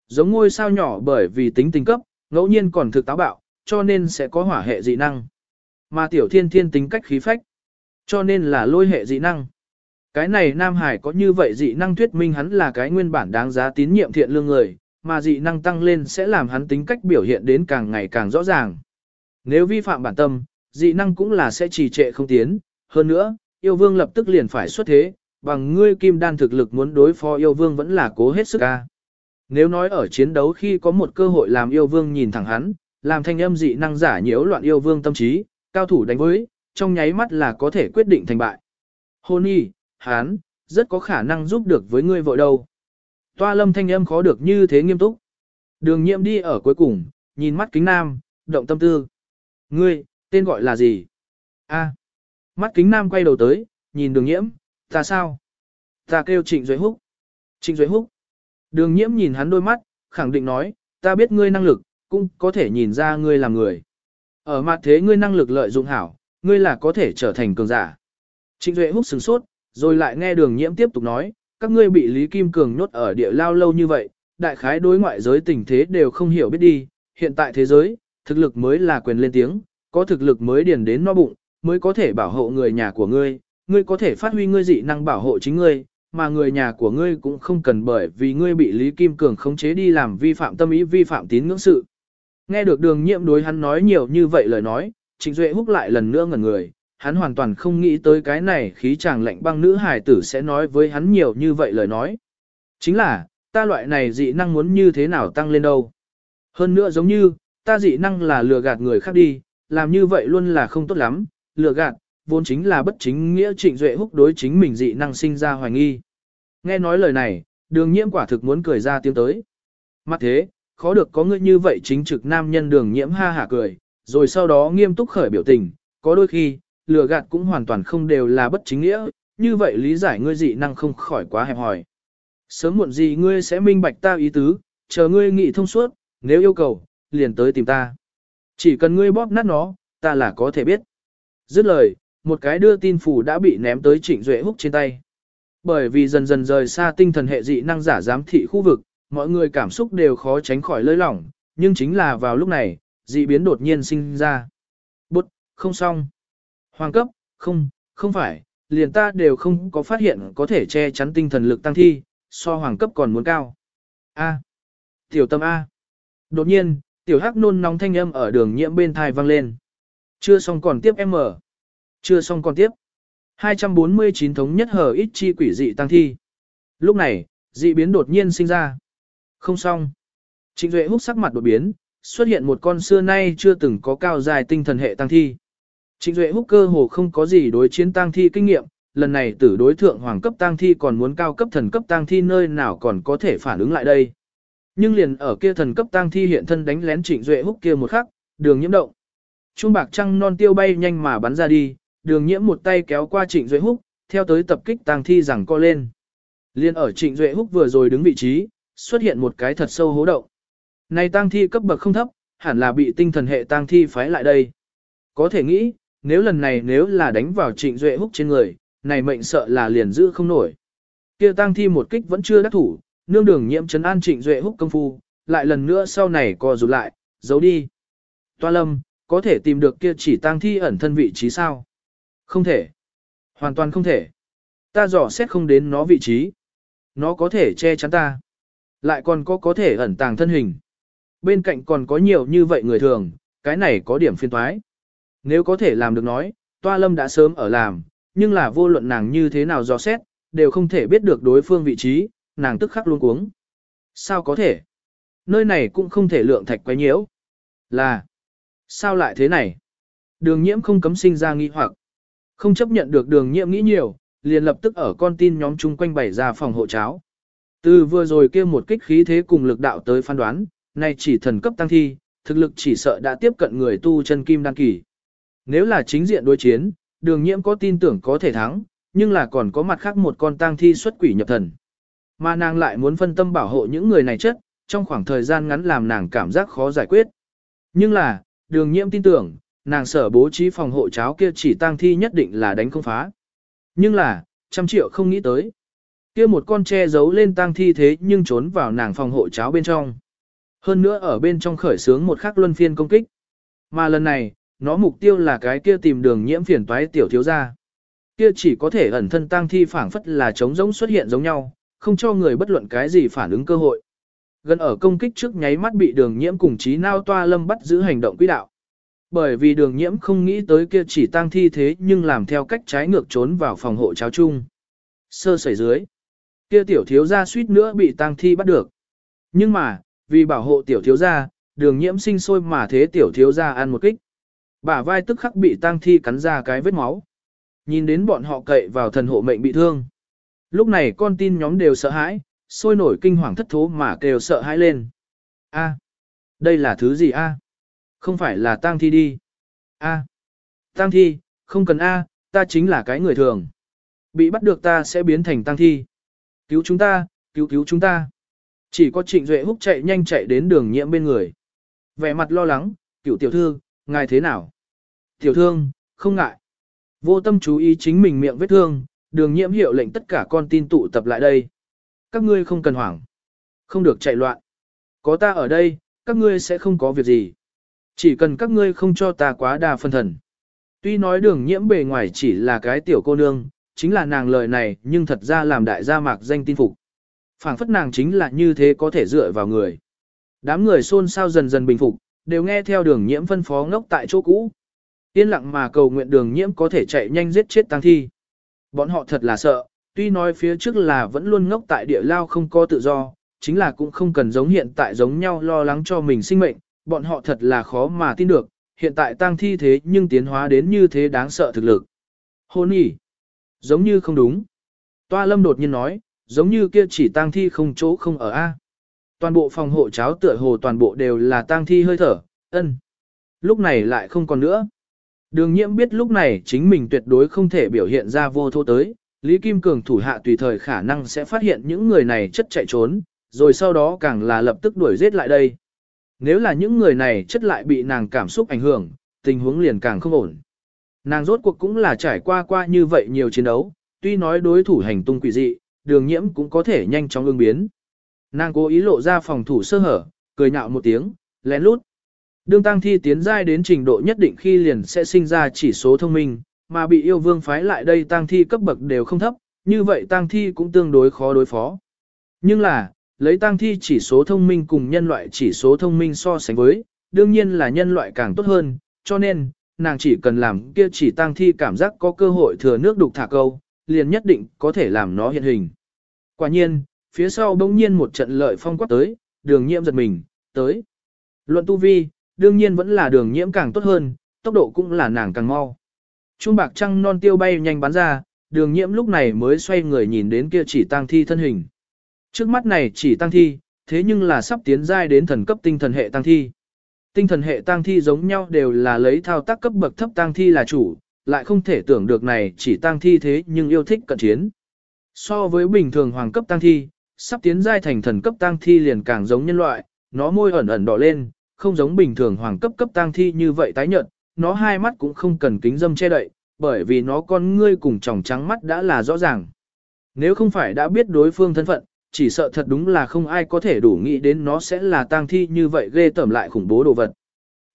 Giống ngôi sao nhỏ bởi vì tính tình cấp, ngẫu nhiên còn thực táo bạo, cho nên sẽ có hỏa hệ dị năng. Mà tiểu thiên thiên tính cách khí phách, cho nên là lôi hệ dị năng. Cái này Nam Hải có như vậy dị năng thuyết minh hắn là cái nguyên bản đáng giá tín nhiệm thiện lương người, mà dị năng tăng lên sẽ làm hắn tính cách biểu hiện đến càng ngày càng rõ ràng. Nếu vi phạm bản tâm, dị năng cũng là sẽ trì trệ không tiến, hơn nữa, yêu vương lập tức liền phải xuất thế, bằng ngươi kim đan thực lực muốn đối phó yêu vương vẫn là cố hết sức ca. Nếu nói ở chiến đấu khi có một cơ hội làm yêu vương nhìn thẳng hắn, làm thanh âm dị năng giả nhiễu loạn yêu vương tâm trí, cao thủ đánh với, trong nháy mắt là có thể quyết định thành bại. Hôn y, hắn, rất có khả năng giúp được với ngươi vội đâu. Toa lâm thanh âm khó được như thế nghiêm túc. Đường nhiệm đi ở cuối cùng, nhìn mắt kính nam, động tâm tư. Ngươi, tên gọi là gì? A. Mắt kính nam quay đầu tới, nhìn đường nhiễm, ta sao? Ta kêu trịnh duệ húc. Trịnh duệ húc. Đường nhiễm nhìn hắn đôi mắt, khẳng định nói, ta biết ngươi năng lực, cũng có thể nhìn ra ngươi là người. Ở mặt thế ngươi năng lực lợi dụng hảo, ngươi là có thể trở thành cường giả. Trịnh duệ húc sừng sốt, rồi lại nghe đường nhiễm tiếp tục nói, các ngươi bị Lý Kim Cường nhốt ở địa lao lâu như vậy, đại khái đối ngoại giới tình thế đều không hiểu biết đi, hiện tại thế giới, thực lực mới là quyền lên tiếng, có thực lực mới điền đến no bụng, mới có thể bảo hộ người nhà của ngươi, ngươi có thể phát huy ngươi dị năng bảo hộ chính ngươi, mà người nhà của ngươi cũng không cần bởi vì ngươi bị Lý Kim Cường khống chế đi làm vi phạm tâm ý vi phạm tín ngưỡng sự. Nghe được đường nhiệm đối hắn nói nhiều như vậy lời nói, Trịnh Duệ húc lại lần nữa ngẩn người, hắn hoàn toàn không nghĩ tới cái này khí chàng lạnh băng nữ hài tử sẽ nói với hắn nhiều như vậy lời nói. Chính là, ta loại này dị năng muốn như thế nào tăng lên đâu. Hơn nữa giống như, ta dị năng là lừa gạt người khác đi, làm như vậy luôn là không tốt lắm, lừa gạt, vốn chính là bất chính nghĩa trịnh duệ húc đối chính mình dị năng sinh ra hoài nghi. Nghe nói lời này, đường nhiễm quả thực muốn cười ra tiếng tới. Mặt thế, khó được có người như vậy chính trực nam nhân đường nhiễm ha hả cười, rồi sau đó nghiêm túc khởi biểu tình, có đôi khi, lừa gạt cũng hoàn toàn không đều là bất chính nghĩa, như vậy lý giải ngươi dị năng không khỏi quá hẹp hòi. Sớm muộn gì ngươi sẽ minh bạch ta ý tứ, chờ ngươi nghị thông suốt, nếu yêu cầu, liền tới tìm ta. Chỉ cần ngươi bóp nát nó, ta là có thể biết. Dứt lời, một cái đưa tin phủ đã bị ném tới Trịnh Duệ Húc trên tay. Bởi vì dần dần rời xa tinh thần hệ dị năng giả giám thị khu vực, mọi người cảm xúc đều khó tránh khỏi lơi lỏng, nhưng chính là vào lúc này, dị biến đột nhiên sinh ra. Bút, không xong. Hoàng cấp, không, không phải, liền ta đều không có phát hiện có thể che chắn tinh thần lực tăng thi, so hoàng cấp còn muốn cao. A. Tiểu tâm A. Đột nhiên, tiểu hắc nôn nóng thanh âm ở đường nhiễm bên thai vang lên. Chưa xong còn tiếp M. Chưa xong còn tiếp. 249 thống nhất hở ít chi quỷ dị tăng thi. Lúc này, dị biến đột nhiên sinh ra. Không xong. Trịnh Duệ hút sắc mặt đột biến, xuất hiện một con xưa nay chưa từng có cao dài tinh thần hệ tăng thi. Trịnh Duệ Húc cơ hồ không có gì đối chiến tăng thi kinh nghiệm, lần này tử đối thượng hoàng cấp tăng thi còn muốn cao cấp thần cấp tăng thi nơi nào còn có thể phản ứng lại đây. Nhưng liền ở kia thần cấp tăng thi hiện thân đánh lén Trịnh Duệ Húc kia một khắc, đường nhiễm động. Trung bạc trăng non tiêu bay nhanh mà bắn ra đi, đường nhiễm một tay kéo qua Trịnh Duệ Húc, theo tới tập kích tăng thi rằng co lên. Liên ở Trịnh Duệ Húc vừa rồi đứng vị trí, xuất hiện một cái thật sâu hố động. Này tăng thi cấp bậc không thấp, hẳn là bị tinh thần hệ tăng thi phái lại đây. Có thể nghĩ, nếu lần này nếu là đánh vào Trịnh Duệ Húc trên người, này mệnh sợ là liền giữ không nổi. Kia tăng thi một kích vẫn chưa đắc thủ, nương đường nhiễm trấn an Trịnh Duệ Húc công phu, lại lần nữa sau này co rụt lại, giấu đi. Toa lâm, có thể tìm được kia chỉ tăng thi ẩn thân vị trí sao? Không thể. Hoàn toàn không thể. Ta dò xét không đến nó vị trí. Nó có thể che chắn ta. Lại còn có có thể ẩn tàng thân hình. Bên cạnh còn có nhiều như vậy người thường, cái này có điểm phiên toái. Nếu có thể làm được nói, toa lâm đã sớm ở làm, nhưng là vô luận nàng như thế nào dò xét, đều không thể biết được đối phương vị trí, nàng tức khắc luôn cuống. Sao có thể? Nơi này cũng không thể lượng thạch quấy nhiễu. Là, sao lại thế này? Đường nhiễm không cấm sinh ra nghi hoặc. Không chấp nhận được đường nhiễm nghĩ nhiều, liền lập tức ở con tin nhóm chung quanh bày ra phòng hộ cháo. Từ vừa rồi kia một kích khí thế cùng lực đạo tới phán đoán, nay chỉ thần cấp tăng thi, thực lực chỉ sợ đã tiếp cận người tu chân kim đăng kỳ. Nếu là chính diện đối chiến, đường nhiễm có tin tưởng có thể thắng, nhưng là còn có mặt khác một con tang thi xuất quỷ nhập thần. Mà nàng lại muốn phân tâm bảo hộ những người này chất, trong khoảng thời gian ngắn làm nàng cảm giác khó giải quyết. Nhưng là, đường nhiễm tin tưởng, nàng sở bố trí phòng hộ cháo kia chỉ tang thi nhất định là đánh không phá. Nhưng là, trăm triệu không nghĩ tới. Kia một con che giấu lên tang thi thế nhưng trốn vào nàng phòng hộ cháo bên trong. Hơn nữa ở bên trong khởi sướng một khắc luân phiên công kích. Mà lần này, nó mục tiêu là cái kia tìm đường nhiễm phiền toái tiểu thiếu gia. Kia chỉ có thể ẩn thân tăng thi phảng phất là trống rỗng xuất hiện giống nhau, không cho người bất luận cái gì phản ứng cơ hội. Gần ở công kích trước nháy mắt bị đường nhiễm cùng trí nao toa lâm bắt giữ hành động quỹ đạo. Bởi vì đường nhiễm không nghĩ tới kia chỉ tăng thi thế nhưng làm theo cách trái ngược trốn vào phòng hộ cháo chung. Sơ sẩy dưới. Kia tiểu thiếu gia suýt nữa bị tăng thi bắt được. Nhưng mà, vì bảo hộ tiểu thiếu gia, đường nhiễm sinh sôi mà thế tiểu thiếu gia ăn một kích. Bả vai tức khắc bị tang thi cắn ra cái vết máu. Nhìn đến bọn họ cậy vào thần hộ mệnh bị thương. Lúc này con tin nhóm đều sợ hãi, sôi nổi kinh hoàng thất thố mà kêu sợ hãi lên. A, đây là thứ gì a? Không phải là tang thi đi. A, tang thi, không cần a, ta chính là cái người thường. Bị bắt được ta sẽ biến thành tang thi. Cứu chúng ta, cứu cứu chúng ta. Chỉ có Trịnh Duệ húc chạy nhanh chạy đến đường nhiễm bên người. Vẻ mặt lo lắng, cựu tiểu thư, ngài thế nào? Tiểu thương, không ngại. Vô tâm chú ý chính mình miệng vết thương, đường nhiễm hiệu lệnh tất cả con tin tụ tập lại đây. Các ngươi không cần hoảng. Không được chạy loạn. Có ta ở đây, các ngươi sẽ không có việc gì. Chỉ cần các ngươi không cho ta quá đa phân thần. Tuy nói đường nhiễm bề ngoài chỉ là cái tiểu cô nương, chính là nàng lời này nhưng thật ra làm đại gia mạc danh tin phục. phảng phất nàng chính là như thế có thể dựa vào người. Đám người xôn xao dần dần bình phục, đều nghe theo đường nhiễm phân phó ngốc tại chỗ cũ. Yên lặng mà cầu nguyện đường nhiễm có thể chạy nhanh giết chết tăng thi. Bọn họ thật là sợ, tuy nói phía trước là vẫn luôn ngốc tại địa lao không có tự do, chính là cũng không cần giống hiện tại giống nhau lo lắng cho mình sinh mệnh, bọn họ thật là khó mà tin được, hiện tại tăng thi thế nhưng tiến hóa đến như thế đáng sợ thực lực. Hôn nhỉ? Giống như không đúng. Toa lâm đột nhiên nói, giống như kia chỉ tăng thi không chỗ không ở A. Toàn bộ phòng hộ cháo tựa hồ toàn bộ đều là tang thi hơi thở, ân. Lúc này lại không còn nữa. Đường nhiễm biết lúc này chính mình tuyệt đối không thể biểu hiện ra vô thô tới, Lý Kim Cường thủ hạ tùy thời khả năng sẽ phát hiện những người này chất chạy trốn, rồi sau đó càng là lập tức đuổi giết lại đây. Nếu là những người này chất lại bị nàng cảm xúc ảnh hưởng, tình huống liền càng không ổn. Nàng rốt cuộc cũng là trải qua qua như vậy nhiều chiến đấu, tuy nói đối thủ hành tung quỷ dị, đường nhiễm cũng có thể nhanh chóng ứng biến. Nàng cố ý lộ ra phòng thủ sơ hở, cười nhạo một tiếng, lén lút. Đương tăng thi tiến giai đến trình độ nhất định khi liền sẽ sinh ra chỉ số thông minh, mà bị yêu vương phái lại đây tăng thi cấp bậc đều không thấp, như vậy tăng thi cũng tương đối khó đối phó. Nhưng là, lấy tăng thi chỉ số thông minh cùng nhân loại chỉ số thông minh so sánh với, đương nhiên là nhân loại càng tốt hơn, cho nên, nàng chỉ cần làm kia chỉ tăng thi cảm giác có cơ hội thừa nước đục thả câu, liền nhất định có thể làm nó hiện hình. Quả nhiên, phía sau bỗng nhiên một trận lợi phong quát tới, đường nhiễm giật mình, tới. Luận tu vi, đương nhiên vẫn là đường nhiễm càng tốt hơn, tốc độ cũng là nàng càng mau. Trung bạc trăng non tiêu bay nhanh bắn ra, đường nhiễm lúc này mới xoay người nhìn đến kia chỉ tăng thi thân hình. Trước mắt này chỉ tăng thi, thế nhưng là sắp tiến giai đến thần cấp tinh thần hệ tăng thi. Tinh thần hệ tăng thi giống nhau đều là lấy thao tác cấp bậc thấp tăng thi là chủ, lại không thể tưởng được này chỉ tăng thi thế nhưng yêu thích cận chiến. So với bình thường hoàng cấp tăng thi, sắp tiến giai thành thần cấp tang thi liền càng giống nhân loại, nó môi ẩn ẩn đỏ lên, không giống bình thường hoàng cấp cấp tang thi như vậy tái nhợt, nó hai mắt cũng không cần kính dâm che đậy, bởi vì nó con ngươi cùng tròng trắng mắt đã là rõ ràng. Nếu không phải đã biết đối phương thân phận, chỉ sợ thật đúng là không ai có thể đủ nghĩ đến nó sẽ là tang thi như vậy ghê tởm lại khủng bố đồ vật.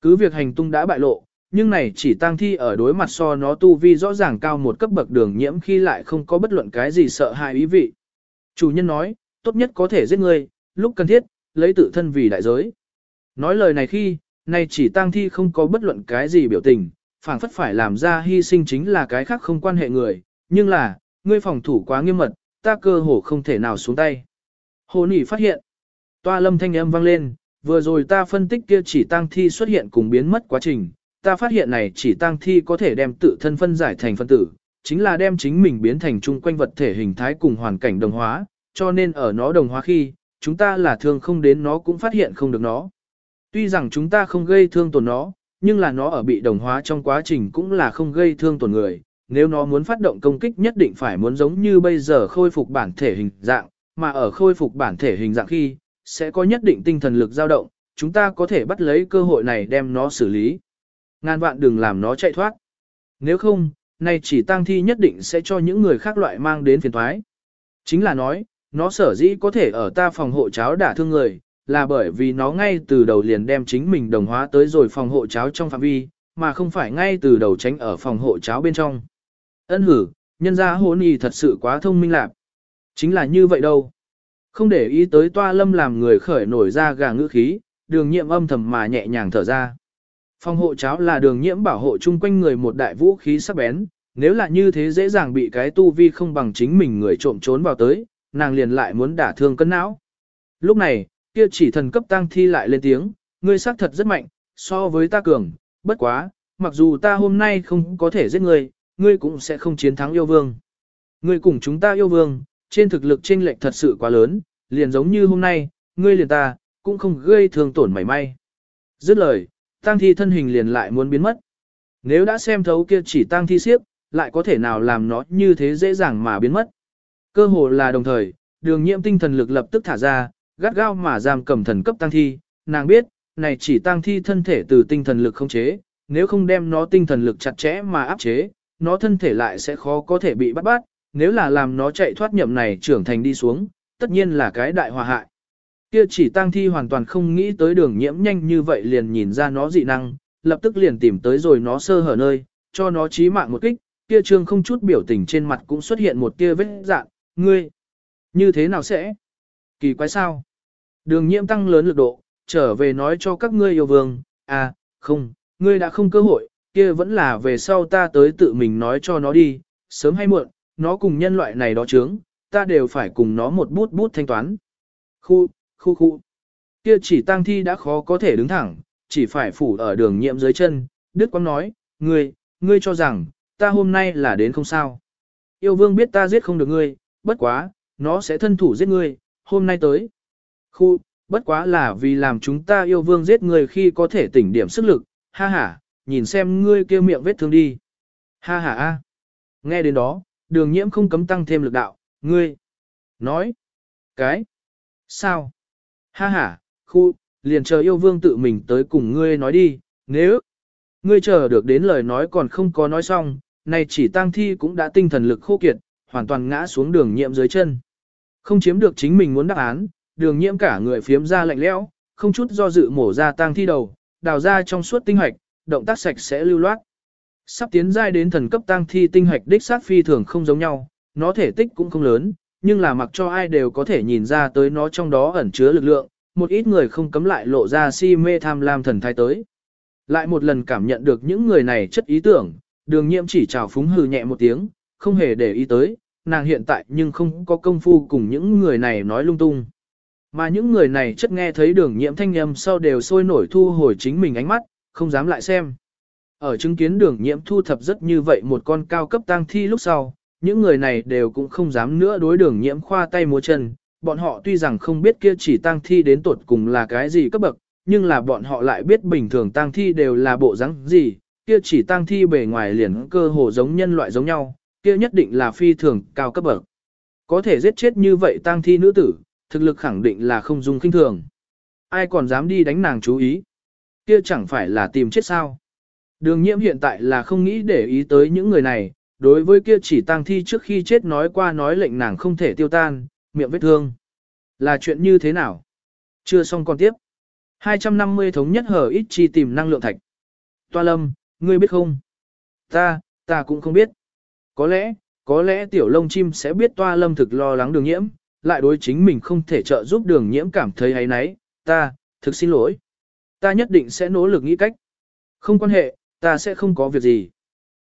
Cứ việc hành tung đã bại lộ, nhưng này chỉ tang thi ở đối mặt so nó tu vi rõ ràng cao một cấp bậc đường nhiễm khi lại không có bất luận cái gì sợ hãi ý vị. Chủ nhân nói, tốt nhất có thể giết ngươi, lúc cần thiết, lấy tự thân vì đại giới. Nói lời này khi, này chỉ tang thi không có bất luận cái gì biểu tình, phảng phất phải làm ra hy sinh chính là cái khác không quan hệ người, nhưng là, ngươi phòng thủ quá nghiêm mật, ta cơ hồ không thể nào xuống tay. Hồ nỉ phát hiện, toa lâm thanh âm vang lên, vừa rồi ta phân tích kia chỉ tang thi xuất hiện cùng biến mất quá trình, ta phát hiện này chỉ tang thi có thể đem tự thân phân giải thành phân tử, chính là đem chính mình biến thành chung quanh vật thể hình thái cùng hoàn cảnh đồng hóa, cho nên ở nó đồng hóa khi, chúng ta là thương không đến nó cũng phát hiện không được nó. Tuy rằng chúng ta không gây thương tổn nó, nhưng là nó ở bị đồng hóa trong quá trình cũng là không gây thương tổn người. Nếu nó muốn phát động công kích nhất định phải muốn giống như bây giờ khôi phục bản thể hình dạng, mà ở khôi phục bản thể hình dạng khi, sẽ có nhất định tinh thần lực dao động, chúng ta có thể bắt lấy cơ hội này đem nó xử lý. Ngàn vạn đừng làm nó chạy thoát. Nếu không, này chỉ tăng thi nhất định sẽ cho những người khác loại mang đến phiền thoái. Chính là nói, nó sở dĩ có thể ở ta phòng hộ cháo đả thương người, là bởi vì nó ngay từ đầu liền đem chính mình đồng hóa tới rồi phòng hộ cháo trong phạm vi, mà không phải ngay từ đầu tránh ở phòng hộ cháo bên trong. Ân hử, nhân gia hôn y thật sự quá thông minh lạc. Chính là như vậy đâu. Không để ý tới toa lâm làm người khởi nổi ra gà ngữ khí, đường nhiệm âm thầm mà nhẹ nhàng thở ra. Phòng hộ cháo là đường nhiễm bảo hộ chung quanh người một đại vũ khí sắc bén, nếu là như thế dễ dàng bị cái tu vi không bằng chính mình người trộm trốn vào tới, nàng liền lại muốn đả thương cân não. Lúc này, kia chỉ thần cấp tăng thi lại lên tiếng, ngươi xác thật rất mạnh, so với ta cường, bất quá, mặc dù ta hôm nay không có thể giết ngươi, ngươi cũng sẽ không chiến thắng yêu vương. Ngươi cùng chúng ta yêu vương, trên thực lực chênh lệch thật sự quá lớn, liền giống như hôm nay, ngươi liền ta, cũng không gây thương tổn mảy may. Dứt lời, tăng thi thân hình liền lại muốn biến mất. Nếu đã xem thấu kia chỉ tăng thi siếp, lại có thể nào làm nó như thế dễ dàng mà biến mất. Cơ hồ là đồng thời, đường nhiễm tinh thần lực lập tức thả ra, gắt gao mà giam cầm thần cấp tăng thi, nàng biết, này chỉ tăng thi thân thể từ tinh thần lực không chế, nếu không đem nó tinh thần lực chặt chẽ mà áp chế, nó thân thể lại sẽ khó có thể bị bắt bắt, nếu là làm nó chạy thoát nhậm này trưởng thành đi xuống, tất nhiên là cái đại hòa hại. Kia chỉ tăng thi hoàn toàn không nghĩ tới đường nhiễm nhanh như vậy liền nhìn ra nó dị năng, lập tức liền tìm tới rồi nó sơ hở nơi, cho nó chí mạng một kích, kia trương không chút biểu tình trên mặt cũng xuất hiện một tia vết dạng, ngươi, như thế nào sẽ? Kỳ quái sao? Đường nhiễm tăng lớn lực độ, trở về nói cho các ngươi yêu vương, à, không, ngươi đã không cơ hội, kia vẫn là về sau ta tới tự mình nói cho nó đi, sớm hay muộn, nó cùng nhân loại này đó chướng, ta đều phải cùng nó một bút bút thanh toán. Khu, khu khu. Kia chỉ tăng thi đã khó có thể đứng thẳng, chỉ phải phủ ở đường nhiễm dưới chân, Đức Quang nói, ngươi, ngươi cho rằng, ta hôm nay là đến không sao. Yêu vương biết ta giết không được ngươi, bất quá, nó sẽ thân thủ giết ngươi, hôm nay tới. Khu, bất quá là vì làm chúng ta yêu vương giết người khi có thể tỉnh điểm sức lực, ha ha, nhìn xem ngươi kêu miệng vết thương đi. Ha ha a. Nghe đến đó, đường nhiễm không cấm tăng thêm lực đạo, ngươi. Nói. Cái. Sao? Ha ha, khu, liền chờ yêu vương tự mình tới cùng ngươi nói đi, nếu. Ngươi chờ được đến lời nói còn không có nói xong, này chỉ tăng thi cũng đã tinh thần lực khô kiệt, hoàn toàn ngã xuống đường nhiễm dưới chân. Không chiếm được chính mình muốn đáp án, đường nhiễm cả người phiếm ra lạnh lẽo, không chút do dự mổ ra tang thi đầu, đào ra trong suốt tinh hạch, động tác sạch sẽ lưu loát. Sắp tiến giai đến thần cấp tang thi tinh hạch đích sát phi thường không giống nhau, nó thể tích cũng không lớn, nhưng là mặc cho ai đều có thể nhìn ra tới nó trong đó ẩn chứa lực lượng, một ít người không cấm lại lộ ra si mê tham lam thần thái tới. Lại một lần cảm nhận được những người này chất ý tưởng, đường nhiễm chỉ chào phúng hừ nhẹ một tiếng, không hề để ý tới, nàng hiện tại nhưng không có công phu cùng những người này nói lung tung. Mà những người này chất nghe thấy đường nhiễm thanh âm sau đều sôi nổi thu hồi chính mình ánh mắt, không dám lại xem. Ở chứng kiến đường nhiễm thu thập rất như vậy một con cao cấp tang thi lúc sau, những người này đều cũng không dám nữa đối đường nhiễm khoa tay múa chân. Bọn họ tuy rằng không biết kia chỉ tang thi đến tột cùng là cái gì cấp bậc, nhưng là bọn họ lại biết bình thường tang thi đều là bộ dáng gì, kia chỉ tang thi bề ngoài liền cơ hồ giống nhân loại giống nhau, kia nhất định là phi thường cao cấp bậc. Có thể giết chết như vậy tang thi nữ tử, thực lực khẳng định là không dung kinh thường. Ai còn dám đi đánh nàng chú ý? Kia chẳng phải là tìm chết sao? Đường nhiễm hiện tại là không nghĩ để ý tới những người này, đối với kia chỉ tang thi trước khi chết nói qua nói lệnh nàng không thể tiêu tan, miệng vết thương. Là chuyện như thế nào? Chưa xong còn tiếp. 250 thống nhất hở ít chi tìm năng lượng thạch. Toa lâm, ngươi biết không? Ta, ta cũng không biết. Có lẽ, có lẽ tiểu lông chim sẽ biết toa lâm thực lo lắng đường nhiễm, lại đối chính mình không thể trợ giúp đường nhiễm cảm thấy ấy nấy, ta, thực xin lỗi. Ta nhất định sẽ nỗ lực nghĩ cách. Không quan hệ, ta sẽ không có việc gì.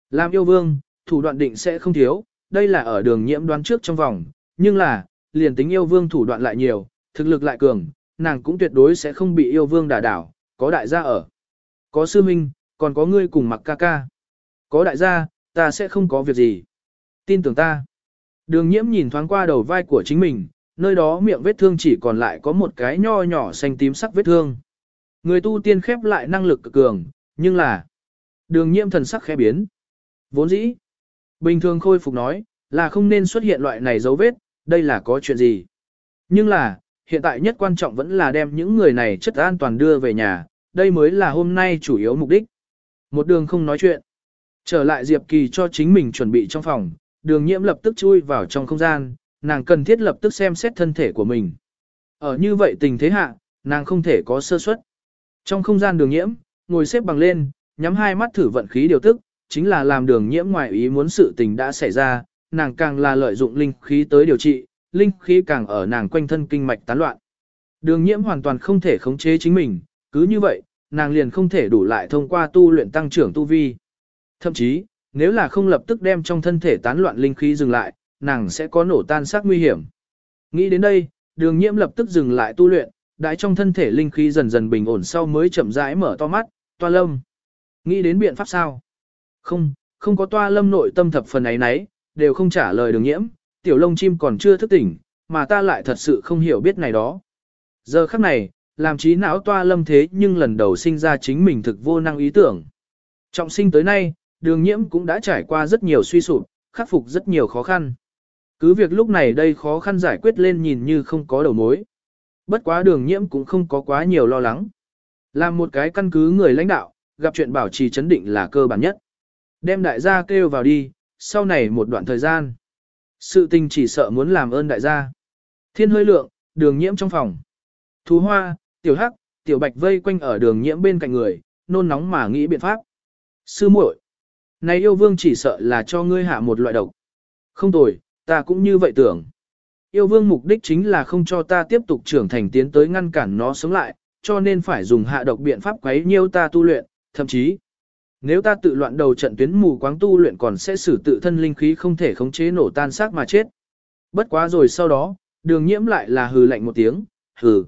Làm yêu vương, thủ đoạn định sẽ không thiếu, đây là ở đường nhiễm đoán trước trong vòng, nhưng là, liền tính yêu vương thủ đoạn lại nhiều, thực lực lại cường, nàng cũng tuyệt đối sẽ không bị yêu vương đả đảo, có đại gia ở. Có sư minh, còn có ngươi cùng mặc ca ca. Có đại gia, ta sẽ không có việc gì. Tin tưởng ta. Đường nhiễm nhìn thoáng qua đầu vai của chính mình, nơi đó miệng vết thương chỉ còn lại có một cái nho nhỏ xanh tím sắc vết thương. Người tu tiên khép lại năng lực cực cường, nhưng là đường nhiễm thần sắc khẽ biến. Vốn dĩ, bình thường khôi phục nói, là không nên xuất hiện loại này dấu vết, đây là có chuyện gì. Nhưng là, hiện tại nhất quan trọng vẫn là đem những người này chất an toàn đưa về nhà, đây mới là hôm nay chủ yếu mục đích. Một đường không nói chuyện. Trở lại Diệp Kỳ cho chính mình chuẩn bị trong phòng, đường nhiễm lập tức chui vào trong không gian, nàng cần thiết lập tức xem xét thân thể của mình. Ở như vậy tình thế hạ, nàng không thể có sơ suất. Trong không gian đường nhiễm, ngồi xếp bằng lên, nhắm hai mắt thử vận khí điều tức, chính là làm đường nhiễm ngoài ý muốn sự tình đã xảy ra, nàng càng là lợi dụng linh khí tới điều trị, linh khí càng ở nàng quanh thân kinh mạch tán loạn. Đường nhiễm hoàn toàn không thể khống chế chính mình, cứ như vậy, nàng liền không thể đủ lại thông qua tu luyện tăng trưởng tu vi. Thậm chí, nếu là không lập tức đem trong thân thể tán loạn linh khí dừng lại, nàng sẽ có nổ tan xác nguy hiểm. Nghĩ đến đây, đường nhiễm lập tức dừng lại tu luyện, đại trong thân thể linh khí dần dần bình ổn sau mới chậm rãi mở to mắt, toa lâm. Nghĩ đến biện pháp sao? Không, không có toa lâm nội tâm thập phần ấy nấy, đều không trả lời đường nhiễm, tiểu lông chim còn chưa thức tỉnh, mà ta lại thật sự không hiểu biết này đó. Giờ khắc này, làm trí não toa lâm thế nhưng lần đầu sinh ra chính mình thực vô năng ý tưởng. Trọng sinh tới nay, đường nhiễm cũng đã trải qua rất nhiều suy sụp, khắc phục rất nhiều khó khăn. Cứ việc lúc này đây khó khăn giải quyết lên nhìn như không có đầu mối. Bất quá đường nhiễm cũng không có quá nhiều lo lắng. Làm một cái căn cứ người lãnh đạo, gặp chuyện bảo trì chấn định là cơ bản nhất. Đem đại gia kêu vào đi, sau này một đoạn thời gian. Sự tình chỉ sợ muốn làm ơn đại gia. Thiên hơi lượng, đường nhiễm trong phòng. Thú hoa, tiểu hắc, tiểu bạch vây quanh ở đường nhiễm bên cạnh người, nôn nóng mà nghĩ biện pháp. Sư muội, này yêu vương chỉ sợ là cho ngươi hạ một loại độc. Không tồi, ta cũng như vậy tưởng. Yêu vương mục đích chính là không cho ta tiếp tục trưởng thành tiến tới ngăn cản nó sống lại, cho nên phải dùng hạ độc biện pháp quấy nhiêu ta tu luyện, thậm chí, nếu ta tự loạn đầu trận tuyến mù quáng tu luyện còn sẽ xử tự thân linh khí không thể khống chế nổ tan xác mà chết. Bất quá rồi sau đó, đường nhiễm lại là hừ lạnh một tiếng, hừ.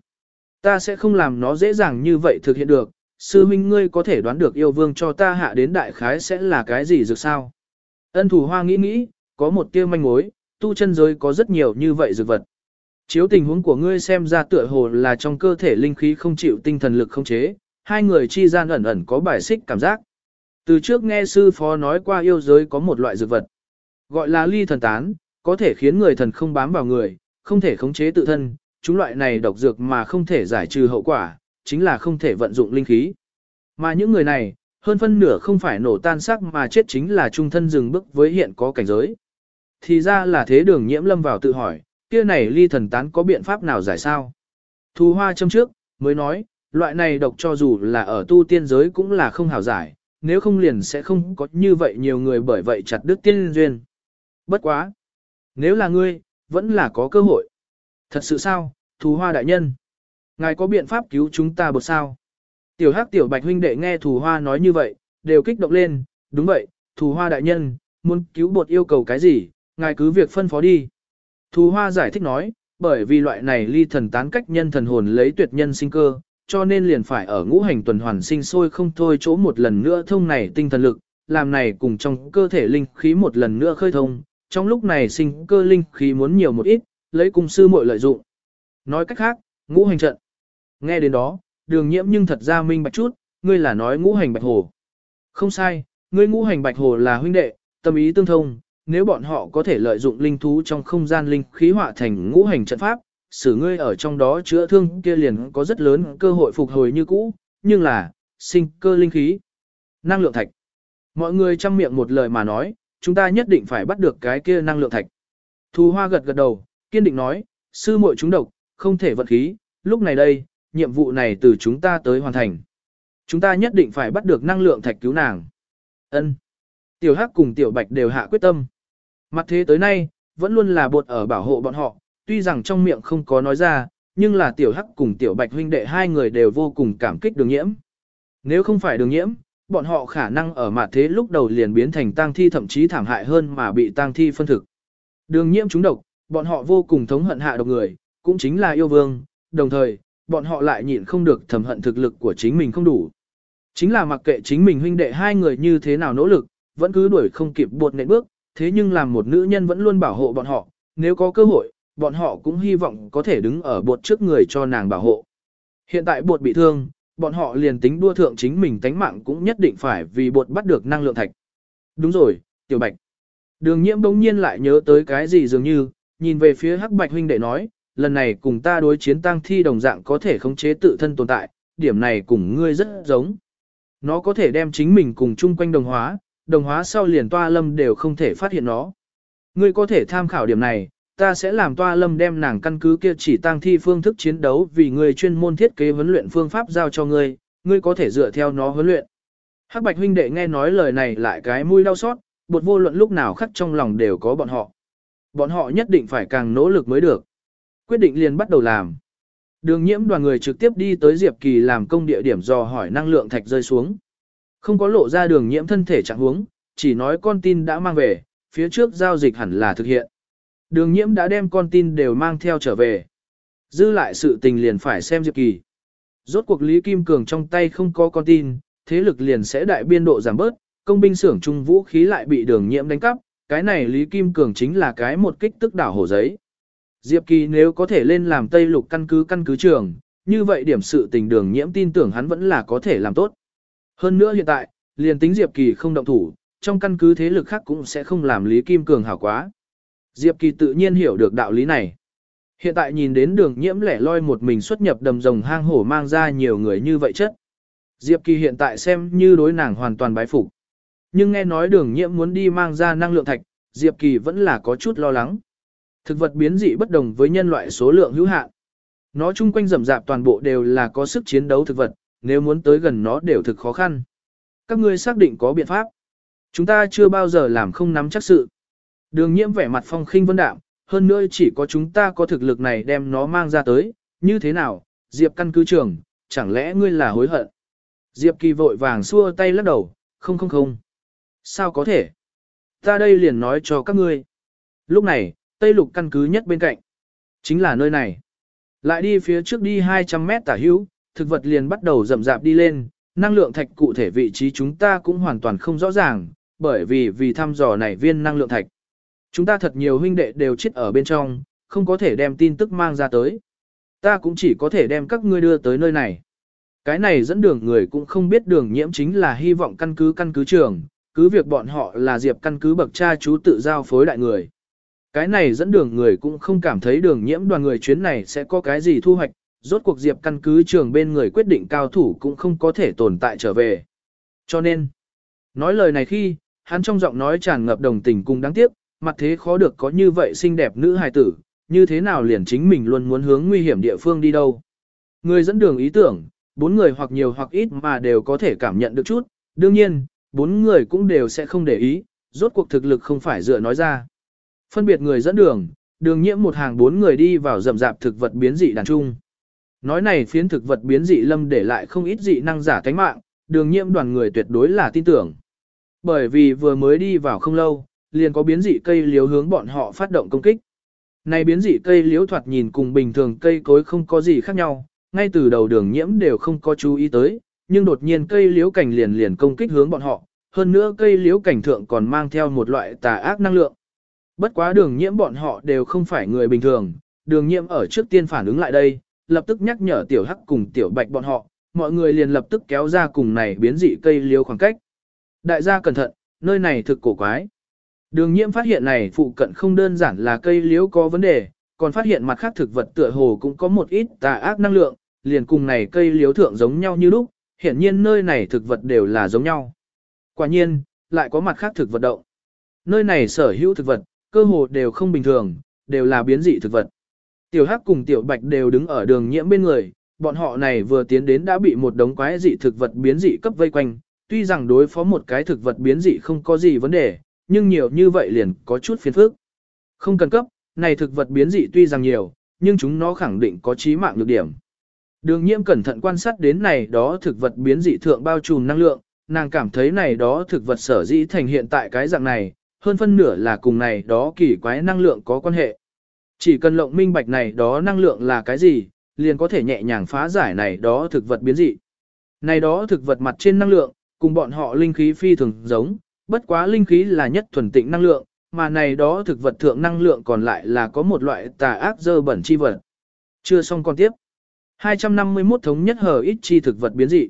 Ta sẽ không làm nó dễ dàng như vậy thực hiện được, sư minh ngươi có thể đoán được yêu vương cho ta hạ đến đại khái sẽ là cái gì dược sao. Ân thủ hoa nghĩ nghĩ, có một tia manh mối, tu chân giới có rất nhiều như vậy dược vật. Chiếu tình huống của ngươi xem ra tựa hồ là trong cơ thể linh khí không chịu tinh thần lực không chế, hai người chi gian ẩn ẩn có bài xích cảm giác. Từ trước nghe sư phó nói qua yêu giới có một loại dược vật, gọi là ly thần tán, có thể khiến người thần không bám vào người, không thể khống chế tự thân, chúng loại này độc dược mà không thể giải trừ hậu quả, chính là không thể vận dụng linh khí. Mà những người này, hơn phân nửa không phải nổ tan xác mà chết chính là trung thân dừng bước với hiện có cảnh giới. Thì ra là thế đường nhiễm lâm vào tự hỏi, kia này ly thần tán có biện pháp nào giải sao? Thu hoa châm trước, mới nói, loại này độc cho dù là ở tu tiên giới cũng là không hảo giải, nếu không liền sẽ không có như vậy nhiều người bởi vậy chặt đứt tiên duyên. Bất quá! Nếu là ngươi, vẫn là có cơ hội. Thật sự sao, thù hoa đại nhân? Ngài có biện pháp cứu chúng ta bột sao? Tiểu hắc tiểu bạch huynh đệ nghe thù hoa nói như vậy, đều kích động lên, đúng vậy, thù hoa đại nhân, muốn cứu bột yêu cầu cái gì, ngài cứ việc phân phó đi. Thù hoa giải thích nói, bởi vì loại này ly thần tán cách nhân thần hồn lấy tuyệt nhân sinh cơ, cho nên liền phải ở ngũ hành tuần hoàn sinh sôi không thôi chỗ một lần nữa thông này tinh thần lực, làm này cùng trong cơ thể linh khí một lần nữa khơi thông, trong lúc này sinh cơ linh khí muốn nhiều một ít, lấy cùng sư muội lợi dụng. Nói cách khác, ngũ hành trận. Nghe đến đó, đường nhiễm nhưng thật ra minh bạch chút, ngươi là nói ngũ hành bạch hồ. Không sai, ngươi ngũ hành bạch hồ là huynh đệ, tâm ý tương thông, nếu bọn họ có thể lợi dụng linh thú trong không gian linh khí hỏa thành ngũ hành trận pháp, xử ngươi ở trong đó chữa thương kia liền có rất lớn cơ hội phục hồi như cũ, nhưng là, sinh cơ linh khí, năng lượng thạch. Mọi người chăm miệng một lời mà nói, chúng ta nhất định phải bắt được cái kia năng lượng thạch. Thu Hoa gật gật đầu, kiên định nói, sư muội chúng độc, không thể vận khí, lúc này đây, nhiệm vụ này từ chúng ta tới hoàn thành. Chúng ta nhất định phải bắt được năng lượng thạch cứu nàng. Ân. Tiểu Hắc cùng Tiểu Bạch đều hạ quyết tâm. Mặt thế tới nay, vẫn luôn là bột ở bảo hộ bọn họ, tuy rằng trong miệng không có nói ra, nhưng là Tiểu Hắc cùng Tiểu Bạch huynh đệ hai người đều vô cùng cảm kích đường nhiễm. Nếu không phải đường nhiễm, bọn họ khả năng ở mặt thế lúc đầu liền biến thành tang thi thậm chí thảm hại hơn mà bị tang thi phân thực. Đường nhiễm chúng độc, bọn họ vô cùng thống hận hạ độc người, cũng chính là yêu vương, đồng thời, bọn họ lại nhịn không được thầm hận thực lực của chính mình không đủ. Chính là mặc kệ chính mình huynh đệ hai người như thế nào nỗ lực, vẫn cứ đuổi không kịp buột nện bước, thế nhưng làm một nữ nhân vẫn luôn bảo hộ bọn họ, nếu có cơ hội, bọn họ cũng hy vọng có thể đứng ở buột trước người cho nàng bảo hộ. Hiện tại buột bị thương, bọn họ liền tính đua thượng chính mình tánh mạng cũng nhất định phải vì buột bắt được năng lượng thạch. Đúng rồi, tiểu bạch. Đường nhiễm bỗng nhiên lại nhớ tới cái gì dường như, nhìn về phía hắc bạch huynh đệ nói, lần này cùng ta đối chiến tang thi đồng dạng có thể khống chế tự thân tồn tại, điểm này cùng ngươi rất giống. Nó có thể đem chính mình cùng chung quanh đồng hóa, đồng hóa sau liền toa lâm đều không thể phát hiện nó. Ngươi có thể tham khảo điểm này, ta sẽ làm toa lâm đem nàng căn cứ kia chỉ tang thi phương thức chiến đấu vì ngươi chuyên môn thiết kế huấn luyện phương pháp giao cho ngươi, ngươi có thể dựa theo nó huấn luyện. Hắc Bạch huynh đệ nghe nói lời này lại cái mũi đau xót, bột vô luận lúc nào khắc trong lòng đều có bọn họ. Bọn họ nhất định phải càng nỗ lực mới được. Quyết định liền bắt đầu làm. Đường nhiễm đoàn người trực tiếp đi tới Diệp Kỳ làm công địa điểm dò hỏi năng lượng thạch rơi xuống. Không có lộ ra đường nhiễm thân thể trạng huống, chỉ nói con tin đã mang về, phía trước giao dịch hẳn là thực hiện. Đường nhiễm đã đem con tin đều mang theo trở về. Dư lại sự tình liền phải xem Diệp Kỳ. Rốt cuộc Lý Kim Cường trong tay không có con tin, thế lực liền sẽ đại biên độ giảm bớt, công binh xưởng trung vũ khí lại bị đường nhiễm đánh cắp, cái này Lý Kim Cường chính là cái một kích tức đảo hổ giấy. Diệp Kỳ nếu có thể lên làm Tây Lục căn cứ căn cứ trường, như vậy điểm sự tình đường nhiễm tin tưởng hắn vẫn là có thể làm tốt. Hơn nữa hiện tại, liền tính Diệp Kỳ không động thủ, trong căn cứ thế lực khác cũng sẽ không làm Lý Kim Cường hảo quá. Diệp Kỳ tự nhiên hiểu được đạo lý này. Hiện tại nhìn đến đường nhiễm lẻ loi một mình xuất nhập đầm rồng hang hổ mang ra nhiều người như vậy chất. Diệp Kỳ hiện tại xem như đối nàng hoàn toàn bái phục. Nhưng nghe nói đường nhiễm muốn đi mang ra năng lượng thạch, Diệp Kỳ vẫn là có chút lo lắng. Thực vật biến dị bất đồng với nhân loại số lượng hữu hạn. Nó chung quanh rậm rạp toàn bộ đều là có sức chiến đấu thực vật, nếu muốn tới gần nó đều thực khó khăn. Các ngươi xác định có biện pháp. Chúng ta chưa bao giờ làm không nắm chắc sự. Đường nhiễm vẻ mặt phong khinh vân đạm, hơn nữa chỉ có chúng ta có thực lực này đem nó mang ra tới, như thế nào, Diệp căn cứ trưởng, chẳng lẽ ngươi là hối hận. Diệp kỳ vội vàng xua tay lắc đầu, không không không. Sao có thể? Ta đây liền nói cho các ngươi. Lúc này, Tây lục căn cứ nhất bên cạnh. Chính là nơi này. Lại đi phía trước đi 200 mét tả hữu, thực vật liền bắt đầu rậm rạp đi lên, năng lượng thạch cụ thể vị trí chúng ta cũng hoàn toàn không rõ ràng, bởi vì vì thăm dò này viên năng lượng thạch. Chúng ta thật nhiều huynh đệ đều chết ở bên trong, không có thể đem tin tức mang ra tới. Ta cũng chỉ có thể đem các ngươi đưa tới nơi này. Cái này dẫn đường người cũng không biết đường nhiễm chính là hy vọng căn cứ căn cứ trường, cứ việc bọn họ là diệp căn cứ bậc cha chú tự giao phối đại người. Cái này dẫn đường người cũng không cảm thấy đường nhiễm đoàn người chuyến này sẽ có cái gì thu hoạch, rốt cuộc diệp căn cứ trường bên người quyết định cao thủ cũng không có thể tồn tại trở về. Cho nên, nói lời này khi, hắn trong giọng nói tràn ngập đồng tình cùng đáng tiếc, mặt thế khó được có như vậy xinh đẹp nữ hài tử, như thế nào liền chính mình luôn muốn hướng nguy hiểm địa phương đi đâu. Người dẫn đường ý tưởng, bốn người hoặc nhiều hoặc ít mà đều có thể cảm nhận được chút, đương nhiên, bốn người cũng đều sẽ không để ý, rốt cuộc thực lực không phải dựa nói ra. Phân biệt người dẫn đường, đường nhiễm một hàng bốn người đi vào rậm rạp thực vật biến dị đàn trung. Nói này phiến thực vật biến dị lâm để lại không ít dị năng giả tánh mạng, đường nhiễm đoàn người tuyệt đối là tin tưởng. Bởi vì vừa mới đi vào không lâu, liền có biến dị cây liếu hướng bọn họ phát động công kích. Này biến dị cây liếu thoạt nhìn cùng bình thường cây cối không có gì khác nhau, ngay từ đầu đường nhiễm đều không có chú ý tới, nhưng đột nhiên cây liếu cảnh liền liền công kích hướng bọn họ, hơn nữa cây liếu cảnh thượng còn mang theo một loại tà ác năng lượng. Bất quá đường nhiễm bọn họ đều không phải người bình thường, đường nhiễm ở trước tiên phản ứng lại đây, lập tức nhắc nhở tiểu hắc cùng tiểu bạch bọn họ, mọi người liền lập tức kéo ra cùng này biến dị cây liêu khoảng cách. Đại gia cẩn thận, nơi này thực cổ quái. Đường nhiễm phát hiện này phụ cận không đơn giản là cây liễu có vấn đề, còn phát hiện mặt khác thực vật tựa hồ cũng có một ít tà ác năng lượng, liền cùng này cây liễu thượng giống nhau như lúc, hiện nhiên nơi này thực vật đều là giống nhau. Quả nhiên, lại có mặt khác thực vật động. Nơi này sở hữu thực vật, cơ hồ đều không bình thường, đều là biến dị thực vật. Tiểu Hắc cùng Tiểu Bạch đều đứng ở đường nhiễm bên người, bọn họ này vừa tiến đến đã bị một đống quái dị thực vật biến dị cấp vây quanh, tuy rằng đối phó một cái thực vật biến dị không có gì vấn đề, nhưng nhiều như vậy liền có chút phiền phức. Không cần cấp, này thực vật biến dị tuy rằng nhiều, nhưng chúng nó khẳng định có chí mạng nhược điểm. Đường nhiễm cẩn thận quan sát đến này đó thực vật biến dị thượng bao trùm năng lượng, nàng cảm thấy này đó thực vật sở dĩ thành hiện tại cái dạng này, hơn phân nửa là cùng này đó kỳ quái năng lượng có quan hệ. Chỉ cần lộng minh bạch này đó năng lượng là cái gì, liền có thể nhẹ nhàng phá giải này đó thực vật biến dị. Này đó thực vật mặt trên năng lượng, cùng bọn họ linh khí phi thường giống, bất quá linh khí là nhất thuần tịnh năng lượng, mà này đó thực vật thượng năng lượng còn lại là có một loại tà ác dơ bẩn chi vật. Chưa xong con tiếp. 251 thống nhất hờ ít chi thực vật biến dị.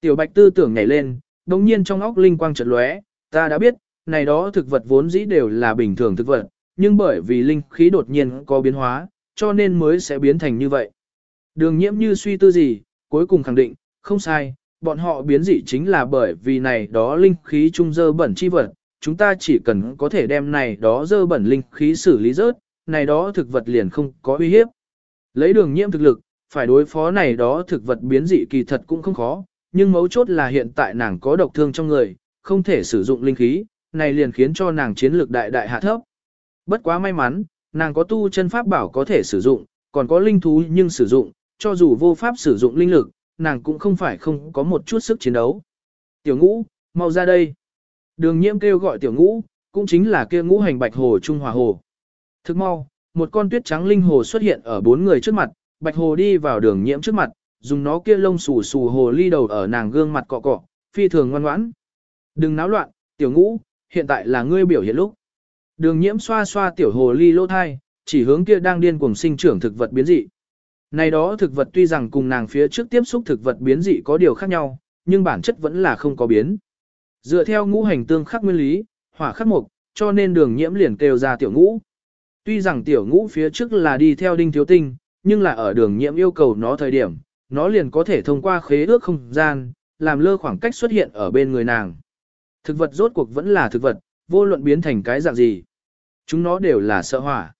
Tiểu Bạch tư tưởng nhảy lên, đồng nhiên trong óc linh quang chợt lóe, ta đã biết, này đó thực vật vốn dĩ đều là bình thường thực vật, nhưng bởi vì linh khí đột nhiên có biến hóa, cho nên mới sẽ biến thành như vậy. Đường nhiễm như suy tư gì, cuối cùng khẳng định, không sai, bọn họ biến dị chính là bởi vì này đó linh khí trung dơ bẩn chi vật, chúng ta chỉ cần có thể đem này đó dơ bẩn linh khí xử lý rớt, này đó thực vật liền không có uy hiếp. Lấy đường nhiễm thực lực, phải đối phó này đó thực vật biến dị kỳ thật cũng không khó, nhưng mấu chốt là hiện tại nàng có độc thương trong người, không thể sử dụng linh khí, này liền khiến cho nàng chiến lược đại đại hạ thấp. Bất quá may mắn, nàng có tu chân pháp bảo có thể sử dụng, còn có linh thú nhưng sử dụng, cho dù vô pháp sử dụng linh lực, nàng cũng không phải không có một chút sức chiến đấu. Tiểu ngũ, mau ra đây. Đường nhiễm kêu gọi tiểu ngũ, cũng chính là kia ngũ hành bạch hồ Trung Hòa Hồ. Thức mau, một con tuyết trắng linh hồ xuất hiện ở bốn người trước mặt, bạch hồ đi vào đường nhiễm trước mặt, dùng nó kia lông xù xù hồ ly đầu ở nàng gương mặt cọ cọ, phi thường ngoan ngoãn. Đừng náo loạn, tiểu ngũ, hiện tại là ngươi biểu hiện lúc. Đường nhiễm xoa xoa tiểu hồ ly lỗ thai, chỉ hướng kia đang điên cuồng sinh trưởng thực vật biến dị. Này đó thực vật tuy rằng cùng nàng phía trước tiếp xúc thực vật biến dị có điều khác nhau, nhưng bản chất vẫn là không có biến. Dựa theo ngũ hành tương khắc nguyên lý, hỏa khắc mục, cho nên đường nhiễm liền kêu ra tiểu ngũ. Tuy rằng tiểu ngũ phía trước là đi theo đinh thiếu tinh, nhưng là ở đường nhiễm yêu cầu nó thời điểm, nó liền có thể thông qua khế ước không gian, làm lơ khoảng cách xuất hiện ở bên người nàng. Thực vật rốt cuộc vẫn là thực vật, vô luận biến thành cái dạng gì. Chúng nó đều là sợ hỏa.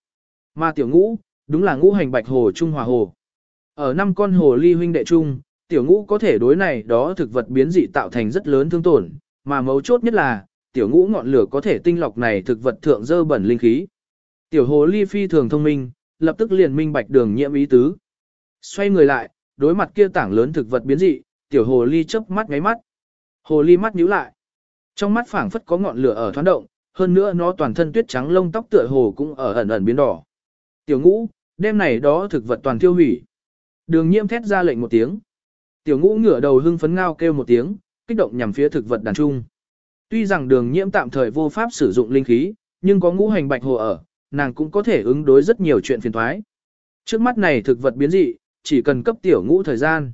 Mà tiểu ngũ, đúng là ngũ hành bạch hồ trung hòa hồ. Ở năm con hồ ly huynh đệ trung, tiểu ngũ có thể đối này đó thực vật biến dị tạo thành rất lớn thương tổn, mà mấu chốt nhất là, tiểu ngũ ngọn lửa có thể tinh lọc này thực vật thượng dơ bẩn linh khí. Tiểu hồ ly phi thường thông minh, lập tức liền minh bạch đường nhiễm ý tứ. Xoay người lại, đối mặt kia tảng lớn thực vật biến dị, tiểu hồ ly chớp mắt ngáy mắt. Hồ ly mắt nhíu lại. Trong mắt phảng phất có ngọn lửa ở thoáng động, hơn nữa nó toàn thân tuyết trắng lông tóc tựa hồ cũng ở ẩn ẩn biến đỏ. Tiểu ngũ, đêm này đó thực vật toàn tiêu hủy. Đường nhiễm thét ra lệnh một tiếng. Tiểu ngũ ngửa đầu hưng phấn ngao kêu một tiếng, kích động nhằm phía thực vật đàn trung. Tuy rằng đường nhiễm tạm thời vô pháp sử dụng linh khí, nhưng có ngũ hành bạch hồ ở, nàng cũng có thể ứng đối rất nhiều chuyện phiền toái. Trước mắt này thực vật biến dị, chỉ cần cấp tiểu ngũ thời gian.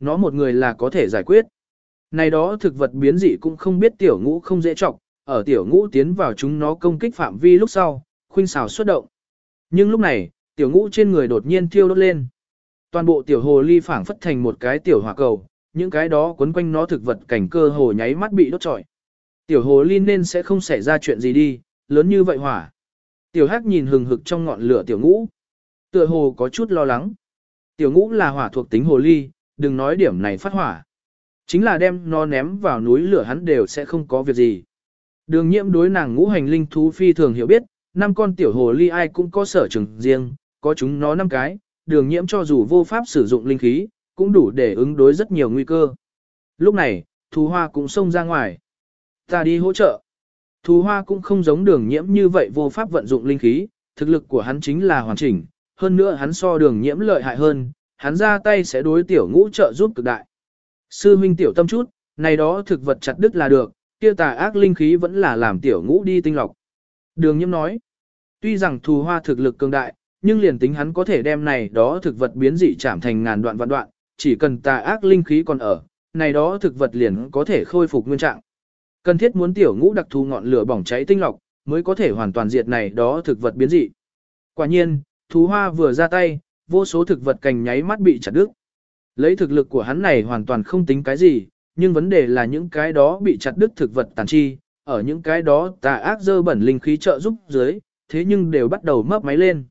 Nó một người là có thể giải quyết. Này đó thực vật biến dị cũng không biết tiểu ngũ không dễ trọng, ở tiểu ngũ tiến vào chúng nó công kích phạm vi lúc sau, khuynh xào xuất động. Nhưng lúc này, tiểu ngũ trên người đột nhiên thiêu đốt lên. Toàn bộ tiểu hồ ly phảng phất thành một cái tiểu hỏa cầu, những cái đó quấn quanh nó thực vật cảnh cơ hồ nháy mắt bị đốt trọi. Tiểu hồ ly nên sẽ không xảy ra chuyện gì đi, lớn như vậy hỏa. Tiểu hắc nhìn hừng hực trong ngọn lửa tiểu ngũ. Tựa hồ có chút lo lắng. Tiểu ngũ là hỏa thuộc tính hồ ly, đừng nói điểm này phát hỏa. Chính là đem nó ném vào núi lửa hắn đều sẽ không có việc gì. Đường nhiễm đối nàng ngũ hành linh thú phi thường hiểu biết, năm con tiểu hồ ly ai cũng có sở trường riêng, có chúng nó năm cái, đường nhiễm cho dù vô pháp sử dụng linh khí, cũng đủ để ứng đối rất nhiều nguy cơ. Lúc này, thú hoa cũng xông ra ngoài. Ta đi hỗ trợ. thú hoa cũng không giống đường nhiễm như vậy vô pháp vận dụng linh khí, thực lực của hắn chính là hoàn chỉnh, hơn nữa hắn so đường nhiễm lợi hại hơn, hắn ra tay sẽ đối tiểu ngũ trợ giúp cực đại. Sư huynh tiểu tâm chút, này đó thực vật chặt đứt là được, kia tà ác linh khí vẫn là làm tiểu ngũ đi tinh lọc. Đường nhiễm nói, tuy rằng thù hoa thực lực cường đại, nhưng liền tính hắn có thể đem này đó thực vật biến dị chạm thành ngàn đoạn vạn đoạn, chỉ cần tà ác linh khí còn ở, này đó thực vật liền có thể khôi phục nguyên trạng. Cần thiết muốn tiểu ngũ đặc thù ngọn lửa bỏng cháy tinh lọc, mới có thể hoàn toàn diệt này đó thực vật biến dị. Quả nhiên, thú hoa vừa ra tay, vô số thực vật cành nháy mắt bị chặt đứt. Lấy thực lực của hắn này hoàn toàn không tính cái gì, nhưng vấn đề là những cái đó bị chặt đứt thực vật tàn chi, ở những cái đó tà ác dơ bẩn linh khí trợ giúp dưới, thế nhưng đều bắt đầu mấp máy lên.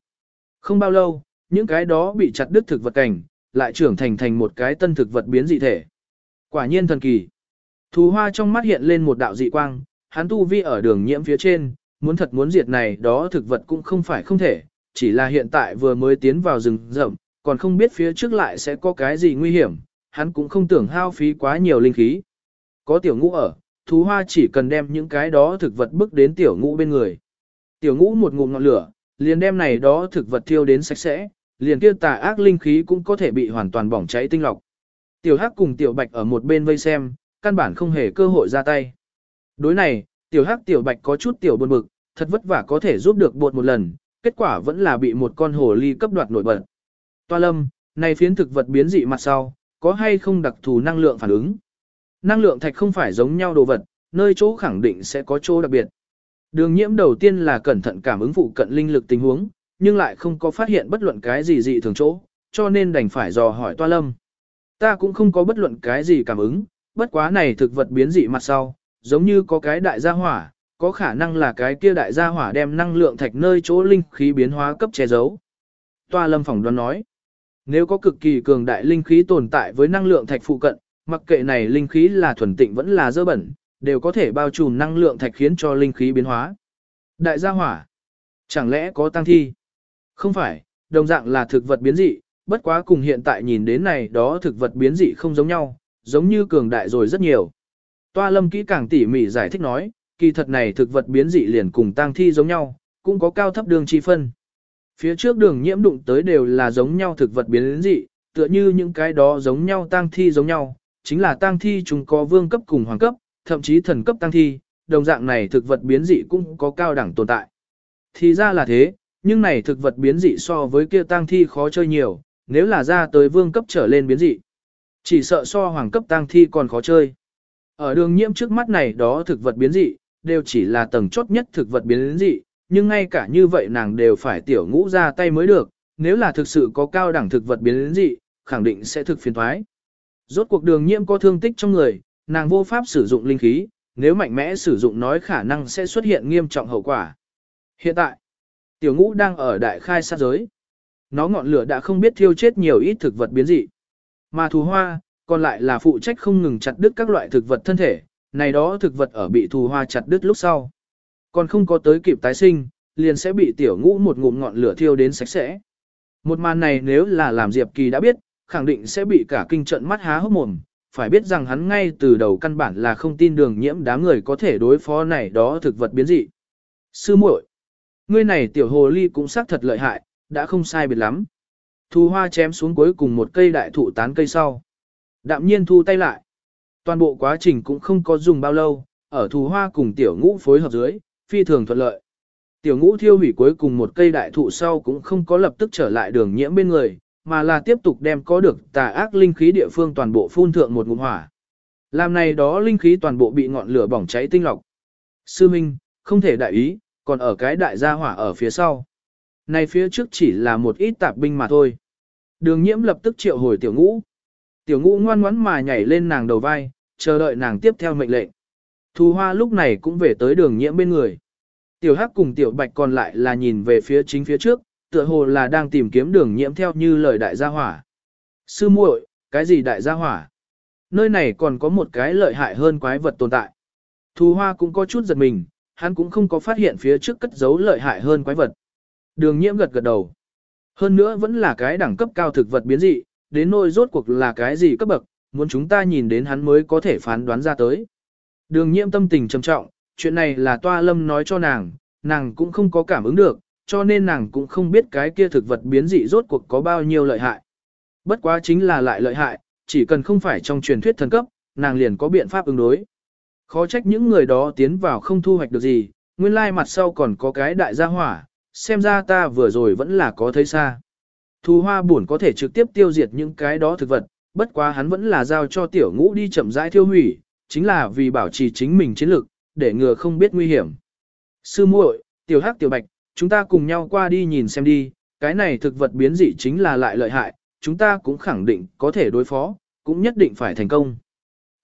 Không bao lâu, những cái đó bị chặt đứt thực vật cảnh, lại trưởng thành thành một cái tân thực vật biến dị thể. Quả nhiên thần kỳ. Thú hoa trong mắt hiện lên một đạo dị quang, hắn tu vi ở đường nhiễm phía trên, muốn thật muốn diệt này đó thực vật cũng không phải không thể, chỉ là hiện tại vừa mới tiến vào rừng rậm, còn không biết phía trước lại sẽ có cái gì nguy hiểm, hắn cũng không tưởng hao phí quá nhiều linh khí. Có tiểu ngũ ở, thú hoa chỉ cần đem những cái đó thực vật bước đến tiểu ngũ bên người. Tiểu ngũ một ngụm ngọn lửa, liền đem này đó thực vật thiêu đến sạch sẽ, liền kia tà ác linh khí cũng có thể bị hoàn toàn bỏng cháy tinh lọc. Tiểu hắc cùng tiểu bạch ở một bên vây xem, căn bản không hề cơ hội ra tay. Đối này, tiểu hắc tiểu bạch có chút tiểu buồn bực, thật vất vả có thể giúp được bột một lần, kết quả vẫn là bị một con hồ ly cấp đoạt nổi bật. Toa lâm, này phiến thực vật biến dị mặt sau, có hay không đặc thù năng lượng phản ứng? Năng lượng thạch không phải giống nhau đồ vật, nơi chỗ khẳng định sẽ có chỗ đặc biệt. Đường nhiễm đầu tiên là cẩn thận cảm ứng phụ cận linh lực tình huống, nhưng lại không có phát hiện bất luận cái gì dị thường chỗ, cho nên đành phải dò hỏi toa lâm. Ta cũng không có bất luận cái gì cảm ứng, bất quá này thực vật biến dị mặt sau, giống như có cái đại gia hỏa, có khả năng là cái kia đại gia hỏa đem năng lượng thạch nơi chỗ linh khí biến hóa cấp che giấu. Toa lâm phỏng đoán nói, nếu có cực kỳ cường đại linh khí tồn tại với năng lượng thạch phụ cận, mặc kệ này linh khí là thuần tịnh vẫn là dơ bẩn, đều có thể bao trùm năng lượng thạch khiến cho linh khí biến hóa. Đại gia hỏa, chẳng lẽ có tăng thi? Không phải, đồng dạng là thực vật biến dị, bất quá cùng hiện tại nhìn đến này đó thực vật biến dị không giống nhau, giống như cường đại rồi rất nhiều. Toa lâm kỹ càng tỉ mỉ giải thích nói, kỳ thật này thực vật biến dị liền cùng tăng thi giống nhau, cũng có cao thấp đường chi phân. Phía trước đường nhiễm đụng tới đều là giống nhau thực vật biến dị, tựa như những cái đó giống nhau tang thi giống nhau, chính là tang thi chúng có vương cấp cùng hoàng cấp, thậm chí thần cấp tang thi, đồng dạng này thực vật biến dị cũng có cao đẳng tồn tại. Thì ra là thế, nhưng này thực vật biến dị so với kia tang thi khó chơi nhiều, nếu là ra tới vương cấp trở lên biến dị. Chỉ sợ so hoàng cấp tang thi còn khó chơi. Ở đường nhiễm trước mắt này đó thực vật biến dị, đều chỉ là tầng chốt nhất thực vật biến dị, nhưng ngay cả như vậy nàng đều phải tiểu ngũ ra tay mới được, nếu là thực sự có cao đẳng thực vật biến dị, khẳng định sẽ thực phiền thoái. Rốt cuộc đường nhiễm có thương tích trong người, nàng vô pháp sử dụng linh khí, nếu mạnh mẽ sử dụng nói khả năng sẽ xuất hiện nghiêm trọng hậu quả. Hiện tại, tiểu ngũ đang ở đại khai sát giới. Nó ngọn lửa đã không biết thiêu chết nhiều ít thực vật biến dị. Mà thù hoa, còn lại là phụ trách không ngừng chặt đứt các loại thực vật thân thể, này đó thực vật ở bị thù hoa chặt đứt lúc sau. Còn không có tới kịp tái sinh, liền sẽ bị tiểu ngũ một ngụm ngọn lửa thiêu đến sạch sẽ. Một màn này nếu là làm Diệp Kỳ đã biết, khẳng định sẽ bị cả kinh trận mắt há hốc mồm, phải biết rằng hắn ngay từ đầu căn bản là không tin đường nhiễm đám người có thể đối phó này đó thực vật biến dị. Sư muội, ngươi này tiểu hồ ly cũng xác thật lợi hại, đã không sai biệt lắm. Thu hoa chém xuống cuối cùng một cây đại thụ tán cây sau. Đạm nhiên thu tay lại. Toàn bộ quá trình cũng không có dùng bao lâu, ở thù hoa cùng tiểu ngũ phối hợp dưới, phi thường thuận lợi. Tiểu ngũ thiêu hủy cuối cùng một cây đại thụ sau cũng không có lập tức trở lại đường nhiễm bên người, mà là tiếp tục đem có được tà ác linh khí địa phương toàn bộ phun thượng một ngụm hỏa. Làm này đó linh khí toàn bộ bị ngọn lửa bỏng cháy tinh lọc. Sư Minh, không thể đại ý, còn ở cái đại gia hỏa ở phía sau. Này phía trước chỉ là một ít tạp binh mà thôi. Đường nhiễm lập tức triệu hồi tiểu ngũ. Tiểu ngũ ngoan ngoãn mà nhảy lên nàng đầu vai, chờ đợi nàng tiếp theo mệnh lệnh. Thù hoa lúc này cũng về tới đường nhiễm bên người. Tiểu hắc cùng tiểu bạch còn lại là nhìn về phía chính phía trước, tựa hồ là đang tìm kiếm đường nhiễm theo như lời đại gia hỏa. Sư muội, cái gì đại gia hỏa? Nơi này còn có một cái lợi hại hơn quái vật tồn tại. Thù hoa cũng có chút giật mình, hắn cũng không có phát hiện phía trước cất giấu lợi hại hơn quái vật. Đường nhiễm gật gật đầu. Hơn nữa vẫn là cái đẳng cấp cao thực vật biến dị, đến nỗi rốt cuộc là cái gì cấp bậc, muốn chúng ta nhìn đến hắn mới có thể phán đoán ra tới. Đường nhiễm tâm tình trầm trọng, chuyện này là toa lâm nói cho nàng, nàng cũng không có cảm ứng được, cho nên nàng cũng không biết cái kia thực vật biến dị rốt cuộc có bao nhiêu lợi hại. Bất quá chính là lại lợi hại, chỉ cần không phải trong truyền thuyết thần cấp, nàng liền có biện pháp ứng đối. Khó trách những người đó tiến vào không thu hoạch được gì, nguyên lai mặt sau còn có cái đại gia hỏa, xem ra ta vừa rồi vẫn là có thấy xa. Thu hoa buồn có thể trực tiếp tiêu diệt những cái đó thực vật, bất quá hắn vẫn là giao cho tiểu ngũ đi chậm rãi tiêu hủy, chính là vì bảo trì chính mình chiến lực, để ngừa không biết nguy hiểm. Sư muội, tiểu hắc tiểu bạch, chúng ta cùng nhau qua đi nhìn xem đi, cái này thực vật biến dị chính là lại lợi hại, chúng ta cũng khẳng định có thể đối phó, cũng nhất định phải thành công.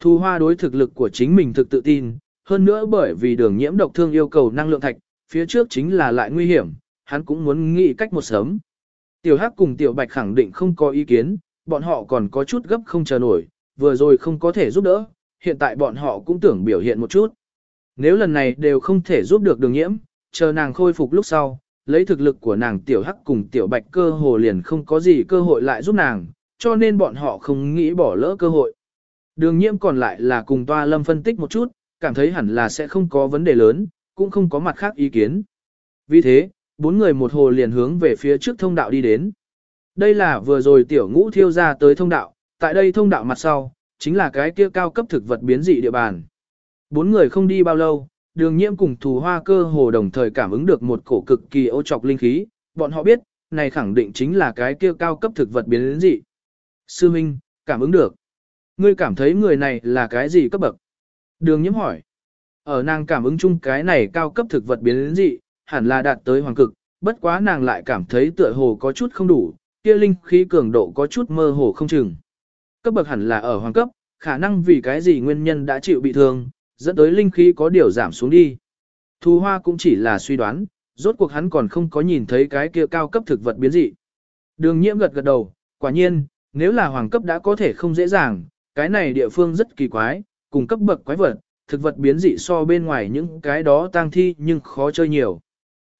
Thu hoa đối thực lực của chính mình thực tự tin, hơn nữa bởi vì đường nhiễm độc thương yêu cầu năng lượng thạch, phía trước chính là lại nguy hiểm, hắn cũng muốn nghĩ cách một sớm. Tiểu Hắc cùng Tiểu Bạch khẳng định không có ý kiến, bọn họ còn có chút gấp không chờ nổi, vừa rồi không có thể giúp đỡ, hiện tại bọn họ cũng tưởng biểu hiện một chút. Nếu lần này đều không thể giúp được đường nhiễm, chờ nàng khôi phục lúc sau, lấy thực lực của nàng Tiểu Hắc cùng Tiểu Bạch cơ hồ liền không có gì cơ hội lại giúp nàng, cho nên bọn họ không nghĩ bỏ lỡ cơ hội. Đường nhiễm còn lại là cùng toa lâm phân tích một chút, cảm thấy hẳn là sẽ không có vấn đề lớn, cũng không có mặt khác ý kiến. Vì thế, bốn người một hồ liền hướng về phía trước thông đạo đi đến. Đây là vừa rồi tiểu ngũ thiêu ra tới thông đạo, tại đây thông đạo mặt sau, chính là cái kia cao cấp thực vật biến dị địa bàn. Bốn người không đi bao lâu, đường nhiễm cùng thù hoa cơ hồ đồng thời cảm ứng được một cổ cực kỳ ô trọc linh khí, bọn họ biết, này khẳng định chính là cái kia cao cấp thực vật biến dị. Sư Minh, cảm ứng được. Ngươi cảm thấy người này là cái gì cấp bậc? Đường nhiễm hỏi. Ở nàng cảm ứng chung cái này cao cấp thực vật biến dị, hẳn là đạt tới hoàng cực, bất quá nàng lại cảm thấy tựa hồ có chút không đủ, kia linh khí cường độ có chút mơ hồ không chừng. Cấp bậc hẳn là ở hoàng cấp, khả năng vì cái gì nguyên nhân đã chịu bị thương, dẫn tới linh khí có điều giảm xuống đi. Thu hoa cũng chỉ là suy đoán, rốt cuộc hắn còn không có nhìn thấy cái kia cao cấp thực vật biến dị. Đường nhiễm gật gật đầu, quả nhiên, nếu là hoàng cấp đã có thể không dễ dàng, cái này địa phương rất kỳ quái, cùng cấp bậc quái vật, thực vật biến dị so bên ngoài những cái đó tang thi nhưng khó chơi nhiều.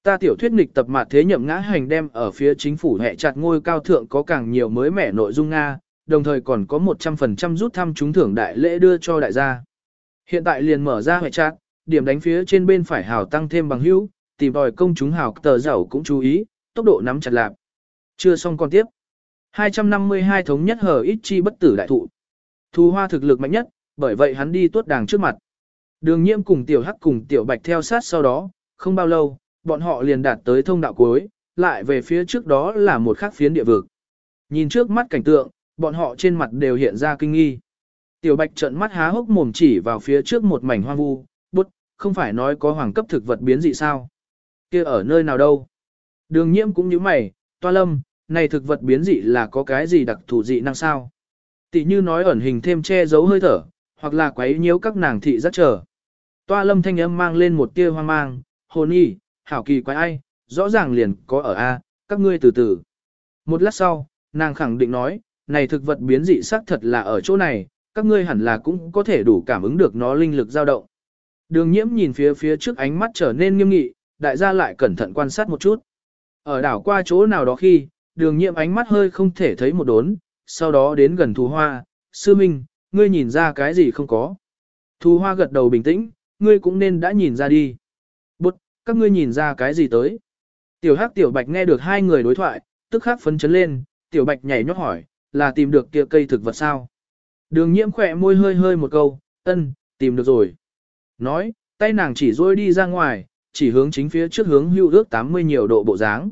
Ta tiểu thuyết nghịch tập mặt thế nhậm ngã hành đem ở phía chính phủ hệ chặt ngôi cao thượng có càng nhiều mới mẻ nội dung Nga, đồng thời còn có 100% rút thăm trúng thưởng đại lễ đưa cho đại gia. Hiện tại liền mở ra hệ chặt, điểm đánh phía trên bên phải hào tăng thêm bằng hữu, tìm đòi công chúng hào tờ giàu cũng chú ý, tốc độ nắm chặt lạp. Chưa xong con tiếp. 252 thống nhất hở ít chi bất tử đại thụ. Thu hoa thực lực mạnh nhất, bởi vậy hắn đi tuốt đàng trước mặt. Đường nhiễm cùng tiểu hắc cùng tiểu bạch theo sát sau đó, không bao lâu, bọn họ liền đạt tới thông đạo cuối, lại về phía trước đó là một khắc phiến địa vực. Nhìn trước mắt cảnh tượng, bọn họ trên mặt đều hiện ra kinh nghi. Tiểu bạch trợn mắt há hốc mồm chỉ vào phía trước một mảnh hoang vu, bút, không phải nói có hoàng cấp thực vật biến dị sao. kia ở nơi nào đâu. Đường nhiễm cũng như mày, toa lâm, này thực vật biến dị là có cái gì đặc thù dị năng sao. Tỷ như nói ẩn hình thêm che giấu hơi thở, hoặc là quấy nhiễu các nàng thị rất chờ. Toa lâm thanh âm mang lên một tia hoang mang, hồn y, hảo kỳ quái ai, rõ ràng liền có ở A, các ngươi từ từ. Một lát sau, nàng khẳng định nói, này thực vật biến dị xác thật là ở chỗ này, các ngươi hẳn là cũng có thể đủ cảm ứng được nó linh lực dao động. Đường nhiễm nhìn phía phía trước ánh mắt trở nên nghiêm nghị, đại gia lại cẩn thận quan sát một chút. Ở đảo qua chỗ nào đó khi, đường nhiễm ánh mắt hơi không thể thấy một đốn, sau đó đến gần thù hoa, sư minh, ngươi nhìn ra cái gì không có. Thù hoa gật đầu bình tĩnh, ngươi cũng nên đã nhìn ra đi. Bụt, các ngươi nhìn ra cái gì tới. Tiểu hắc tiểu bạch nghe được hai người đối thoại, tức khắc phấn chấn lên, tiểu bạch nhảy nhót hỏi, là tìm được kia cây thực vật sao? Đường nhiễm khỏe môi hơi hơi một câu, ân, tìm được rồi. Nói, tay nàng chỉ rôi đi ra ngoài, chỉ hướng chính phía trước hướng hưu ước 80 nhiều độ bộ dáng.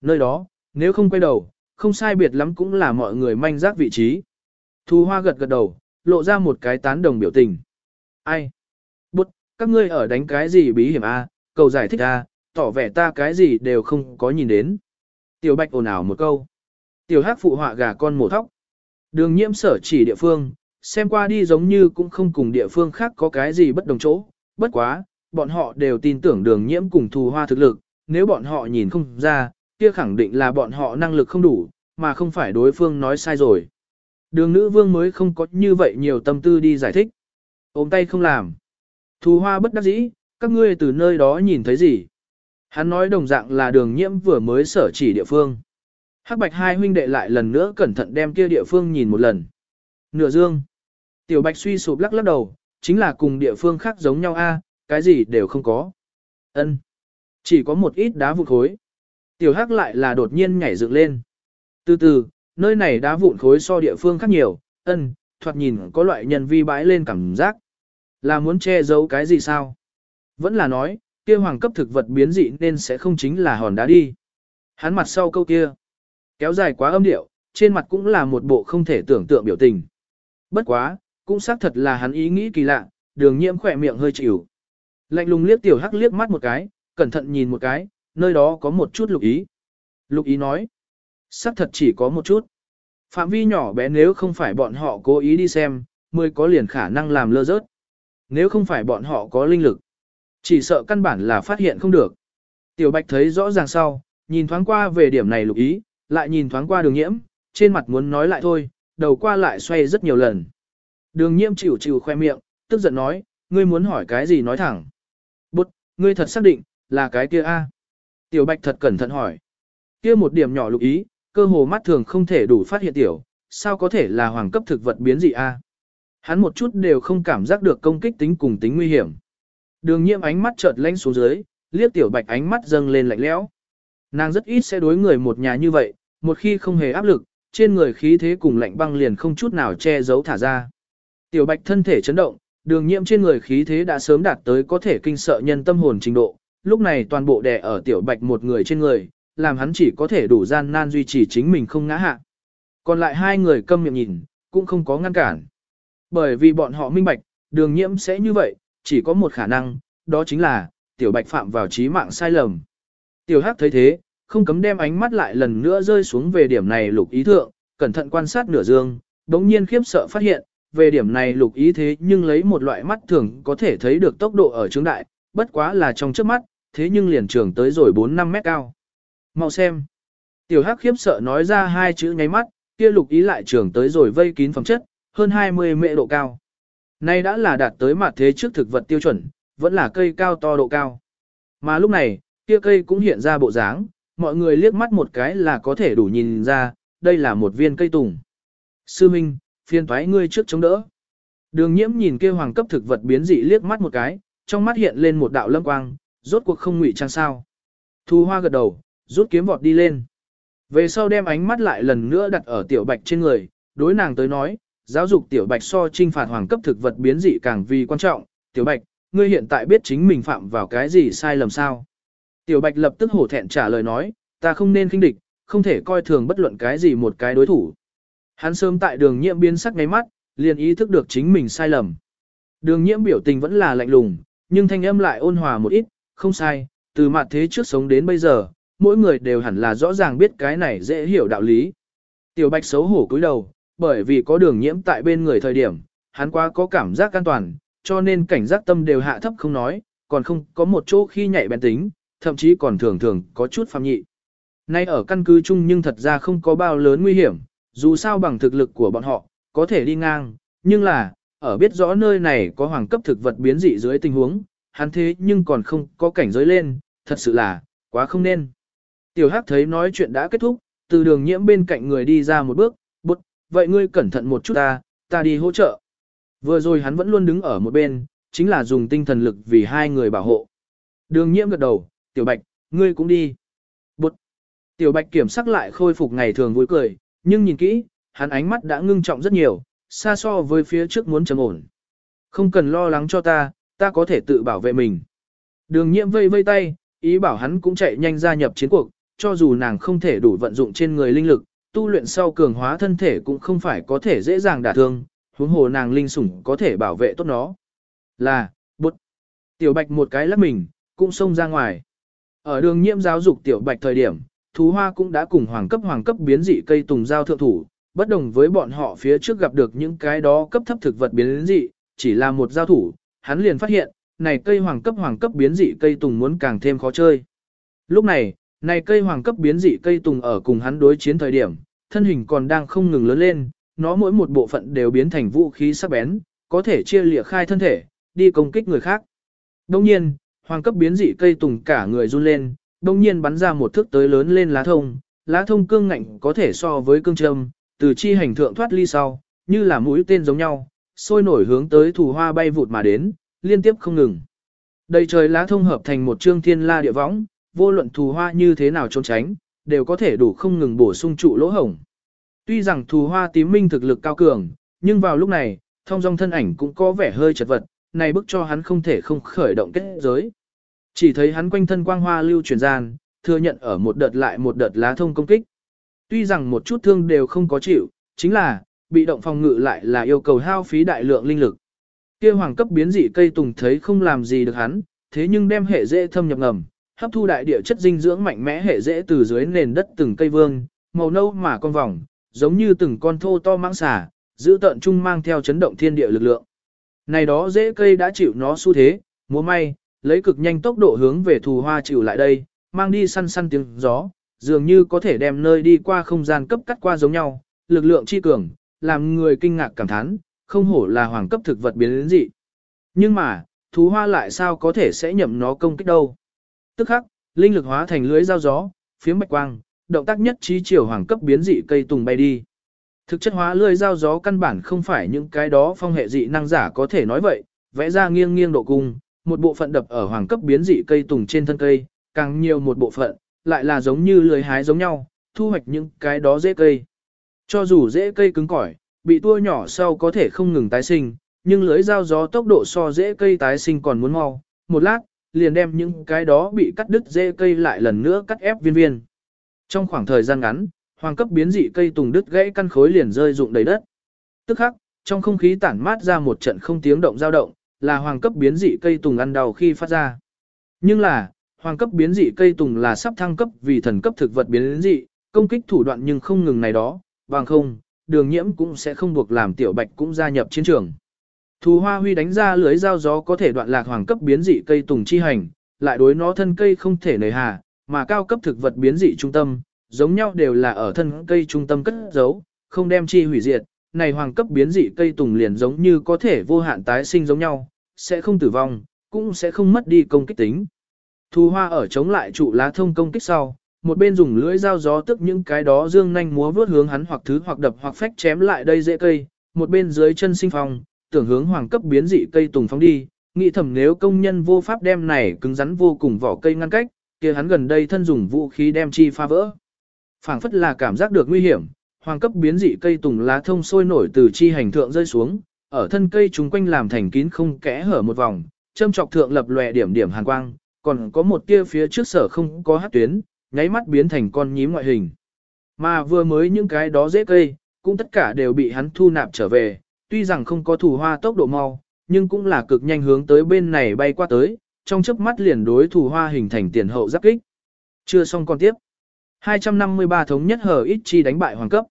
Nơi đó, nếu không quay đầu, không sai biệt lắm cũng là mọi người manh giác vị trí. Thu hoa gật gật đầu, lộ ra một cái tán đồng biểu tình. Ai? Bút, các ngươi ở đánh cái gì bí hiểm a? cầu giải thích a, tỏ vẻ ta cái gì đều không có nhìn đến. Tiểu bạch ồn ào một câu. Tiểu hắc phụ họa gà con mổ thóc. Đường nhiễm sở chỉ địa phương, xem qua đi giống như cũng không cùng địa phương khác có cái gì bất đồng chỗ. Bất quá, bọn họ đều tin tưởng đường nhiễm cùng thù hoa thực lực, nếu bọn họ nhìn không ra, kia khẳng định là bọn họ năng lực không đủ, mà không phải đối phương nói sai rồi. Đường nữ vương mới không có như vậy nhiều tâm tư đi giải thích. Ôm tay không làm. Thù hoa bất đắc dĩ, các ngươi từ nơi đó nhìn thấy gì? Hắn nói đồng dạng là đường nhiễm vừa mới sở chỉ địa phương. Hắc bạch hai huynh đệ lại lần nữa cẩn thận đem kia địa phương nhìn một lần. Nửa dương. Tiểu bạch suy sụp lắc lắc đầu, chính là cùng địa phương khác giống nhau a, cái gì đều không có. Ân, Chỉ có một ít đá vụn khối. Tiểu Hắc lại là đột nhiên nhảy dựng lên. Từ từ, nơi này đá vụn khối so địa phương khác nhiều, ân, thoạt nhìn có loại nhân vi bãi lên cảm giác. Là muốn che giấu cái gì sao? Vẫn là nói, kia hoàng cấp thực vật biến dị nên sẽ không chính là hòn đá đi. Hắn mặt sau câu kia, kéo dài quá âm điệu, trên mặt cũng là một bộ không thể tưởng tượng biểu tình. Bất quá, cũng xác thật là hắn ý nghĩ kỳ lạ, đường nhiễm khỏe miệng hơi chịu. Lạnh lùng liếc tiểu hắc liếc mắt một cái, cẩn thận nhìn một cái, nơi đó có một chút lục ý. Lục ý nói, xác thật chỉ có một chút. Phạm vi nhỏ bé nếu không phải bọn họ cố ý đi xem, mới có liền khả năng làm lơ rớt. Nếu không phải bọn họ có linh lực, chỉ sợ căn bản là phát hiện không được. Tiểu Bạch thấy rõ ràng sau, nhìn thoáng qua về điểm này lục ý, lại nhìn thoáng qua đường nhiễm, trên mặt muốn nói lại thôi, đầu qua lại xoay rất nhiều lần. Đường nhiễm chịu chịu khoe miệng, tức giận nói, ngươi muốn hỏi cái gì nói thẳng. Bụt, ngươi thật xác định, là cái kia a? Tiểu Bạch thật cẩn thận hỏi. Kia một điểm nhỏ lục ý, cơ hồ mắt thường không thể đủ phát hiện tiểu, sao có thể là hoàng cấp thực vật biến dị a? Hắn một chút đều không cảm giác được công kích tính cùng tính nguy hiểm. Đường nhiễm ánh mắt chợt lanh xuống dưới, liếc tiểu bạch ánh mắt dâng lên lạnh lẽo. Nàng rất ít sẽ đối người một nhà như vậy, một khi không hề áp lực, trên người khí thế cùng lạnh băng liền không chút nào che giấu thả ra. Tiểu bạch thân thể chấn động, đường nhiễm trên người khí thế đã sớm đạt tới có thể kinh sợ nhân tâm hồn trình độ, lúc này toàn bộ đè ở tiểu bạch một người trên người, làm hắn chỉ có thể đủ gian nan duy trì chính mình không ngã hạ. Còn lại hai người câm miệng nhìn, cũng không có ngăn cản. Bởi vì bọn họ minh bạch, đường nhiễm sẽ như vậy, chỉ có một khả năng, đó chính là, tiểu bạch phạm vào trí mạng sai lầm. Tiểu hắc thấy thế, không cấm đem ánh mắt lại lần nữa rơi xuống về điểm này lục ý thượng, cẩn thận quan sát nửa dương, đống nhiên khiếp sợ phát hiện, về điểm này lục ý thế nhưng lấy một loại mắt thường có thể thấy được tốc độ ở trướng đại, bất quá là trong trước mắt, thế nhưng liền trường tới rồi 4-5 mét cao. Mau xem. Tiểu hắc khiếp sợ nói ra hai chữ nháy mắt, kia lục ý lại trường tới rồi vây kín phẩm chất, hơn 20 mệ độ cao. Nay đã là đạt tới mặt thế trước thực vật tiêu chuẩn, vẫn là cây cao to độ cao. Mà lúc này, kia cây cũng hiện ra bộ dáng, mọi người liếc mắt một cái là có thể đủ nhìn ra, đây là một viên cây tùng. Sư Minh, phiên thoái ngươi trước chống đỡ. Đường nhiễm nhìn kia hoàng cấp thực vật biến dị liếc mắt một cái, trong mắt hiện lên một đạo lâm quang, rốt cuộc không ngụy trang sao. Thu hoa gật đầu, rút kiếm vọt đi lên. Về sau đem ánh mắt lại lần nữa đặt ở tiểu bạch trên người, đối nàng tới nói, giáo dục tiểu bạch so trinh phạt hoàng cấp thực vật biến dị càng vì quan trọng. Tiểu bạch, ngươi hiện tại biết chính mình phạm vào cái gì sai lầm sao? Tiểu bạch lập tức hổ thẹn trả lời nói, ta không nên khinh địch, không thể coi thường bất luận cái gì một cái đối thủ. Hắn sớm tại đường nhiễm biến sắc ngay mắt, liền ý thức được chính mình sai lầm. Đường nhiễm biểu tình vẫn là lạnh lùng, nhưng thanh âm lại ôn hòa một ít, không sai, từ mặt thế trước sống đến bây giờ, mỗi người đều hẳn là rõ ràng biết cái này dễ hiểu đạo lý. Tiểu bạch xấu hổ cúi đầu, bởi vì có đường nhiễm tại bên người thời điểm, hắn quá có cảm giác an toàn, cho nên cảnh giác tâm đều hạ thấp không nói, còn không có một chỗ khi nhạy bén tính, thậm chí còn thường thường có chút phạm nhị. Nay ở căn cứ chung nhưng thật ra không có bao lớn nguy hiểm, dù sao bằng thực lực của bọn họ, có thể đi ngang, nhưng là, ở biết rõ nơi này có hoàng cấp thực vật biến dị dưới tình huống, hắn thế nhưng còn không có cảnh giới lên, thật sự là, quá không nên. Tiểu Hắc thấy nói chuyện đã kết thúc, từ đường nhiễm bên cạnh người đi ra một bước, bút, vậy ngươi cẩn thận một chút ta, ta đi hỗ trợ. Vừa rồi hắn vẫn luôn đứng ở một bên, chính là dùng tinh thần lực vì hai người bảo hộ. Đường nhiễm gật đầu, tiểu bạch, ngươi cũng đi. Bột. Tiểu bạch kiểm sắc lại khôi phục ngày thường vui cười, nhưng nhìn kỹ, hắn ánh mắt đã ngưng trọng rất nhiều, xa so với phía trước muốn trầm ổn. Không cần lo lắng cho ta, ta có thể tự bảo vệ mình. Đường nhiễm vây vây tay, ý bảo hắn cũng chạy nhanh gia nhập chiến cuộc, cho dù nàng không thể đủ vận dụng trên người linh lực, tu luyện sau cường hóa thân thể cũng không phải có thể dễ dàng đả thương, huống hồ nàng linh sủng có thể bảo vệ tốt nó. Là, bút. Tiểu bạch một cái lắc mình, cũng xông ra ngoài. Ở đường nhiễm giáo dục tiểu bạch thời điểm, thú hoa cũng đã cùng hoàng cấp hoàng cấp biến dị cây tùng giao thượng thủ, bất đồng với bọn họ phía trước gặp được những cái đó cấp thấp thực vật biến dị, chỉ là một giao thủ, hắn liền phát hiện, này cây hoàng cấp hoàng cấp biến dị cây tùng muốn càng thêm khó chơi. Lúc này, này cây hoàng cấp biến dị cây tùng ở cùng hắn đối chiến thời điểm, thân hình còn đang không ngừng lớn lên, nó mỗi một bộ phận đều biến thành vũ khí sắc bén, có thể chia lìa khai thân thể, đi công kích người khác. Đồng nhiên, hoàng cấp biến dị cây tùng cả người run lên, đồng nhiên bắn ra một thước tới lớn lên lá thông, lá thông cương ngạnh có thể so với cương châm, từ chi hành thượng thoát ly sau, như là mũi tên giống nhau, sôi nổi hướng tới thủ hoa bay vụt mà đến, liên tiếp không ngừng. Đầy trời lá thông hợp thành một trương thiên la địa võng, vô luận thù hoa như thế nào trốn tránh, đều có thể đủ không ngừng bổ sung trụ lỗ hổng. Tuy rằng thù hoa tím minh thực lực cao cường, nhưng vào lúc này, thông dong thân ảnh cũng có vẻ hơi chật vật, này bức cho hắn không thể không khởi động kết giới. Chỉ thấy hắn quanh thân quang hoa lưu truyền gian, thừa nhận ở một đợt lại một đợt lá thông công kích. Tuy rằng một chút thương đều không có chịu, chính là, bị động phòng ngự lại là yêu cầu hao phí đại lượng linh lực. Kia hoàng cấp biến dị cây tùng thấy không làm gì được hắn, thế nhưng đem hệ dễ thâm nhập ngầm, hấp thu đại địa chất dinh dưỡng mạnh mẽ hệ dễ từ dưới nền đất từng cây vương, màu nâu mà con vòng, giống như từng con thô to mãng xà, giữ tận trung mang theo chấn động thiên địa lực lượng. Này đó dễ cây đã chịu nó xu thế, múa may, lấy cực nhanh tốc độ hướng về thù hoa chịu lại đây, mang đi săn săn tiếng gió, dường như có thể đem nơi đi qua không gian cấp cắt qua giống nhau, lực lượng chi cường, làm người kinh ngạc cảm thán, không hổ là hoàng cấp thực vật biến đến dị. Nhưng mà, thú hoa lại sao có thể sẽ nhậm nó công kích đâu. Tức khắc, linh lực hóa thành lưới dao gió, phía bạch quang, động tác nhất trí chiều hoàng cấp biến dị cây tùng bay đi. Thực chất hóa lưỡi dao gió căn bản không phải những cái đó phong hệ dị năng giả có thể nói vậy, vẽ ra nghiêng nghiêng độ cung, một bộ phận đập ở hoàng cấp biến dị cây tùng trên thân cây, càng nhiều một bộ phận, lại là giống như lưới hái giống nhau, thu hoạch những cái đó dễ cây. Cho dù dễ cây cứng cỏi, bị tua nhỏ sau có thể không ngừng tái sinh, nhưng lưới dao gió tốc độ so dễ cây tái sinh còn muốn mau, một lát, liền đem những cái đó bị cắt đứt dễ cây lại lần nữa cắt ép viên viên. Trong khoảng thời gian ngắn, hoàng cấp biến dị cây tùng đứt gãy căn khối liền rơi rụng đầy đất. Tức khắc, trong không khí tản mát ra một trận không tiếng động dao động, là hoàng cấp biến dị cây tùng ăn đau khi phát ra. Nhưng là, hoàng cấp biến dị cây tùng là sắp thăng cấp vì thần cấp thực vật biến dị, công kích thủ đoạn nhưng không ngừng này đó, bằng không, đường nhiễm cũng sẽ không buộc làm tiểu bạch cũng gia nhập chiến trường. Thù hoa huy đánh ra lưới dao gió có thể đoạn lạc hoàng cấp biến dị cây tùng chi hành, lại đối nó thân cây không thể nề hà, mà cao cấp thực vật biến dị trung tâm, giống nhau đều là ở thân cây trung tâm cất giấu, không đem chi hủy diệt, này hoàng cấp biến dị cây tùng liền giống như có thể vô hạn tái sinh giống nhau, sẽ không tử vong, cũng sẽ không mất đi công kích tính. thu hoa ở chống lại trụ lá thông công kích sau, một bên dùng lưỡi dao gió tức những cái đó dương nhanh múa vướt hướng hắn hoặc thứ hoặc đập hoặc phách chém lại đây dễ cây, một bên dưới chân sinh phong, tưởng hướng hoàng cấp biến dị cây tùng phóng đi, nghĩ thầm nếu công nhân vô pháp đem này cứng rắn vô cùng vỏ cây ngăn cách, kia hắn gần đây thân dùng vũ khí đem chi phá vỡ. Phảng phất là cảm giác được nguy hiểm, hoàng cấp biến dị cây tùng lá thông sôi nổi từ chi hành thượng rơi xuống, ở thân cây chúng quanh làm thành kín không kẽ hở một vòng, châm chọc thượng lập lòe điểm điểm hàn quang, còn có một tia phía trước sở không có hát tuyến, nháy mắt biến thành con nhím ngoại hình. Mà vừa mới những cái đó dễ cây, cũng tất cả đều bị hắn thu nạp trở về, tuy rằng không có thủ hoa tốc độ mau, nhưng cũng là cực nhanh hướng tới bên này bay qua tới, trong chớp mắt liền đối thủ hoa hình thành tiền hậu giáp kích. Chưa xong còn tiếp. 253 thống nhất hờ ít chi đánh bại hoàng cấp.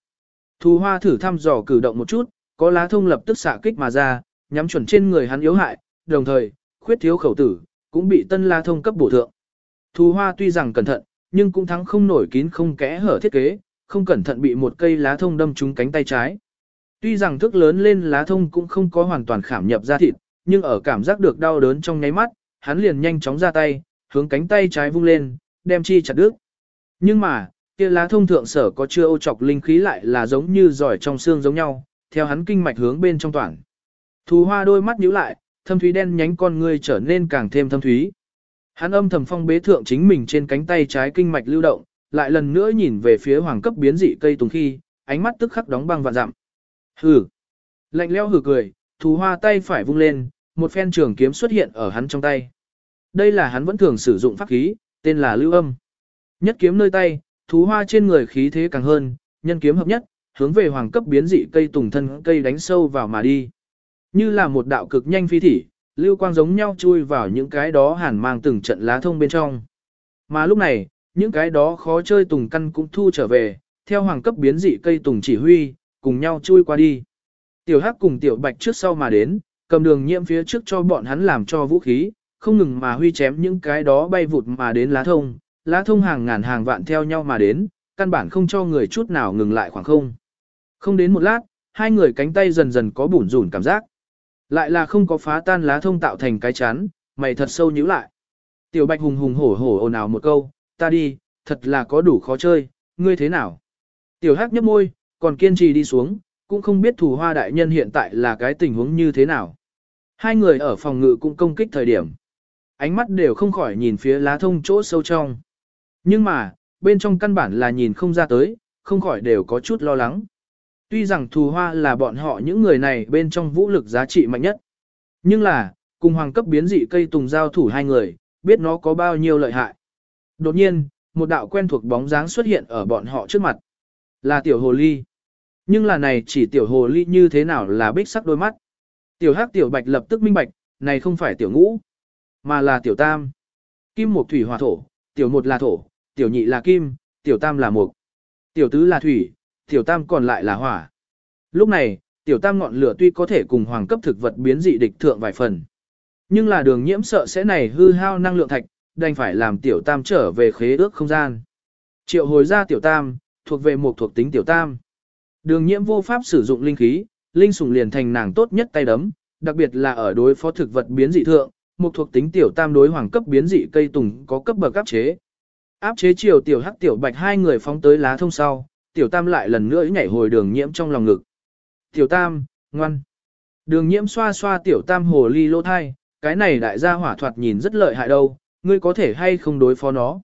Thù hoa thử thăm dò cử động một chút, có lá thông lập tức xạ kích mà ra, nhắm chuẩn trên người hắn yếu hại, đồng thời, khuyết thiếu khẩu tử, cũng bị tân lá thông cấp bổ thượng. Thù hoa tuy rằng cẩn thận, nhưng cũng thắng không nổi kín không kẽ hở thiết kế, không cẩn thận bị một cây lá thông đâm trúng cánh tay trái. Tuy rằng thức lớn lên lá thông cũng không có hoàn toàn khảm nhập ra thịt, nhưng ở cảm giác được đau đớn trong nháy mắt, hắn liền nhanh chóng ra tay, hướng cánh tay trái vung lên, đem chi chặt đứt. Nhưng mà, kia lá thông thượng sở có chưa ô chọc linh khí lại là giống như giỏi trong xương giống nhau, theo hắn kinh mạch hướng bên trong toàn. Thù hoa đôi mắt nhíu lại, thâm thúy đen nhánh con ngươi trở nên càng thêm thâm thúy. Hắn âm thầm phong bế thượng chính mình trên cánh tay trái kinh mạch lưu động, lại lần nữa nhìn về phía hoàng cấp biến dị cây tùng khi, ánh mắt tức khắc đóng băng vạn dặm. Hừ. Lạnh leo hừ cười, thù hoa tay phải vung lên, một phen trường kiếm xuất hiện ở hắn trong tay. Đây là hắn vẫn thường sử dụng pháp khí, tên là lưu âm. Nhất kiếm nơi tay, thú hoa trên người khí thế càng hơn, nhân kiếm hợp nhất, hướng về hoàng cấp biến dị cây tùng thân cây đánh sâu vào mà đi. Như là một đạo cực nhanh phi thỉ, lưu quang giống nhau chui vào những cái đó hàn mang từng trận lá thông bên trong. Mà lúc này, những cái đó khó chơi tùng căn cũng thu trở về, theo hoàng cấp biến dị cây tùng chỉ huy, cùng nhau chui qua đi. Tiểu Hắc cùng Tiểu Bạch trước sau mà đến, cầm đường nhiễm phía trước cho bọn hắn làm cho vũ khí, không ngừng mà huy chém những cái đó bay vụt mà đến lá thông, lá thông hàng ngàn hàng vạn theo nhau mà đến, căn bản không cho người chút nào ngừng lại khoảng không. Không đến một lát, hai người cánh tay dần dần có bủn rủn cảm giác. Lại là không có phá tan lá thông tạo thành cái chán, mày thật sâu nhíu lại. Tiểu Bạch hùng hùng hổ hổ ồn ào một câu, ta đi, thật là có đủ khó chơi, ngươi thế nào? Tiểu Hắc nhấp môi, còn kiên trì đi xuống, cũng không biết thủ hoa đại nhân hiện tại là cái tình huống như thế nào. Hai người ở phòng ngự cũng công kích thời điểm. Ánh mắt đều không khỏi nhìn phía lá thông chỗ sâu trong. Nhưng mà, bên trong căn bản là nhìn không ra tới, không khỏi đều có chút lo lắng. Tuy rằng thù hoa là bọn họ những người này bên trong vũ lực giá trị mạnh nhất. Nhưng là, cùng hoàng cấp biến dị cây tùng giao thủ hai người, biết nó có bao nhiêu lợi hại. Đột nhiên, một đạo quen thuộc bóng dáng xuất hiện ở bọn họ trước mặt. Là tiểu hồ ly. Nhưng là này chỉ tiểu hồ ly như thế nào là bích sắc đôi mắt. Tiểu hắc tiểu bạch lập tức minh bạch, này không phải tiểu ngũ, mà là tiểu tam. Kim một thủy hỏa thổ, tiểu một là thổ, tiểu nhị là kim, tiểu tam là mục, tiểu tứ là thủy, tiểu tam còn lại là hỏa. Lúc này, tiểu tam ngọn lửa tuy có thể cùng hoàng cấp thực vật biến dị địch thượng vài phần. Nhưng là đường nhiễm sợ sẽ này hư hao năng lượng thạch, đành phải làm tiểu tam trở về khế ước không gian. Triệu hồi ra tiểu tam, thuộc về một thuộc tính tiểu tam. Đường nhiễm vô pháp sử dụng linh khí, linh sùng liền thành nàng tốt nhất tay đấm, đặc biệt là ở đối phó thực vật biến dị thượng, một thuộc tính tiểu tam đối hoàng cấp biến dị cây tùng có cấp bậc cấp chế. Áp chế chiều tiểu hắc tiểu bạch hai người phóng tới lá thông sau, tiểu tam lại lần nữa nhảy hồi đường nhiễm trong lòng ngực. Tiểu tam, ngoan. Đường nhiễm xoa xoa tiểu tam hồ ly lô thai, cái này đại gia hỏa thoạt nhìn rất lợi hại đâu, ngươi có thể hay không đối phó nó.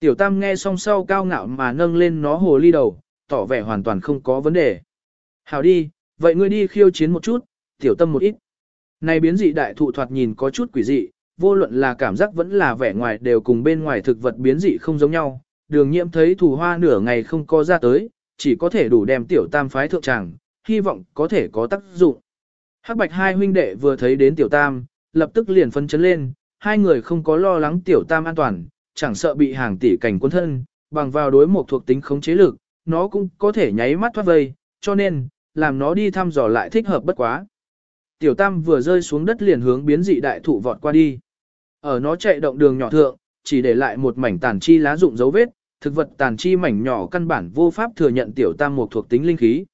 Tiểu tam nghe xong sau cao ngạo mà nâng lên nó hồ ly đầu, tỏ vẻ hoàn toàn không có vấn đề. Hảo đi, vậy ngươi đi khiêu chiến một chút, tiểu tâm một ít. Này biến dị đại thụ thoạt nhìn có chút quỷ dị, vô luận là cảm giác vẫn là vẻ ngoài đều cùng bên ngoài thực vật biến dị không giống nhau. Đường nhiễm thấy thủ hoa nửa ngày không có ra tới, chỉ có thể đủ đem tiểu tam phái thượng tràng, hy vọng có thể có tác dụng. Hắc bạch hai huynh đệ vừa thấy đến tiểu tam, lập tức liền phân chấn lên, hai người không có lo lắng tiểu tam an toàn, chẳng sợ bị hàng tỷ cảnh quân thân, bằng vào đối một thuộc tính khống chế lực, nó cũng có thể nháy mắt thoát vây, cho nên, làm nó đi thăm dò lại thích hợp bất quá. Tiểu tam vừa rơi xuống đất liền hướng biến dị đại thụ vọt qua đi. Ở nó chạy động đường nhỏ thượng, chỉ để lại một mảnh tàn chi lá rụng dấu vết, thực vật tàn chi mảnh nhỏ căn bản vô pháp thừa nhận tiểu tam một thuộc tính linh khí.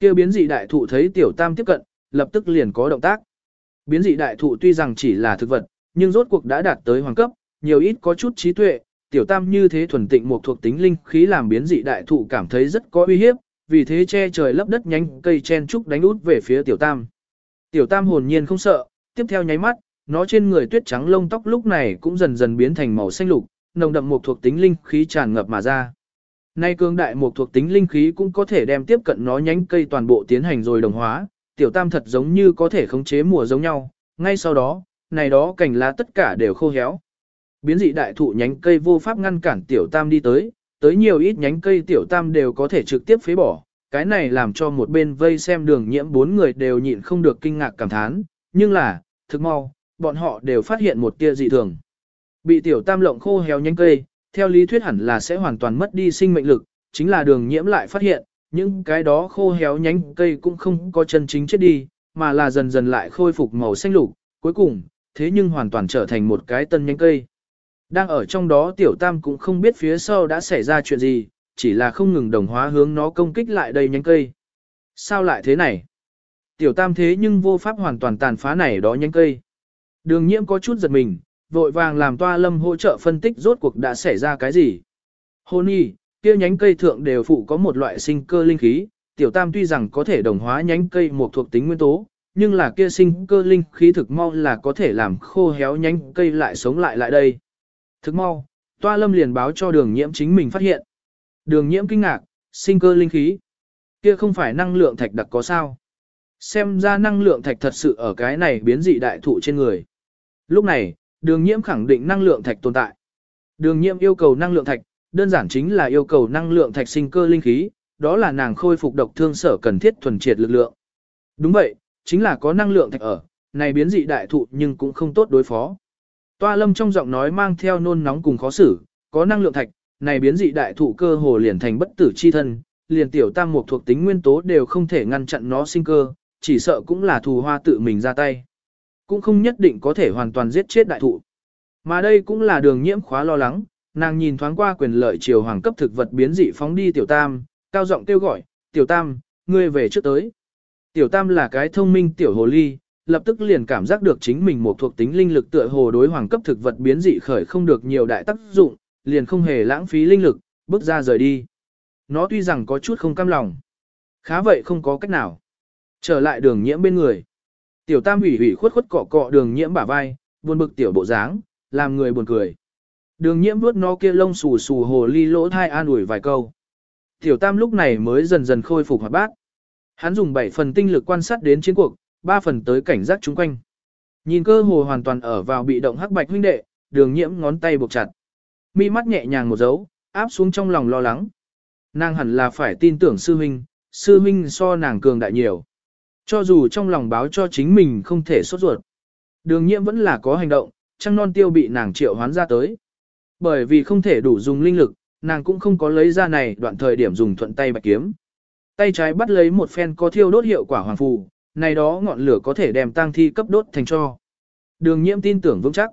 Kêu biến dị đại thụ thấy tiểu tam tiếp cận, lập tức liền có động tác. Biến dị đại thụ tuy rằng chỉ là thực vật, nhưng rốt cuộc đã đạt tới hoàng cấp, nhiều ít có chút trí tuệ, tiểu tam như thế thuần tịnh một thuộc tính linh khí làm biến dị đại thụ cảm thấy rất có uy hiếp, vì thế che trời lấp đất nhanh cây chen trúc đánh út về phía tiểu tam. Tiểu tam hồn nhiên không sợ, tiếp theo nháy mắt, nó trên người tuyết trắng lông tóc lúc này cũng dần dần biến thành màu xanh lục, nồng đậm một thuộc tính linh khí tràn ngập mà ra. Nay cương đại một thuộc tính linh khí cũng có thể đem tiếp cận nó nhánh cây toàn bộ tiến hành rồi đồng hóa, tiểu tam thật giống như có thể khống chế mùa giống nhau, ngay sau đó, này đó cành lá tất cả đều khô héo. Biến dị đại thụ nhánh cây vô pháp ngăn cản tiểu tam đi tới, tới nhiều ít nhánh cây tiểu tam đều có thể trực tiếp phế bỏ, cái này làm cho một bên vây xem đường nhiễm bốn người đều nhịn không được kinh ngạc cảm thán, nhưng là, thực mau, bọn họ đều phát hiện một tia dị thường. Bị tiểu tam lộng khô héo nhánh cây, theo lý thuyết hẳn là sẽ hoàn toàn mất đi sinh mệnh lực, chính là đường nhiễm lại phát hiện, những cái đó khô héo nhánh cây cũng không có chân chính chết đi, mà là dần dần lại khôi phục màu xanh lục, cuối cùng, thế nhưng hoàn toàn trở thành một cái tân nhánh cây. Đang ở trong đó tiểu tam cũng không biết phía sau đã xảy ra chuyện gì, chỉ là không ngừng đồng hóa hướng nó công kích lại đây nhánh cây. Sao lại thế này? Tiểu tam thế nhưng vô pháp hoàn toàn tàn phá này đó nhánh cây. Đường nhiễm có chút giật mình, vội vàng làm toa lâm hỗ trợ phân tích rốt cuộc đã xảy ra cái gì. Hôn y, kia nhánh cây thượng đều phụ có một loại sinh cơ linh khí, tiểu tam tuy rằng có thể đồng hóa nhánh cây một thuộc tính nguyên tố, nhưng là kia sinh cơ linh khí thực mau là có thể làm khô héo nhánh cây lại sống lại lại đây. Thực mau, toa lâm liền báo cho đường nhiễm chính mình phát hiện. Đường nhiễm kinh ngạc, sinh cơ linh khí. Kia không phải năng lượng thạch đặc có sao. Xem ra năng lượng thạch thật sự ở cái này biến dị đại thụ trên người. Lúc này, đường nhiễm khẳng định năng lượng thạch tồn tại. Đường nhiễm yêu cầu năng lượng thạch, đơn giản chính là yêu cầu năng lượng thạch sinh cơ linh khí, đó là nàng khôi phục độc thương sở cần thiết thuần triệt lực lượng. Đúng vậy, chính là có năng lượng thạch ở, này biến dị đại thụ nhưng cũng không tốt đối phó. Toa lâm trong giọng nói mang theo nôn nóng cùng khó xử, có năng lượng thạch, này biến dị đại thụ cơ hồ liền thành bất tử chi thân, liền tiểu tam mục thuộc tính nguyên tố đều không thể ngăn chặn nó sinh cơ, chỉ sợ cũng là thù hoa tự mình ra tay. Cũng không nhất định có thể hoàn toàn giết chết đại thụ. Mà đây cũng là đường nhiễm khóa lo lắng, nàng nhìn thoáng qua quyền lợi triều hoàng cấp thực vật biến dị phóng đi tiểu tam, cao giọng kêu gọi, tiểu tam, ngươi về trước tới. Tiểu tam là cái thông minh tiểu hồ ly, lập tức liền cảm giác được chính mình một thuộc tính linh lực tựa hồ đối hoàng cấp thực vật biến dị khởi không được nhiều đại tác dụng, liền không hề lãng phí linh lực, bước ra rời đi. Nó tuy rằng có chút không cam lòng, khá vậy không có cách nào. Trở lại đường nhiễm bên người. Tiểu tam ủy ủy khuất khuất cọ cọ đường nhiễm bả vai, buồn bực tiểu bộ dáng, làm người buồn cười. Đường nhiễm vuốt nó kia lông xù xù hồ ly lỗ thai an ủi vài câu. Tiểu tam lúc này mới dần dần khôi phục hoạt bát. Hắn dùng 7 phần tinh lực quan sát đến chiến cuộc, 3 phần tới cảnh giác chung quanh. Nhìn cơ hồ hoàn toàn ở vào bị động hắc bạch huynh đệ, đường nhiễm ngón tay buộc chặt. Mi mắt nhẹ nhàng một dấu, áp xuống trong lòng lo lắng. Nàng hẳn là phải tin tưởng sư huynh, sư huynh so nàng cường đại nhiều. Cho dù trong lòng báo cho chính mình không thể sốt ruột. Đường nhiễm vẫn là có hành động, trăng non tiêu bị nàng triệu hoán ra tới. Bởi vì không thể đủ dùng linh lực, nàng cũng không có lấy ra này đoạn thời điểm dùng thuận tay bạch kiếm. Tay trái bắt lấy một phen có thiêu đốt hiệu quả hoàng phù, này đó ngọn lửa có thể đem tang thi cấp đốt thành cho. Đường nhiễm tin tưởng vững chắc.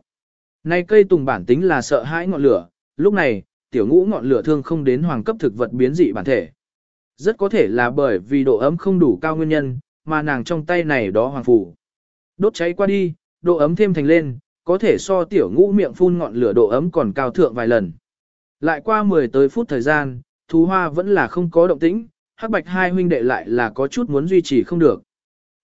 Này cây tùng bản tính là sợ hãi ngọn lửa, lúc này, tiểu ngũ ngọn lửa thương không đến hoàng cấp thực vật biến dị bản thể. Rất có thể là bởi vì độ ấm không đủ cao nguyên nhân, mà nàng trong tay này đó hoàng phủ Đốt cháy qua đi, độ ấm thêm thành lên, có thể so tiểu ngũ miệng phun ngọn lửa độ ấm còn cao thượng vài lần. Lại qua 10 tới phút thời gian, thú hoa vẫn là không có động tĩnh, hắc bạch hai huynh đệ lại là có chút muốn duy trì không được.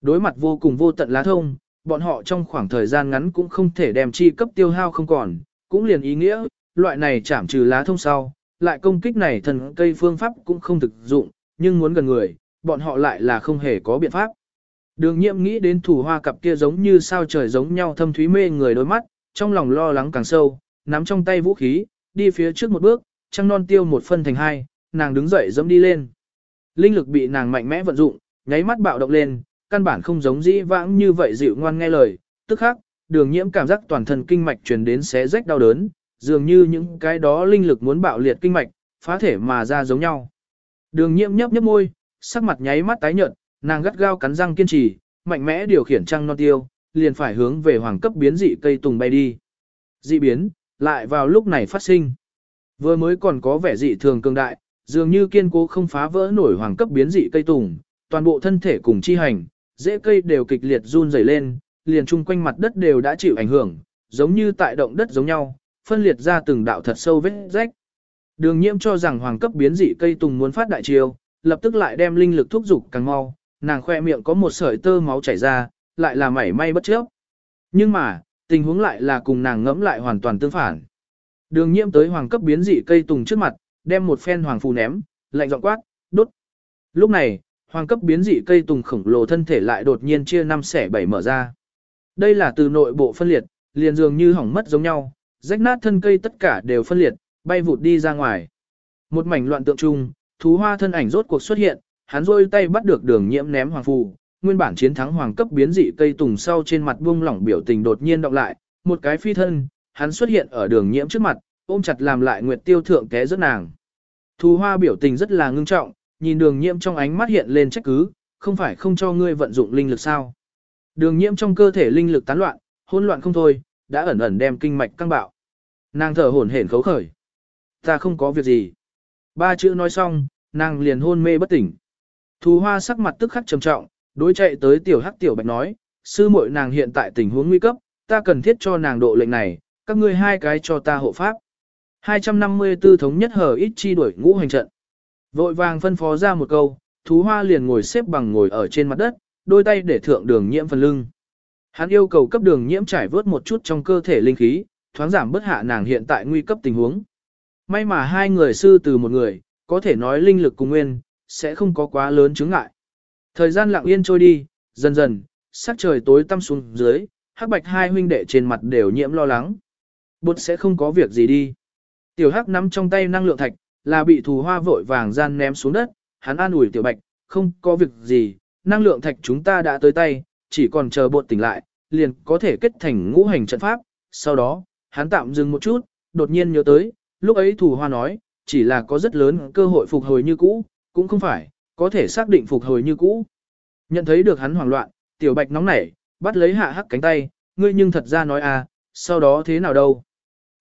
Đối mặt vô cùng vô tận lá thông, bọn họ trong khoảng thời gian ngắn cũng không thể đem chi cấp tiêu hao không còn, cũng liền ý nghĩa, loại này chảm trừ lá thông sau, lại công kích này thần cây phương pháp cũng không thực dụng, nhưng muốn gần người, bọn họ lại là không hề có biện pháp. Đường nhiệm nghĩ đến thủ hoa cặp kia giống như sao trời giống nhau thâm thúy mê người đôi mắt, trong lòng lo lắng càng sâu, nắm trong tay vũ khí, đi phía trước một bước, trăng non tiêu một phân thành hai, nàng đứng dậy dẫm đi lên. Linh lực bị nàng mạnh mẽ vận dụng, nháy mắt bạo động lên, căn bản không giống dĩ vãng như vậy dịu ngoan nghe lời, tức khắc, đường nhiễm cảm giác toàn thân kinh mạch truyền đến xé rách đau đớn, dường như những cái đó linh lực muốn bạo liệt kinh mạch, phá thể mà ra giống nhau. Đường nhiễm nhấp nhấp môi, sắc mặt nháy mắt tái nhợt, nàng gắt gao cắn răng kiên trì, mạnh mẽ điều khiển trăng non tiêu, liền phải hướng về hoàng cấp biến dị cây tùng bay đi. Dị biến, lại vào lúc này phát sinh. Vừa mới còn có vẻ dị thường cường đại, dường như kiên cố không phá vỡ nổi hoàng cấp biến dị cây tùng, toàn bộ thân thể cùng chi hành, rễ cây đều kịch liệt run rẩy lên, liền chung quanh mặt đất đều đã chịu ảnh hưởng, giống như tại động đất giống nhau, phân liệt ra từng đạo thật sâu vết rách. Đường nhiễm cho rằng hoàng cấp biến dị cây tùng muốn phát đại chiêu, lập tức lại đem linh lực thúc dục càng mau, nàng khoe miệng có một sợi tơ máu chảy ra, lại là mảy may bất chấp. Nhưng mà, tình huống lại là cùng nàng ngẫm lại hoàn toàn tương phản. Đường nhiễm tới hoàng cấp biến dị cây tùng trước mặt, đem một phen hoàng phù ném, lạnh giọng quát, đốt. Lúc này, hoàng cấp biến dị cây tùng khổng lồ thân thể lại đột nhiên chia năm xẻ bảy mở ra. Đây là từ nội bộ phân liệt, liền dường như hỏng mất giống nhau, rách nát thân cây tất cả đều phân liệt, bay vụt đi ra ngoài. Một mảnh loạn tượng chung, thú hoa thân ảnh rốt cuộc xuất hiện, hắn rôi tay bắt được đường nhiễm ném hoàng phù, nguyên bản chiến thắng hoàng cấp biến dị cây tùng sau trên mặt buông lỏng biểu tình đột nhiên động lại, một cái phi thân, hắn xuất hiện ở đường nhiễm trước mặt, ôm chặt làm lại nguyệt tiêu thượng té rất nàng. Thú hoa biểu tình rất là ngưng trọng, nhìn đường nhiễm trong ánh mắt hiện lên trách cứ, không phải không cho ngươi vận dụng linh lực sao. Đường nhiễm trong cơ thể linh lực tán loạn, hỗn loạn không thôi, đã ẩn ẩn đem kinh mạch căng bạo. Nàng thở hổn hển khấu khởi. Ta không có việc gì. Ba chữ nói xong, nàng liền hôn mê bất tỉnh. Thù hoa sắc mặt tức khắc trầm trọng, đối chạy tới tiểu hắc tiểu bạch nói, sư muội nàng hiện tại tình huống nguy cấp, ta cần thiết cho nàng độ lệnh này, các ngươi hai cái cho ta hộ pháp. 254 thống nhất hở ít chi đuổi ngũ hành trận. Vội vàng phân phó ra một câu, thú hoa liền ngồi xếp bằng ngồi ở trên mặt đất, đôi tay để thượng đường nhiễm phần lưng. Hắn yêu cầu cấp đường nhiễm trải vớt một chút trong cơ thể linh khí, thoáng giảm bớt hạ nàng hiện tại nguy cấp tình huống. May mà hai người sư từ một người, có thể nói linh lực cùng nguyên, sẽ không có quá lớn chứng ngại. Thời gian lặng yên trôi đi, dần dần, sắc trời tối tăm xuống dưới, hắc bạch hai huynh đệ trên mặt đều nhiễm lo lắng. Bột sẽ không có việc gì đi. Tiểu hắc nắm trong tay năng lượng thạch, là bị thù hoa vội vàng gian ném xuống đất, hắn an ủi tiểu bạch, không có việc gì, năng lượng thạch chúng ta đã tới tay, chỉ còn chờ bột tỉnh lại, liền có thể kết thành ngũ hành trận pháp. Sau đó, hắn tạm dừng một chút, đột nhiên nhớ tới, lúc ấy thủ hoa nói, chỉ là có rất lớn cơ hội phục hồi như cũ, cũng không phải, có thể xác định phục hồi như cũ. Nhận thấy được hắn hoảng loạn, tiểu bạch nóng nảy, bắt lấy hạ hắc cánh tay, ngươi nhưng thật ra nói à, sau đó thế nào đâu.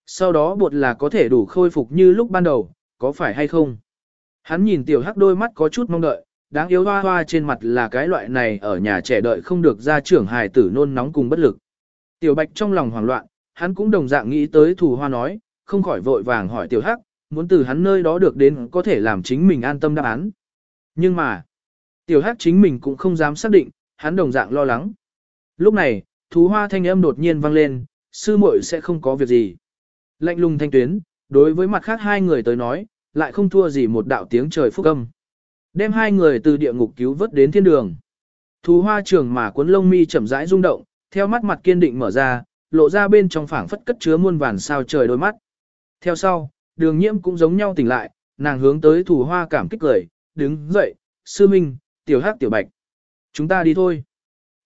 Sau đó bột là có thể đủ khôi phục như lúc ban đầu, có phải hay không? Hắn nhìn tiểu hắc đôi mắt có chút mong đợi, đáng yếu hoa hoa trên mặt là cái loại này ở nhà trẻ đợi không được ra trưởng hài tử nôn nóng cùng bất lực. Tiểu bạch trong lòng hoảng loạn, hắn cũng đồng dạng nghĩ tới thủ hoa nói, không khỏi vội vàng hỏi tiểu hắc, muốn từ hắn nơi đó được đến có thể làm chính mình an tâm đáp án. Nhưng mà, tiểu hắc chính mình cũng không dám xác định, hắn đồng dạng lo lắng. Lúc này, thú hoa thanh âm đột nhiên vang lên, sư muội sẽ không có việc gì. Lạnh lùng thanh tuyến, đối với mặt khác hai người tới nói, lại không thua gì một đạo tiếng trời phúc âm. Đem hai người từ địa ngục cứu vớt đến thiên đường. thú hoa trường mà cuốn lông mi chậm rãi rung động, theo mắt mặt kiên định mở ra, lộ ra bên trong phảng phất cất chứa muôn vàn sao trời đôi mắt. Theo sau, đường nhiễm cũng giống nhau tỉnh lại, nàng hướng tới thủ hoa cảm kích cười, đứng dậy, sư minh, tiểu hắc tiểu bạch. Chúng ta đi thôi.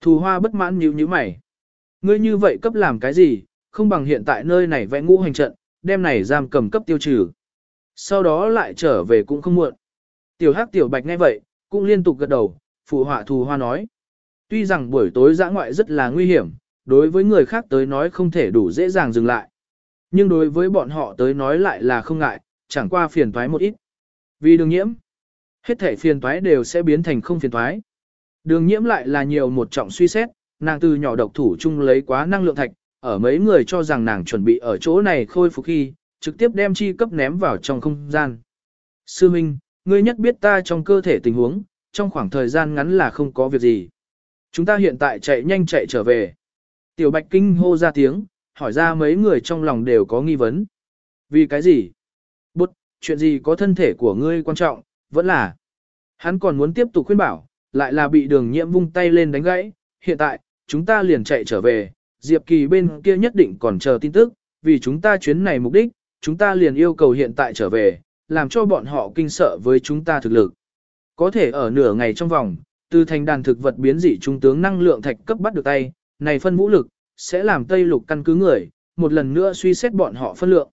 thủ hoa bất mãn nhíu nhíu mày. Ngươi như vậy cấp làm cái gì, không bằng hiện tại nơi này vẽ ngũ hành trận, đem này giam cầm cấp tiêu trừ. Sau đó lại trở về cũng không muộn. Tiểu hắc tiểu bạch nghe vậy, cũng liên tục gật đầu, phụ họa thù hoa nói. Tuy rằng buổi tối dã ngoại rất là nguy hiểm, đối với người khác tới nói không thể đủ dễ dàng dừng lại. Nhưng đối với bọn họ tới nói lại là không ngại, chẳng qua phiền toái một ít. Vì đường nhiễm, hết thể phiền toái đều sẽ biến thành không phiền toái. Đường nhiễm lại là nhiều một trọng suy xét, nàng từ nhỏ độc thủ chung lấy quá năng lượng thạch, ở mấy người cho rằng nàng chuẩn bị ở chỗ này khôi phục khi, trực tiếp đem chi cấp ném vào trong không gian. Sư Minh, ngươi nhất biết ta trong cơ thể tình huống, trong khoảng thời gian ngắn là không có việc gì. Chúng ta hiện tại chạy nhanh chạy trở về. Tiểu Bạch Kinh hô ra tiếng, hỏi ra mấy người trong lòng đều có nghi vấn. Vì cái gì? Bút, chuyện gì có thân thể của ngươi quan trọng, vẫn là. Hắn còn muốn tiếp tục khuyên bảo, lại là bị đường nhiễm vung tay lên đánh gãy. Hiện tại, chúng ta liền chạy trở về, Diệp Kỳ bên kia nhất định còn chờ tin tức, vì chúng ta chuyến này mục đích, chúng ta liền yêu cầu hiện tại trở về, làm cho bọn họ kinh sợ với chúng ta thực lực. Có thể ở nửa ngày trong vòng, từ thành đàn thực vật biến dị trung tướng năng lượng thạch cấp bắt được tay, này phân vũ lực, sẽ làm Tây Lục căn cứ người, một lần nữa suy xét bọn họ phân lượng.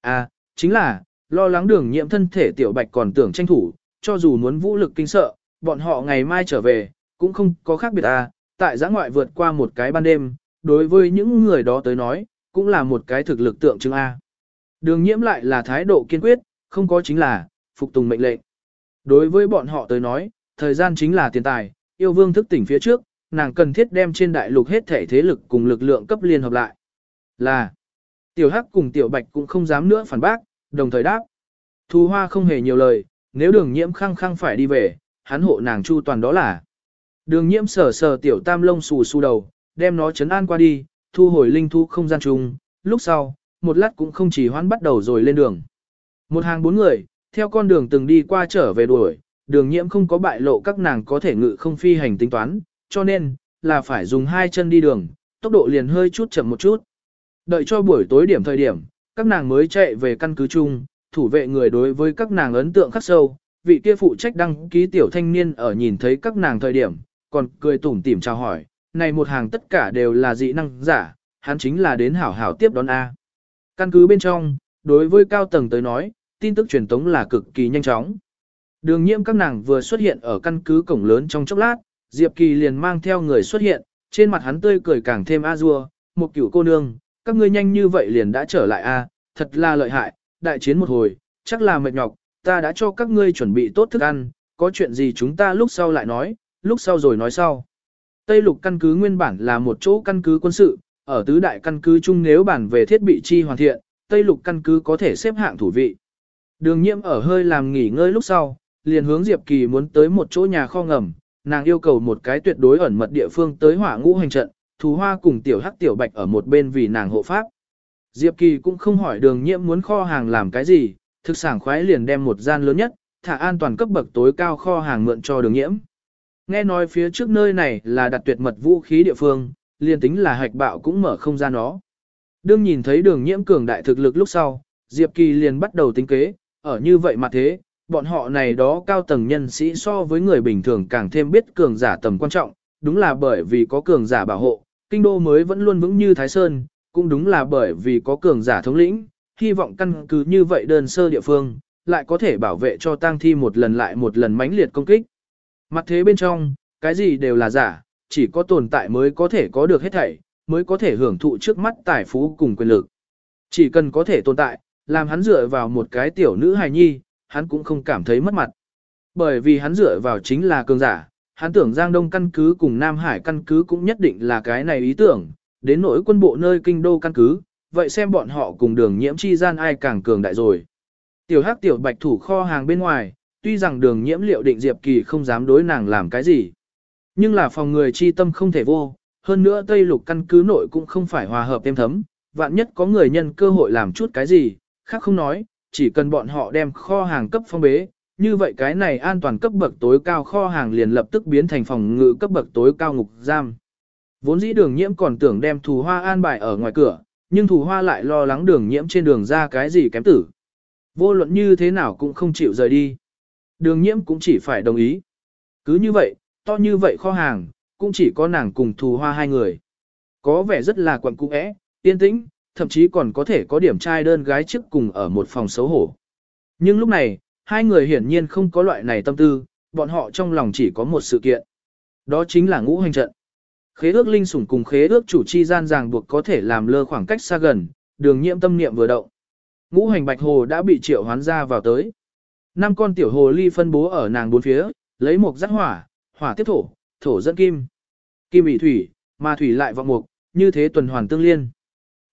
À, chính là, lo lắng đường nhiễm thân thể tiểu bạch còn tưởng tranh thủ, cho dù muốn vũ lực kinh sợ, bọn họ ngày mai trở về, cũng không có khác biệt à, tại giã ngoại vượt qua một cái ban đêm, đối với những người đó tới nói, cũng là một cái thực lực tượng trưng A. Đường nhiễm lại là thái độ kiên quyết, không có chính là, phục tùng mệnh lệnh. Đối với bọn họ tới nói, thời gian chính là tiền tài, yêu vương thức tỉnh phía trước, nàng cần thiết đem trên đại lục hết thể thế lực cùng lực lượng cấp liên hợp lại. Là, tiểu hắc cùng tiểu bạch cũng không dám nữa phản bác, đồng thời đáp. Thu hoa không hề nhiều lời, nếu đường nhiễm khăng khăng phải đi về, hắn hộ nàng chu toàn đó là. Đường nhiễm sờ sờ tiểu tam lông xù xù đầu, đem nó chấn an qua đi, thu hồi linh thu không gian chung, lúc sau, một lát cũng không chỉ hoãn bắt đầu rồi lên đường. Một hàng bốn người, theo con đường từng đi qua trở về đuổi, đường nhiễm không có bại lộ các nàng có thể ngự không phi hành tính toán, cho nên, là phải dùng hai chân đi đường, tốc độ liền hơi chút chậm một chút. Đợi cho buổi tối điểm thời điểm, các nàng mới chạy về căn cứ chung, thủ vệ người đối với các nàng ấn tượng khắc sâu, vị kia phụ trách đăng ký tiểu thanh niên ở nhìn thấy các nàng thời điểm, còn cười tủm tỉm chào hỏi, này một hàng tất cả đều là dị năng giả, hắn chính là đến hảo hảo tiếp đón A. Căn cứ bên trong, đối với cao tầng tới nói, tin tức truyền tống là cực kỳ nhanh chóng. Đường nhiễm các nàng vừa xuất hiện ở căn cứ cổng lớn trong chốc lát, Diệp Kỳ liền mang theo người xuất hiện, trên mặt hắn tươi cười càng thêm a dua, một cửu cô nương, các ngươi nhanh như vậy liền đã trở lại a, thật là lợi hại, đại chiến một hồi, chắc là mệt nhọc, ta đã cho các ngươi chuẩn bị tốt thức ăn, có chuyện gì chúng ta lúc sau lại nói, lúc sau rồi nói sau. Tây lục căn cứ nguyên bản là một chỗ căn cứ quân sự, ở tứ đại căn cứ chung nếu bản về thiết bị chi hoàn thiện, Tây lục căn cứ có thể xếp hạng thủ vị. Đường nhiễm ở hơi làm nghỉ ngơi lúc sau, liền hướng Diệp Kỳ muốn tới một chỗ nhà kho ngầm, nàng yêu cầu một cái tuyệt đối ẩn mật địa phương tới hỏa ngũ hành trận, thú hoa cùng tiểu hắc tiểu bạch ở một bên vì nàng hộ pháp. Diệp Kỳ cũng không hỏi đường nhiễm muốn kho hàng làm cái gì, thực sản khoái liền đem một gian lớn nhất, thả an toàn cấp bậc tối cao kho hàng mượn cho đường nhiễm. Nghe nói phía trước nơi này là đặt tuyệt mật vũ khí địa phương, liền tính là hạch bạo cũng mở không ra nó. Đương nhìn thấy đường nhiễm cường đại thực lực lúc sau, Diệp Kỳ liền bắt đầu tính kế, ở như vậy mà thế, bọn họ này đó cao tầng nhân sĩ so với người bình thường càng thêm biết cường giả tầm quan trọng, đúng là bởi vì có cường giả bảo hộ, kinh đô mới vẫn luôn vững như Thái Sơn, cũng đúng là bởi vì có cường giả thống lĩnh, hy vọng căn cứ như vậy đơn sơ địa phương, lại có thể bảo vệ cho tang thi một lần lại một lần mãnh liệt công kích. Mặt thế bên trong, cái gì đều là giả, chỉ có tồn tại mới có thể có được hết thảy, mới có thể hưởng thụ trước mắt tài phú cùng quyền lực. Chỉ cần có thể tồn tại, làm hắn dựa vào một cái tiểu nữ hài nhi, hắn cũng không cảm thấy mất mặt. Bởi vì hắn dựa vào chính là cường giả, hắn tưởng Giang Đông căn cứ cùng Nam Hải căn cứ cũng nhất định là cái này ý tưởng, đến nỗi quân bộ nơi kinh đô căn cứ, vậy xem bọn họ cùng đường nhiễm chi gian ai càng cường đại rồi. Tiểu hắc tiểu bạch thủ kho hàng bên ngoài, tuy rằng đường nhiễm liệu định Diệp Kỳ không dám đối nàng làm cái gì. Nhưng là phòng người chi tâm không thể vô, hơn nữa Tây Lục căn cứ nội cũng không phải hòa hợp êm thấm, vạn nhất có người nhân cơ hội làm chút cái gì, khác không nói, chỉ cần bọn họ đem kho hàng cấp phong bế, như vậy cái này an toàn cấp bậc tối cao kho hàng liền lập tức biến thành phòng ngự cấp bậc tối cao ngục giam. Vốn dĩ đường nhiễm còn tưởng đem thù hoa an bài ở ngoài cửa, nhưng thù hoa lại lo lắng đường nhiễm trên đường ra cái gì kém tử. Vô luận như thế nào cũng không chịu rời đi. Đường nhiễm cũng chỉ phải đồng ý. Cứ như vậy, to như vậy kho hàng, cũng chỉ có nàng cùng thù hoa hai người. Có vẻ rất là quẩn cung ẽ, yên tĩnh, thậm chí còn có thể có điểm trai đơn gái trước cùng ở một phòng xấu hổ. Nhưng lúc này, hai người hiển nhiên không có loại này tâm tư, bọn họ trong lòng chỉ có một sự kiện. Đó chính là ngũ hành trận. Khế ước linh sủng cùng khế ước chủ chi gian ràng buộc có thể làm lơ khoảng cách xa gần, đường nhiễm tâm niệm vừa động. Ngũ hành bạch hồ đã bị triệu hoán ra vào tới. Năm con tiểu hồ ly phân bố ở nàng bốn phía, lấy một giác hỏa, hỏa tiếp thổ, thổ dẫn kim. Kim bị thủy, mà thủy lại vọng mục, như thế tuần hoàn tương liên.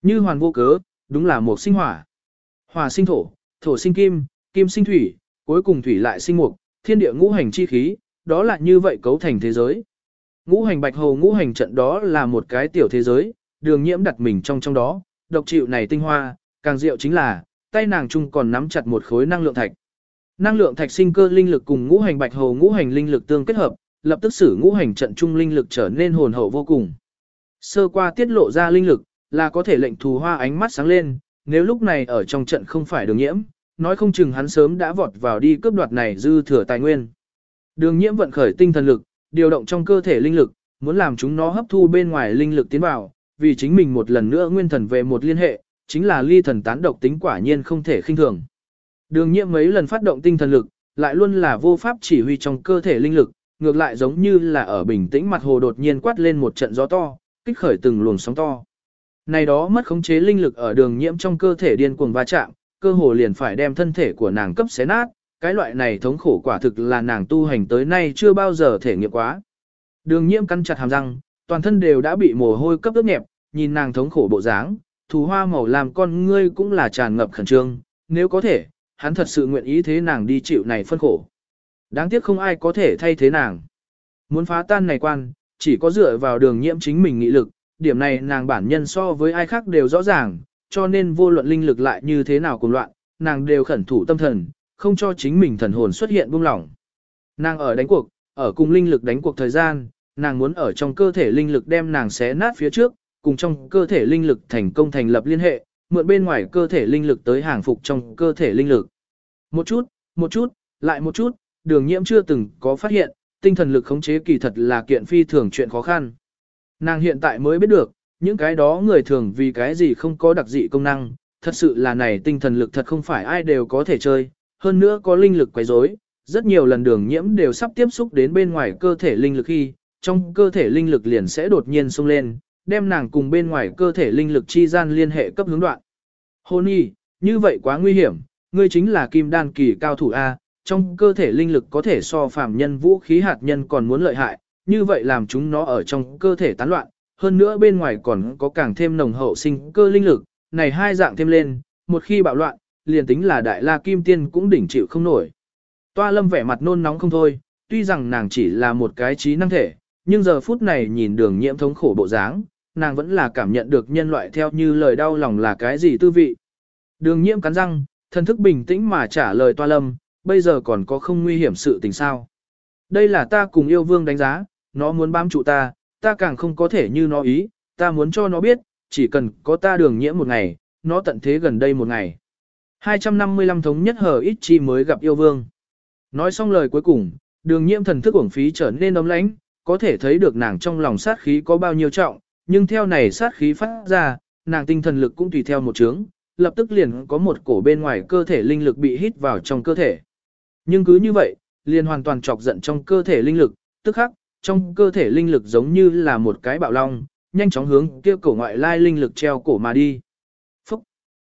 Như hoàn vô cớ, đúng là một sinh hỏa. Hỏa sinh thổ, thổ sinh kim, kim sinh thủy, cuối cùng thủy lại sinh mục, thiên địa ngũ hành chi khí, đó là như vậy cấu thành thế giới. Ngũ hành bạch hồ ngũ hành trận đó là một cái tiểu thế giới, đường nhiễm đặt mình trong trong đó, độc chịu này tinh hoa, càng diệu chính là, tay nàng chung còn nắm chặt một khối năng lượng thạch. Năng lượng thạch sinh cơ linh lực cùng ngũ hành bạch hồ ngũ hành linh lực tương kết hợp, lập tức sử ngũ hành trận trung linh lực trở nên hồn hậu vô cùng. Sơ qua tiết lộ ra linh lực, là có thể lệnh thù hoa ánh mắt sáng lên, nếu lúc này ở trong trận không phải đường nhiễm, nói không chừng hắn sớm đã vọt vào đi cướp đoạt này dư thừa tài nguyên. Đường nhiễm vận khởi tinh thần lực, điều động trong cơ thể linh lực, muốn làm chúng nó hấp thu bên ngoài linh lực tiến vào, vì chính mình một lần nữa nguyên thần về một liên hệ, chính là ly thần tán độc tính quả nhiên không thể khinh thường. Đường nhiễm mấy lần phát động tinh thần lực, lại luôn là vô pháp chỉ huy trong cơ thể linh lực, ngược lại giống như là ở bình tĩnh mặt hồ đột nhiên quát lên một trận gió to, kích khởi từng luồng sóng to. Này đó mất khống chế linh lực ở đường nhiễm trong cơ thể điên cuồng va chạm, cơ hồ liền phải đem thân thể của nàng cấp xé nát, cái loại này thống khổ quả thực là nàng tu hành tới nay chưa bao giờ thể nghiệm quá. Đường nhiễm cắn chặt hàm răng, toàn thân đều đã bị mồ hôi cấp ướt nhẹp, nhìn nàng thống khổ bộ dáng, thù hoa màu làm con ngươi cũng là tràn ngập khẩn trương, nếu có thể, hắn thật sự nguyện ý thế nàng đi chịu này phân khổ. Đáng tiếc không ai có thể thay thế nàng. Muốn phá tan này quan, chỉ có dựa vào đường nhiễm chính mình nghị lực, điểm này nàng bản nhân so với ai khác đều rõ ràng, cho nên vô luận linh lực lại như thế nào cùng loạn, nàng đều khẩn thủ tâm thần, không cho chính mình thần hồn xuất hiện buông lỏng. Nàng ở đánh cuộc, ở cùng linh lực đánh cuộc thời gian, nàng muốn ở trong cơ thể linh lực đem nàng xé nát phía trước, cùng trong cơ thể linh lực thành công thành lập liên hệ, mượn bên ngoài cơ thể linh lực tới hàng phục trong cơ thể linh lực. Một chút, một chút, lại một chút, đường nhiễm chưa từng có phát hiện, tinh thần lực khống chế kỳ thật là kiện phi thường chuyện khó khăn. Nàng hiện tại mới biết được, những cái đó người thường vì cái gì không có đặc dị công năng, thật sự là này tinh thần lực thật không phải ai đều có thể chơi, hơn nữa có linh lực quấy rối, rất nhiều lần đường nhiễm đều sắp tiếp xúc đến bên ngoài cơ thể linh lực khi, trong cơ thể linh lực liền sẽ đột nhiên xông lên, đem nàng cùng bên ngoài cơ thể linh lực chi gian liên hệ cấp hướng đoạn. Hôn y, như vậy quá nguy hiểm, ngươi chính là kim đan kỳ cao thủ A, trong cơ thể linh lực có thể so phàm nhân vũ khí hạt nhân còn muốn lợi hại, như vậy làm chúng nó ở trong cơ thể tán loạn, hơn nữa bên ngoài còn có càng thêm nồng hậu sinh cơ linh lực, này hai dạng thêm lên, một khi bạo loạn, liền tính là đại la kim tiên cũng đỉnh chịu không nổi. Toa lâm vẻ mặt nôn nóng không thôi, tuy rằng nàng chỉ là một cái trí năng thể, nhưng giờ phút này nhìn đường nhiễm thống khổ bộ dáng, nàng vẫn là cảm nhận được nhân loại theo như lời đau lòng là cái gì tư vị. Đường nhiễm cắn răng, thân thức bình tĩnh mà trả lời toa lâm, bây giờ còn có không nguy hiểm sự tình sao. Đây là ta cùng yêu vương đánh giá, nó muốn bám trụ ta, ta càng không có thể như nó ý, ta muốn cho nó biết, chỉ cần có ta đường nhiễm một ngày, nó tận thế gần đây một ngày. 255 thống nhất hờ ít chi mới gặp yêu vương. Nói xong lời cuối cùng, đường nhiễm thần thức uổng phí trở nên ấm lãnh, có thể thấy được nàng trong lòng sát khí có bao nhiêu trọng, nhưng theo này sát khí phát ra, nàng tinh thần lực cũng tùy theo một chướng, lập tức liền có một cổ bên ngoài cơ thể linh lực bị hít vào trong cơ thể. Nhưng cứ như vậy, liền hoàn toàn chọc giận trong cơ thể linh lực, tức khắc, trong cơ thể linh lực giống như là một cái bạo long, nhanh chóng hướng kia cổ ngoại lai linh lực treo cổ mà đi. Phúc!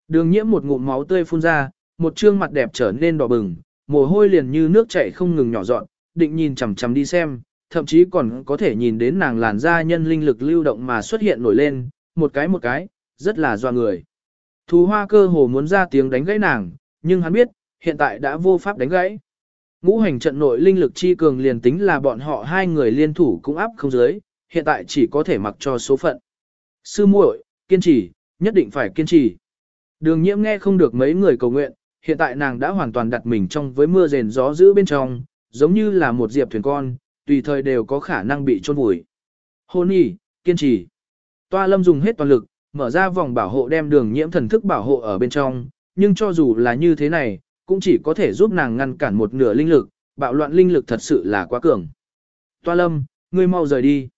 Đường nhiễm một ngụm máu tươi phun ra, một trương mặt đẹp trở nên đỏ bừng, mồ hôi liền như nước chảy không ngừng nhỏ dọn, định nhìn chằm chằm đi xem, thậm chí còn có thể nhìn đến nàng làn da nhân linh lực lưu động mà xuất hiện nổi lên, một cái một cái, rất là doa người. Thú hoa cơ hồ muốn ra tiếng đánh gãy nàng, nhưng hắn biết, hiện tại đã vô pháp đánh gãy. Ngũ hành trận nội linh lực chi cường liền tính là bọn họ hai người liên thủ cũng áp không dưới, hiện tại chỉ có thể mặc cho số phận. Sư muội, kiên trì, nhất định phải kiên trì. Đường nhiễm nghe không được mấy người cầu nguyện, hiện tại nàng đã hoàn toàn đặt mình trong với mưa rền gió dữ bên trong, giống như là một diệp thuyền con, tùy thời đều có khả năng bị trôn vùi. Hôn y, kiên trì. Toa lâm dùng hết toàn lực, mở ra vòng bảo hộ đem đường nhiễm thần thức bảo hộ ở bên trong, nhưng cho dù là như thế này, cũng chỉ có thể giúp nàng ngăn cản một nửa linh lực, bạo loạn linh lực thật sự là quá cường. Toa lâm, ngươi mau rời đi.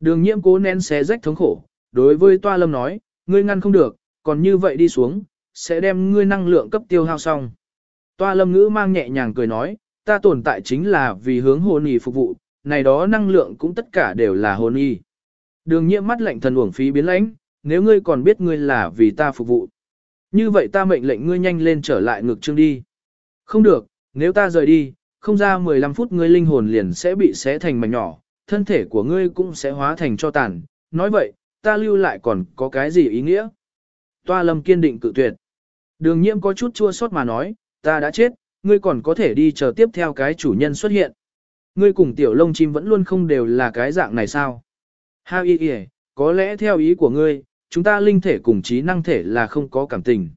Đường nhiễm cố nén xé rách thống khổ, đối với toa lâm nói, ngươi ngăn không được, còn như vậy đi xuống, sẽ đem ngươi năng lượng cấp tiêu hao xong. Toa lâm ngữ mang nhẹ nhàng cười nói, ta tồn tại chính là vì hướng hồn y phục vụ, này đó năng lượng cũng tất cả đều là hồn y. Đường nhiễm mắt lạnh thần uổng phí biến lãnh, nếu ngươi còn biết ngươi là vì ta phục vụ. Như vậy ta mệnh lệnh ngươi nhanh lên trở lại ngực trương đi. Không được, nếu ta rời đi, không ra 15 phút ngươi linh hồn liền sẽ bị xé thành mảnh nhỏ, thân thể của ngươi cũng sẽ hóa thành cho tàn. Nói vậy, ta lưu lại còn có cái gì ý nghĩa? Toa lâm kiên định cự tuyệt. Đường nhiễm có chút chua xót mà nói, ta đã chết, ngươi còn có thể đi chờ tiếp theo cái chủ nhân xuất hiện. Ngươi cùng tiểu lông chim vẫn luôn không đều là cái dạng này sao? Ha y y, có lẽ theo ý của ngươi, chúng ta linh thể cùng trí năng thể là không có cảm tình.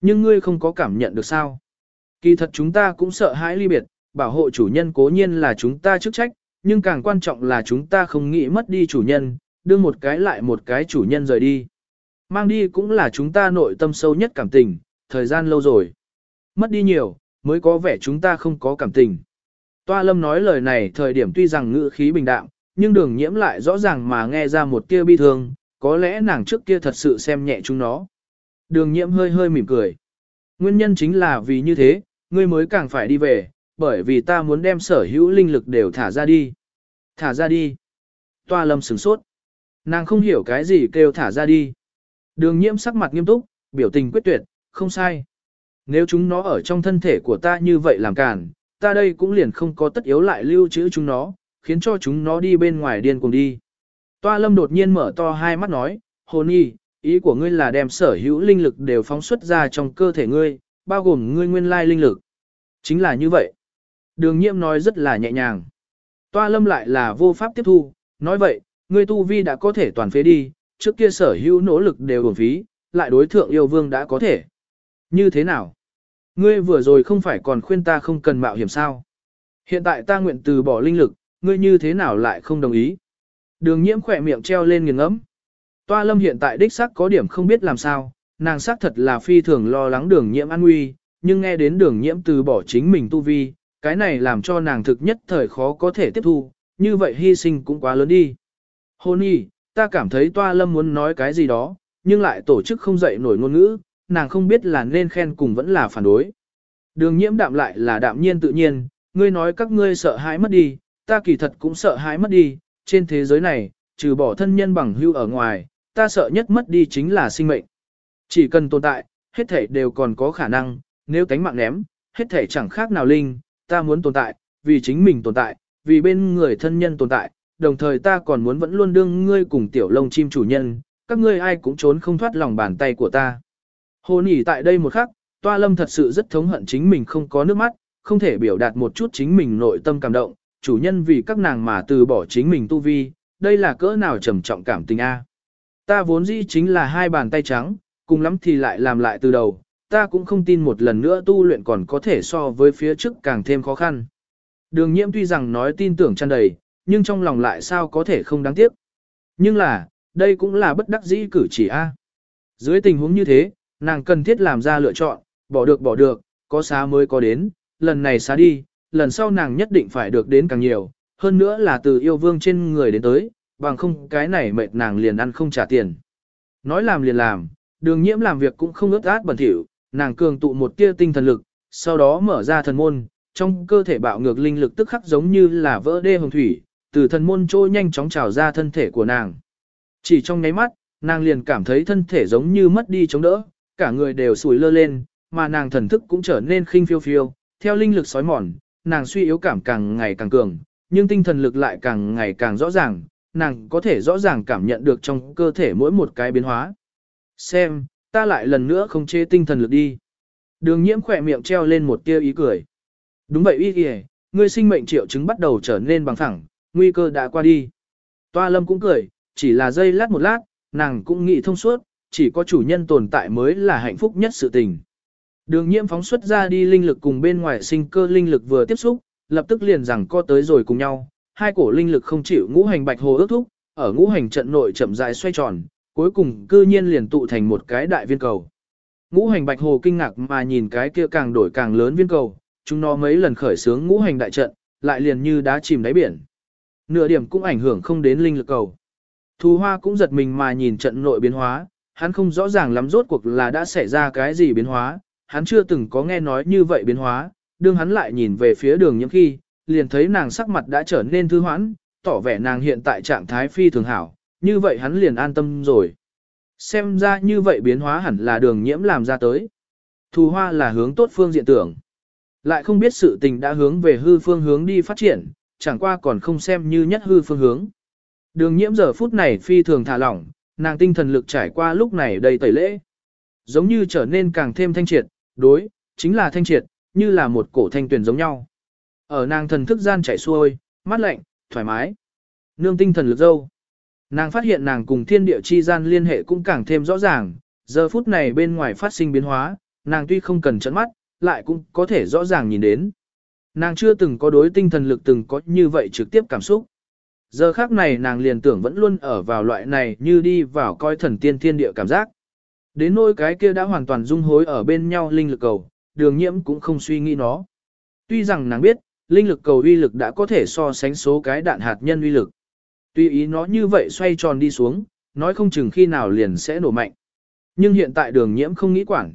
Nhưng ngươi không có cảm nhận được sao? Kỳ thật chúng ta cũng sợ hãi ly biệt, bảo hộ chủ nhân cố nhiên là chúng ta chức trách, nhưng càng quan trọng là chúng ta không nghĩ mất đi chủ nhân, đưa một cái lại một cái chủ nhân rời đi. Mang đi cũng là chúng ta nội tâm sâu nhất cảm tình, thời gian lâu rồi. Mất đi nhiều, mới có vẻ chúng ta không có cảm tình. Toa lâm nói lời này thời điểm tuy rằng ngữ khí bình đạm, nhưng đường nhiễm lại rõ ràng mà nghe ra một tia bi thương, có lẽ nàng trước kia thật sự xem nhẹ chúng nó. Đường nhiễm hơi hơi mỉm cười. Nguyên nhân chính là vì như thế, ngươi mới càng phải đi về, bởi vì ta muốn đem sở hữu linh lực đều thả ra đi. Thả ra đi. Toa lâm sửng sốt. Nàng không hiểu cái gì kêu thả ra đi. Đường nhiễm sắc mặt nghiêm túc, biểu tình quyết tuyệt, không sai. Nếu chúng nó ở trong thân thể của ta như vậy làm cản, ta đây cũng liền không có tất yếu lại lưu trữ chúng nó, khiến cho chúng nó đi bên ngoài điên cùng đi. Toa lâm đột nhiên mở to hai mắt nói, hồn y, ý của ngươi là đem sở hữu linh lực đều phóng xuất ra trong cơ thể ngươi, bao gồm ngươi nguyên lai linh lực. Chính là như vậy. Đường nhiễm nói rất là nhẹ nhàng. Toa lâm lại là vô pháp tiếp thu, nói vậy, ngươi tu vi đã có thể toàn phế đi, trước kia sở hữu nỗ lực đều uổng phí, lại đối thượng yêu vương đã có thể. Như thế nào? Ngươi vừa rồi không phải còn khuyên ta không cần mạo hiểm sao? Hiện tại ta nguyện từ bỏ linh lực, ngươi như thế nào lại không đồng ý? Đường nhiễm khỏe miệng treo lên nghiền ngẫm. Toa lâm hiện tại đích xác có điểm không biết làm sao, nàng xác thật là phi thường lo lắng đường nhiễm an nguy, nhưng nghe đến đường nhiễm từ bỏ chính mình tu vi, cái này làm cho nàng thực nhất thời khó có thể tiếp thu, như vậy hy sinh cũng quá lớn đi. Hôn y, ta cảm thấy toa lâm muốn nói cái gì đó, nhưng lại tổ chức không dậy nổi ngôn ngữ, nàng không biết là nên khen cùng vẫn là phản đối. Đường nhiễm đạm lại là đạm nhiên tự nhiên, ngươi nói các ngươi sợ hãi mất đi, ta kỳ thật cũng sợ hãi mất đi, trên thế giới này, trừ bỏ thân nhân bằng hưu ở ngoài, ta sợ nhất mất đi chính là sinh mệnh. Chỉ cần tồn tại, hết thể đều còn có khả năng, nếu tánh mạng ném, hết thể chẳng khác nào linh, ta muốn tồn tại, vì chính mình tồn tại, vì bên người thân nhân tồn tại, đồng thời ta còn muốn vẫn luôn đương ngươi cùng tiểu lông chim chủ nhân, các ngươi ai cũng trốn không thoát lòng bàn tay của ta. Hồ nỉ tại đây một khắc, toa lâm thật sự rất thống hận chính mình không có nước mắt, không thể biểu đạt một chút chính mình nội tâm cảm động, chủ nhân vì các nàng mà từ bỏ chính mình tu vi, đây là cỡ nào trầm trọng cảm tình a. Ta vốn dĩ chính là hai bàn tay trắng, cùng lắm thì lại làm lại từ đầu, ta cũng không tin một lần nữa tu luyện còn có thể so với phía trước càng thêm khó khăn. Đường nhiễm tuy rằng nói tin tưởng tràn đầy, nhưng trong lòng lại sao có thể không đáng tiếc. Nhưng là, đây cũng là bất đắc dĩ cử chỉ a. Dưới tình huống như thế, nàng cần thiết làm ra lựa chọn, bỏ được bỏ được, có xá mới có đến, lần này xá đi, lần sau nàng nhất định phải được đến càng nhiều, hơn nữa là từ yêu vương trên người đến tới, bằng không cái này mệt nàng liền ăn không trả tiền. Nói làm liền làm, đường nhiễm làm việc cũng không ướt át bẩn thỉu, nàng cường tụ một tia tinh thần lực, sau đó mở ra thần môn, trong cơ thể bạo ngược linh lực tức khắc giống như là vỡ đê hồng thủy, từ thần môn trôi nhanh chóng trào ra thân thể của nàng. Chỉ trong nháy mắt, nàng liền cảm thấy thân thể giống như mất đi chống đỡ, cả người đều sủi lơ lên, mà nàng thần thức cũng trở nên khinh phiêu phiêu, theo linh lực sói mòn, nàng suy yếu cảm càng ngày càng cường, nhưng tinh thần lực lại càng ngày càng rõ ràng, nàng có thể rõ ràng cảm nhận được trong cơ thể mỗi một cái biến hóa. Xem, ta lại lần nữa không chê tinh thần lực đi. Đường nhiễm khỏe miệng treo lên một tia ý cười. Đúng vậy ý kìa, ngươi sinh mệnh triệu chứng bắt đầu trở nên bằng phẳng, nguy cơ đã qua đi. Toa lâm cũng cười, chỉ là giây lát một lát, nàng cũng nghĩ thông suốt, chỉ có chủ nhân tồn tại mới là hạnh phúc nhất sự tình. Đường nhiễm phóng xuất ra đi linh lực cùng bên ngoài sinh cơ linh lực vừa tiếp xúc, lập tức liền rằng co tới rồi cùng nhau, hai cổ linh lực không chịu ngũ hành bạch hồ ước thúc, ở ngũ hành trận nội chậm rãi xoay tròn, cuối cùng cư nhiên liền tụ thành một cái đại viên cầu. Ngũ hành bạch hồ kinh ngạc mà nhìn cái kia càng đổi càng lớn viên cầu, chúng nó mấy lần khởi sướng ngũ hành đại trận, lại liền như đá chìm đáy biển. Nửa điểm cũng ảnh hưởng không đến linh lực cầu. Thù hoa cũng giật mình mà nhìn trận nội biến hóa, hắn không rõ ràng lắm rốt cuộc là đã xảy ra cái gì biến hóa, hắn chưa từng có nghe nói như vậy biến hóa, đương hắn lại nhìn về phía đường nhiễm khi, liền thấy nàng sắc mặt đã trở nên thư hoãn, tỏ vẻ nàng hiện tại trạng thái phi thường hảo, như vậy hắn liền an tâm rồi. Xem ra như vậy biến hóa hẳn là đường nhiễm làm ra tới. Thù hoa là hướng tốt phương diện tưởng. Lại không biết sự tình đã hướng về hư phương hướng đi phát triển, chẳng qua còn không xem như nhất hư phương hướng. Đường nhiễm giờ phút này phi thường thả lỏng, nàng tinh thần lực trải qua lúc này đầy tẩy lễ. Giống như trở nên càng thêm thanh triệt, đối, chính là thanh triệt, như là một cổ thanh tuyển giống nhau. Ở nàng thần thức gian chảy xuôi, mát lạnh, thoải mái. Nương tinh thần lực dâu. Nàng phát hiện nàng cùng thiên địa chi gian liên hệ cũng càng thêm rõ ràng, giờ phút này bên ngoài phát sinh biến hóa, nàng tuy không cần chấn mắt, lại cũng có thể rõ ràng nhìn đến. Nàng chưa từng có đối tinh thần lực từng có như vậy trực tiếp cảm xúc. Giờ khác này nàng liền tưởng vẫn luôn ở vào loại này như đi vào coi thần tiên thiên địa cảm giác. Đến nỗi cái kia đã hoàn toàn dung hối ở bên nhau linh lực cầu, đường nhiễm cũng không suy nghĩ nó. Tuy rằng nàng biết, linh lực cầu uy lực đã có thể so sánh số cái đạn hạt nhân uy lực. Tuy ý nó như vậy xoay tròn đi xuống, nói không chừng khi nào liền sẽ nổ mạnh. Nhưng hiện tại đường nhiễm không nghĩ quản.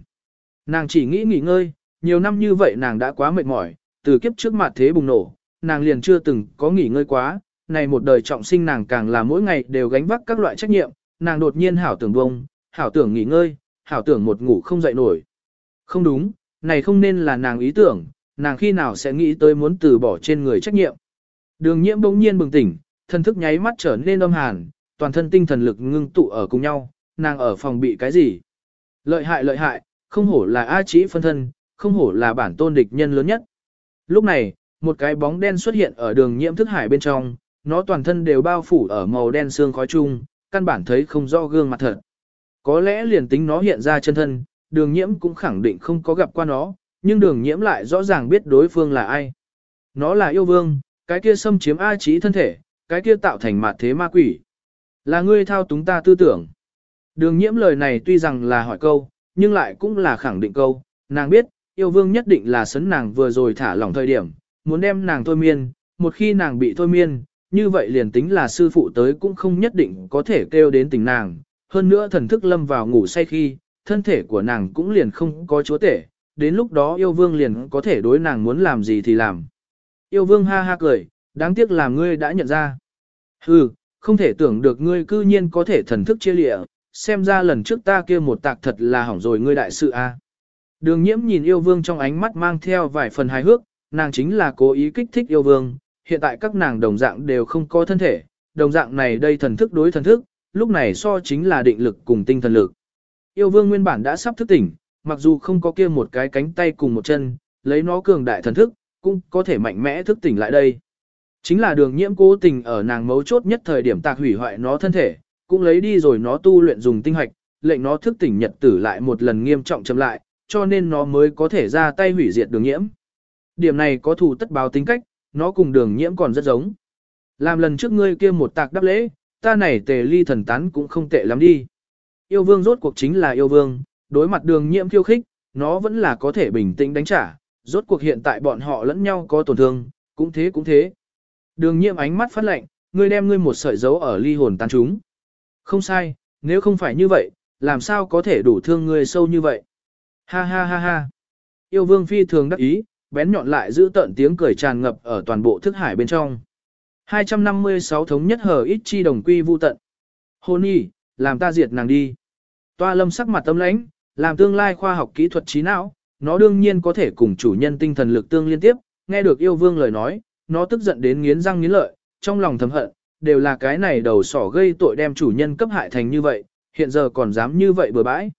Nàng chỉ nghĩ nghỉ ngơi, nhiều năm như vậy nàng đã quá mệt mỏi, từ kiếp trước mặt thế bùng nổ, nàng liền chưa từng có nghỉ ngơi quá, này một đời trọng sinh nàng càng là mỗi ngày đều gánh vác các loại trách nhiệm, nàng đột nhiên hảo tưởng bông, hảo tưởng nghỉ ngơi, hảo tưởng một ngủ không dậy nổi. Không đúng, này không nên là nàng ý tưởng, nàng khi nào sẽ nghĩ tới muốn từ bỏ trên người trách nhiệm. Đường nhiễm bỗng nhiên bừng tỉnh, thân thức nháy mắt trở nên âm hàn, toàn thân tinh thần lực ngưng tụ ở cùng nhau, nàng ở phòng bị cái gì? Lợi hại lợi hại, không hổ là A Chí phân thân, không hổ là bản tôn địch nhân lớn nhất. Lúc này, một cái bóng đen xuất hiện ở đường nhiễm thức hải bên trong, nó toàn thân đều bao phủ ở màu đen xương khói chung, căn bản thấy không rõ gương mặt thật. Có lẽ liền tính nó hiện ra chân thân, đường nhiễm cũng khẳng định không có gặp qua nó, nhưng đường nhiễm lại rõ ràng biết đối phương là ai. Nó là yêu vương, cái kia xâm chiếm A trí thân thể, cái kia tạo thành mạt thế ma quỷ. Là ngươi thao túng ta tư tưởng. Đường nhiễm lời này tuy rằng là hỏi câu, nhưng lại cũng là khẳng định câu, nàng biết, yêu vương nhất định là sấn nàng vừa rồi thả lỏng thời điểm, muốn đem nàng thôi miên, một khi nàng bị thôi miên, như vậy liền tính là sư phụ tới cũng không nhất định có thể kêu đến tình nàng, hơn nữa thần thức lâm vào ngủ say khi, thân thể của nàng cũng liền không có chúa tể, đến lúc đó yêu vương liền có thể đối nàng muốn làm gì thì làm. Yêu vương ha ha cười, đáng tiếc là ngươi đã nhận ra. Hừ, không thể tưởng được ngươi cư nhiên có thể thần thức chia lịa, xem ra lần trước ta kia một tạc thật là hỏng rồi ngươi đại sự a. Đường nhiễm nhìn yêu vương trong ánh mắt mang theo vài phần hài hước, nàng chính là cố ý kích thích yêu vương, hiện tại các nàng đồng dạng đều không có thân thể, đồng dạng này đây thần thức đối thần thức, lúc này so chính là định lực cùng tinh thần lực. Yêu vương nguyên bản đã sắp thức tỉnh, mặc dù không có kia một cái cánh tay cùng một chân, lấy nó cường đại thần thức, cũng có thể mạnh mẽ thức tỉnh lại đây. Chính là đường nhiễm cố tình ở nàng mấu chốt nhất thời điểm tạc hủy hoại nó thân thể, cũng lấy đi rồi nó tu luyện dùng tinh hạch lệnh nó thức tỉnh nhật tử lại một lần nghiêm trọng chậm lại, cho nên nó mới có thể ra tay hủy diệt đường nhiễm. Điểm này có thù tất báo tính cách, nó cùng đường nhiễm còn rất giống. Làm lần trước ngươi kia một tạc đáp lễ, ta này tề ly thần tán cũng không tệ lắm đi. Yêu vương rốt cuộc chính là yêu vương, đối mặt đường nhiễm khiêu khích, nó vẫn là có thể bình tĩnh đánh trả, rốt cuộc hiện tại bọn họ lẫn nhau có tổn thương, cũng thế cũng thế. Đường nhiễm ánh mắt phát lạnh, ngươi đem ngươi một sợi dấu ở ly hồn tán chúng. Không sai, nếu không phải như vậy, làm sao có thể đủ thương ngươi sâu như vậy. Ha ha ha ha. Yêu vương phi thường đắc ý, bén nhọn lại giữ tận tiếng cười tràn ngập ở toàn bộ thức hải bên trong. 256 thống nhất hở ít chi đồng quy vu tận. Hôn y, làm ta diệt nàng đi. Toa lâm sắc mặt tâm lãnh, làm tương lai khoa học kỹ thuật trí não, nó đương nhiên có thể cùng chủ nhân tinh thần lực tương liên tiếp, nghe được yêu vương lời nói, nó tức giận đến nghiến răng nghiến lợi, trong lòng thầm hận, đều là cái này đầu sỏ gây tội đem chủ nhân cấp hại thành như vậy, hiện giờ còn dám như vậy bừa bãi.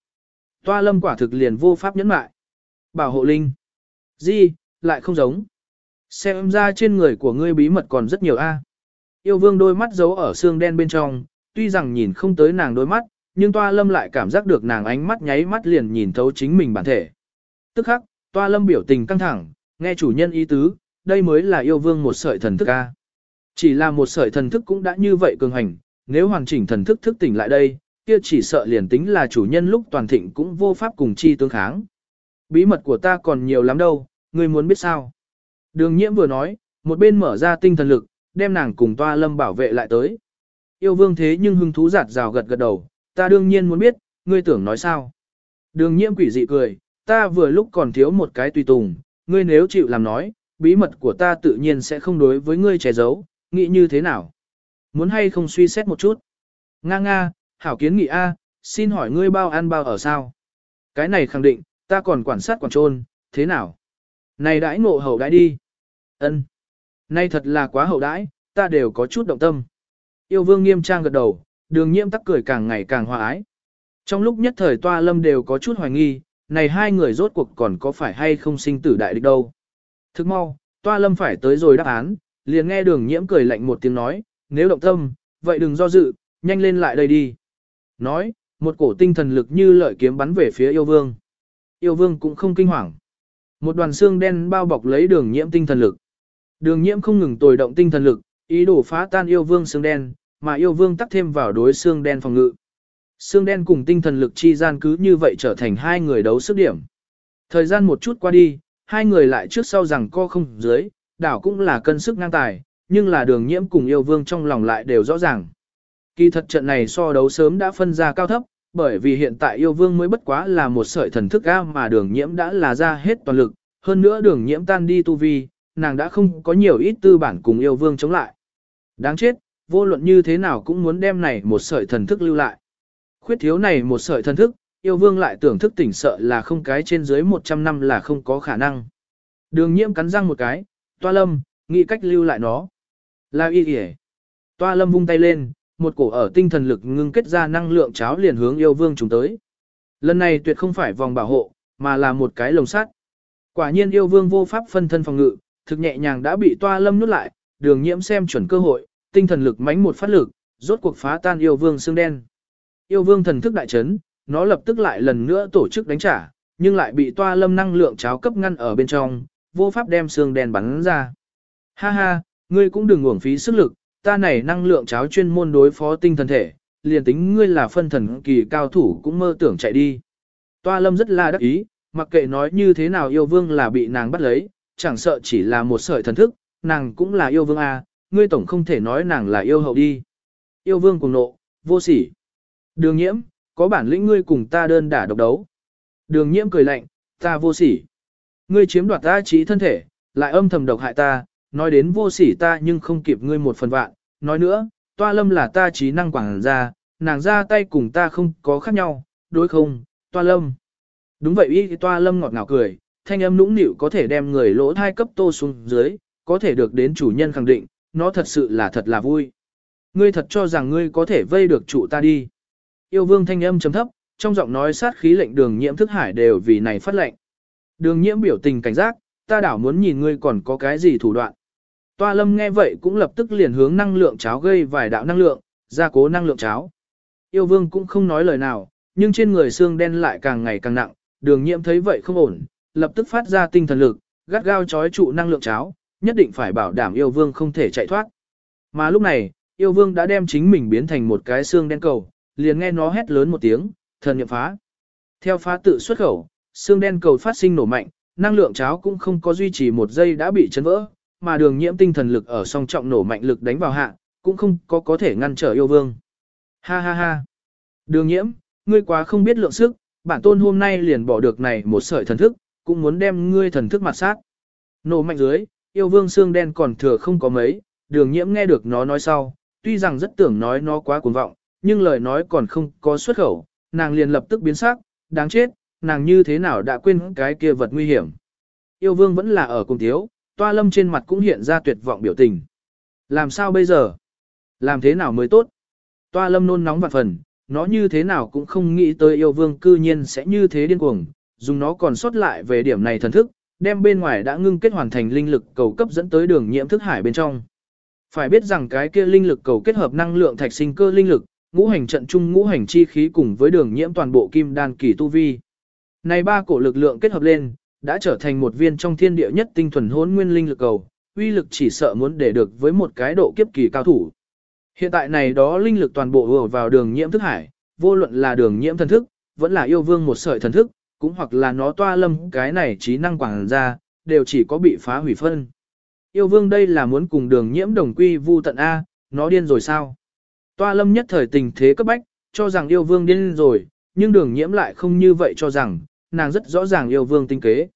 Toa lâm quả thực liền vô pháp nhẫn mại. Bảo hộ linh. di lại không giống. Xem ra trên người của ngươi bí mật còn rất nhiều a. Yêu vương đôi mắt giấu ở xương đen bên trong, tuy rằng nhìn không tới nàng đôi mắt, nhưng toa lâm lại cảm giác được nàng ánh mắt nháy mắt liền nhìn thấu chính mình bản thể. Tức khắc, toa lâm biểu tình căng thẳng, nghe chủ nhân ý tứ, đây mới là yêu vương một sợi thần thức ca. Chỉ là một sợi thần thức cũng đã như vậy cường hành, nếu hoàn chỉnh thần thức thức tỉnh lại đây, kia chỉ sợ liền tính là chủ nhân lúc toàn thịnh cũng vô pháp cùng chi tương kháng. Bí mật của ta còn nhiều lắm đâu, ngươi muốn biết sao? Đường nhiễm vừa nói, một bên mở ra tinh thần lực, đem nàng cùng toa lâm bảo vệ lại tới. Yêu vương thế nhưng hưng thú giạt rào gật gật đầu, ta đương nhiên muốn biết, ngươi tưởng nói sao? Đường nhiễm quỷ dị cười, ta vừa lúc còn thiếu một cái tùy tùng, ngươi nếu chịu làm nói, bí mật của ta tự nhiên sẽ không đối với ngươi che giấu, nghĩ như thế nào? Muốn hay không suy xét một chút? Nga nga, hảo kiến nghị A, xin hỏi ngươi bao ăn bao ở sao? Cái này khẳng định, ta còn quản sát quản trôn, thế nào? Này đãi ngộ hậu đãi đi ân Nay thật là quá hậu đãi, ta đều có chút động tâm. Yêu vương nghiêm trang gật đầu, đường nhiễm tắc cười càng ngày càng hòa ái. Trong lúc nhất thời toa lâm đều có chút hoài nghi, này hai người rốt cuộc còn có phải hay không sinh tử đại địch đâu. Thức mau, toa lâm phải tới rồi đáp án, liền nghe đường nhiễm cười lạnh một tiếng nói, nếu động tâm, vậy đừng do dự, nhanh lên lại đây đi. Nói, một cổ tinh thần lực như lợi kiếm bắn về phía yêu vương. Yêu vương cũng không kinh hoàng. Một đoàn xương đen bao bọc lấy đường nhiễm tinh thần lực. Đường nhiễm không ngừng tồi động tinh thần lực, ý đồ phá tan yêu vương xương đen, mà yêu vương tắc thêm vào đối xương đen phòng ngự. Xương đen cùng tinh thần lực chi gian cứ như vậy trở thành hai người đấu sức điểm. Thời gian một chút qua đi, hai người lại trước sau rằng co không dưới, đảo cũng là cân sức ngang tài, nhưng là đường nhiễm cùng yêu vương trong lòng lại đều rõ ràng. Kỳ thật trận này so đấu sớm đã phân ra cao thấp, bởi vì hiện tại yêu vương mới bất quá là một sợi thần thức ga mà đường nhiễm đã là ra hết toàn lực, hơn nữa đường nhiễm tan đi tu vi, nàng đã không có nhiều ít tư bản cùng yêu vương chống lại. Đáng chết, vô luận như thế nào cũng muốn đem này một sợi thần thức lưu lại. Khuyết thiếu này một sợi thần thức, yêu vương lại tưởng thức tỉnh sợ là không cái trên dưới 100 năm là không có khả năng. Đường nhiễm cắn răng một cái, toa lâm, nghĩ cách lưu lại nó. là y kìa. Toa lâm vung tay lên, một cổ ở tinh thần lực ngưng kết ra năng lượng cháo liền hướng yêu vương chúng tới. Lần này tuyệt không phải vòng bảo hộ, mà là một cái lồng sắt. Quả nhiên yêu vương vô pháp phân thân phòng ngự, thực nhẹ nhàng đã bị toa lâm nuốt lại, đường nhiễm xem chuẩn cơ hội, tinh thần lực mãnh một phát lực, rốt cuộc phá tan yêu vương xương đen. Yêu vương thần thức đại chấn, nó lập tức lại lần nữa tổ chức đánh trả, nhưng lại bị toa lâm năng lượng cháo cấp ngăn ở bên trong, vô pháp đem xương đen bắn ra. Ha ha, ngươi cũng đừng uổng phí sức lực, ta này năng lượng cháo chuyên môn đối phó tinh thần thể, liền tính ngươi là phân thần kỳ cao thủ cũng mơ tưởng chạy đi. Toa lâm rất là đắc ý, mặc kệ nói như thế nào yêu vương là bị nàng bắt lấy, chẳng sợ chỉ là một sợi thần thức, nàng cũng là yêu vương à, ngươi tổng không thể nói nàng là yêu hậu đi. Yêu vương cùng nộ, vô sỉ. Đường nhiễm, có bản lĩnh ngươi cùng ta đơn đả độc đấu. Đường nhiễm cười lạnh, ta vô sỉ. Ngươi chiếm đoạt ta trí thân thể, lại âm thầm độc hại ta, nói đến vô sỉ ta nhưng không kịp ngươi một phần vạn. Nói nữa, toa lâm là ta trí năng quảng ra, nàng ra tay cùng ta không có khác nhau, đối không, toa lâm. Đúng vậy y toa lâm ngọt ngào cười, thanh âm nũng nịu có thể đem người lỗ thai cấp tô xuống dưới, có thể được đến chủ nhân khẳng định, nó thật sự là thật là vui. Ngươi thật cho rằng ngươi có thể vây được chủ ta đi. Yêu vương thanh âm chấm thấp, trong giọng nói sát khí lệnh đường nhiễm thức hải đều vì này phát lệnh. Đường nhiễm biểu tình cảnh giác, ta đảo muốn nhìn ngươi còn có cái gì thủ đoạn. Toa lâm nghe vậy cũng lập tức liền hướng năng lượng cháo gây vài đạo năng lượng, gia cố năng lượng cháo. Yêu vương cũng không nói lời nào, nhưng trên người xương đen lại càng ngày càng nặng, đường nhiễm thấy vậy không ổn, lập tức phát ra tinh thần lực, gắt gao chói trụ năng lượng cháo, nhất định phải bảo đảm yêu vương không thể chạy thoát. Mà lúc này, yêu vương đã đem chính mình biến thành một cái xương đen cầu, liền nghe nó hét lớn một tiếng, thần niệm phá. Theo phá tự xuất khẩu, xương đen cầu phát sinh nổ mạnh, năng lượng cháo cũng không có duy trì một giây đã bị chấn vỡ, mà đường nhiễm tinh thần lực ở song trọng nổ mạnh lực đánh vào hạ, cũng không có có thể ngăn trở yêu vương. Ha ha ha. Đường nhiễm, ngươi quá không biết lượng sức, bản tôn hôm nay liền bỏ được này một sợi thần thức, cũng muốn đem ngươi thần thức mặt sát. Nổ mạnh dưới, yêu vương xương đen còn thừa không có mấy, đường nhiễm nghe được nó nói sau, tuy rằng rất tưởng nói nó quá cuồng vọng, nhưng lời nói còn không có xuất khẩu, nàng liền lập tức biến sắc, đáng chết, nàng như thế nào đã quên cái kia vật nguy hiểm. Yêu vương vẫn là ở cùng thiếu, toa lâm trên mặt cũng hiện ra tuyệt vọng biểu tình. Làm sao bây giờ? Làm thế nào mới tốt? Toa lâm nôn nóng vạn phần, nó như thế nào cũng không nghĩ tới yêu vương cư nhiên sẽ như thế điên cuồng, dùng nó còn sót lại về điểm này thần thức, đem bên ngoài đã ngưng kết hoàn thành linh lực cầu cấp dẫn tới đường nhiễm thức hải bên trong. Phải biết rằng cái kia linh lực cầu kết hợp năng lượng thạch sinh cơ linh lực, ngũ hành trận trung ngũ hành chi khí cùng với đường nhiễm toàn bộ kim đan kỳ tu vi. Này ba cổ lực lượng kết hợp lên, đã trở thành một viên trong thiên địa nhất tinh thuần hỗn nguyên linh lực cầu, uy lực chỉ sợ muốn để được với một cái độ kiếp kỳ cao thủ. Hiện tại này đó linh lực toàn bộ ùa vào đường nhiễm thức hải, vô luận là đường nhiễm thần thức, vẫn là yêu vương một sợi thần thức, cũng hoặc là nó toa lâm cái này trí năng quảng ra, đều chỉ có bị phá hủy phân. Yêu vương đây là muốn cùng đường nhiễm đồng quy vu tận A, nó điên rồi sao? Toa lâm nhất thời tình thế cấp bách, cho rằng yêu vương điên rồi, nhưng đường nhiễm lại không như vậy cho rằng, nàng rất rõ ràng yêu vương tinh kế.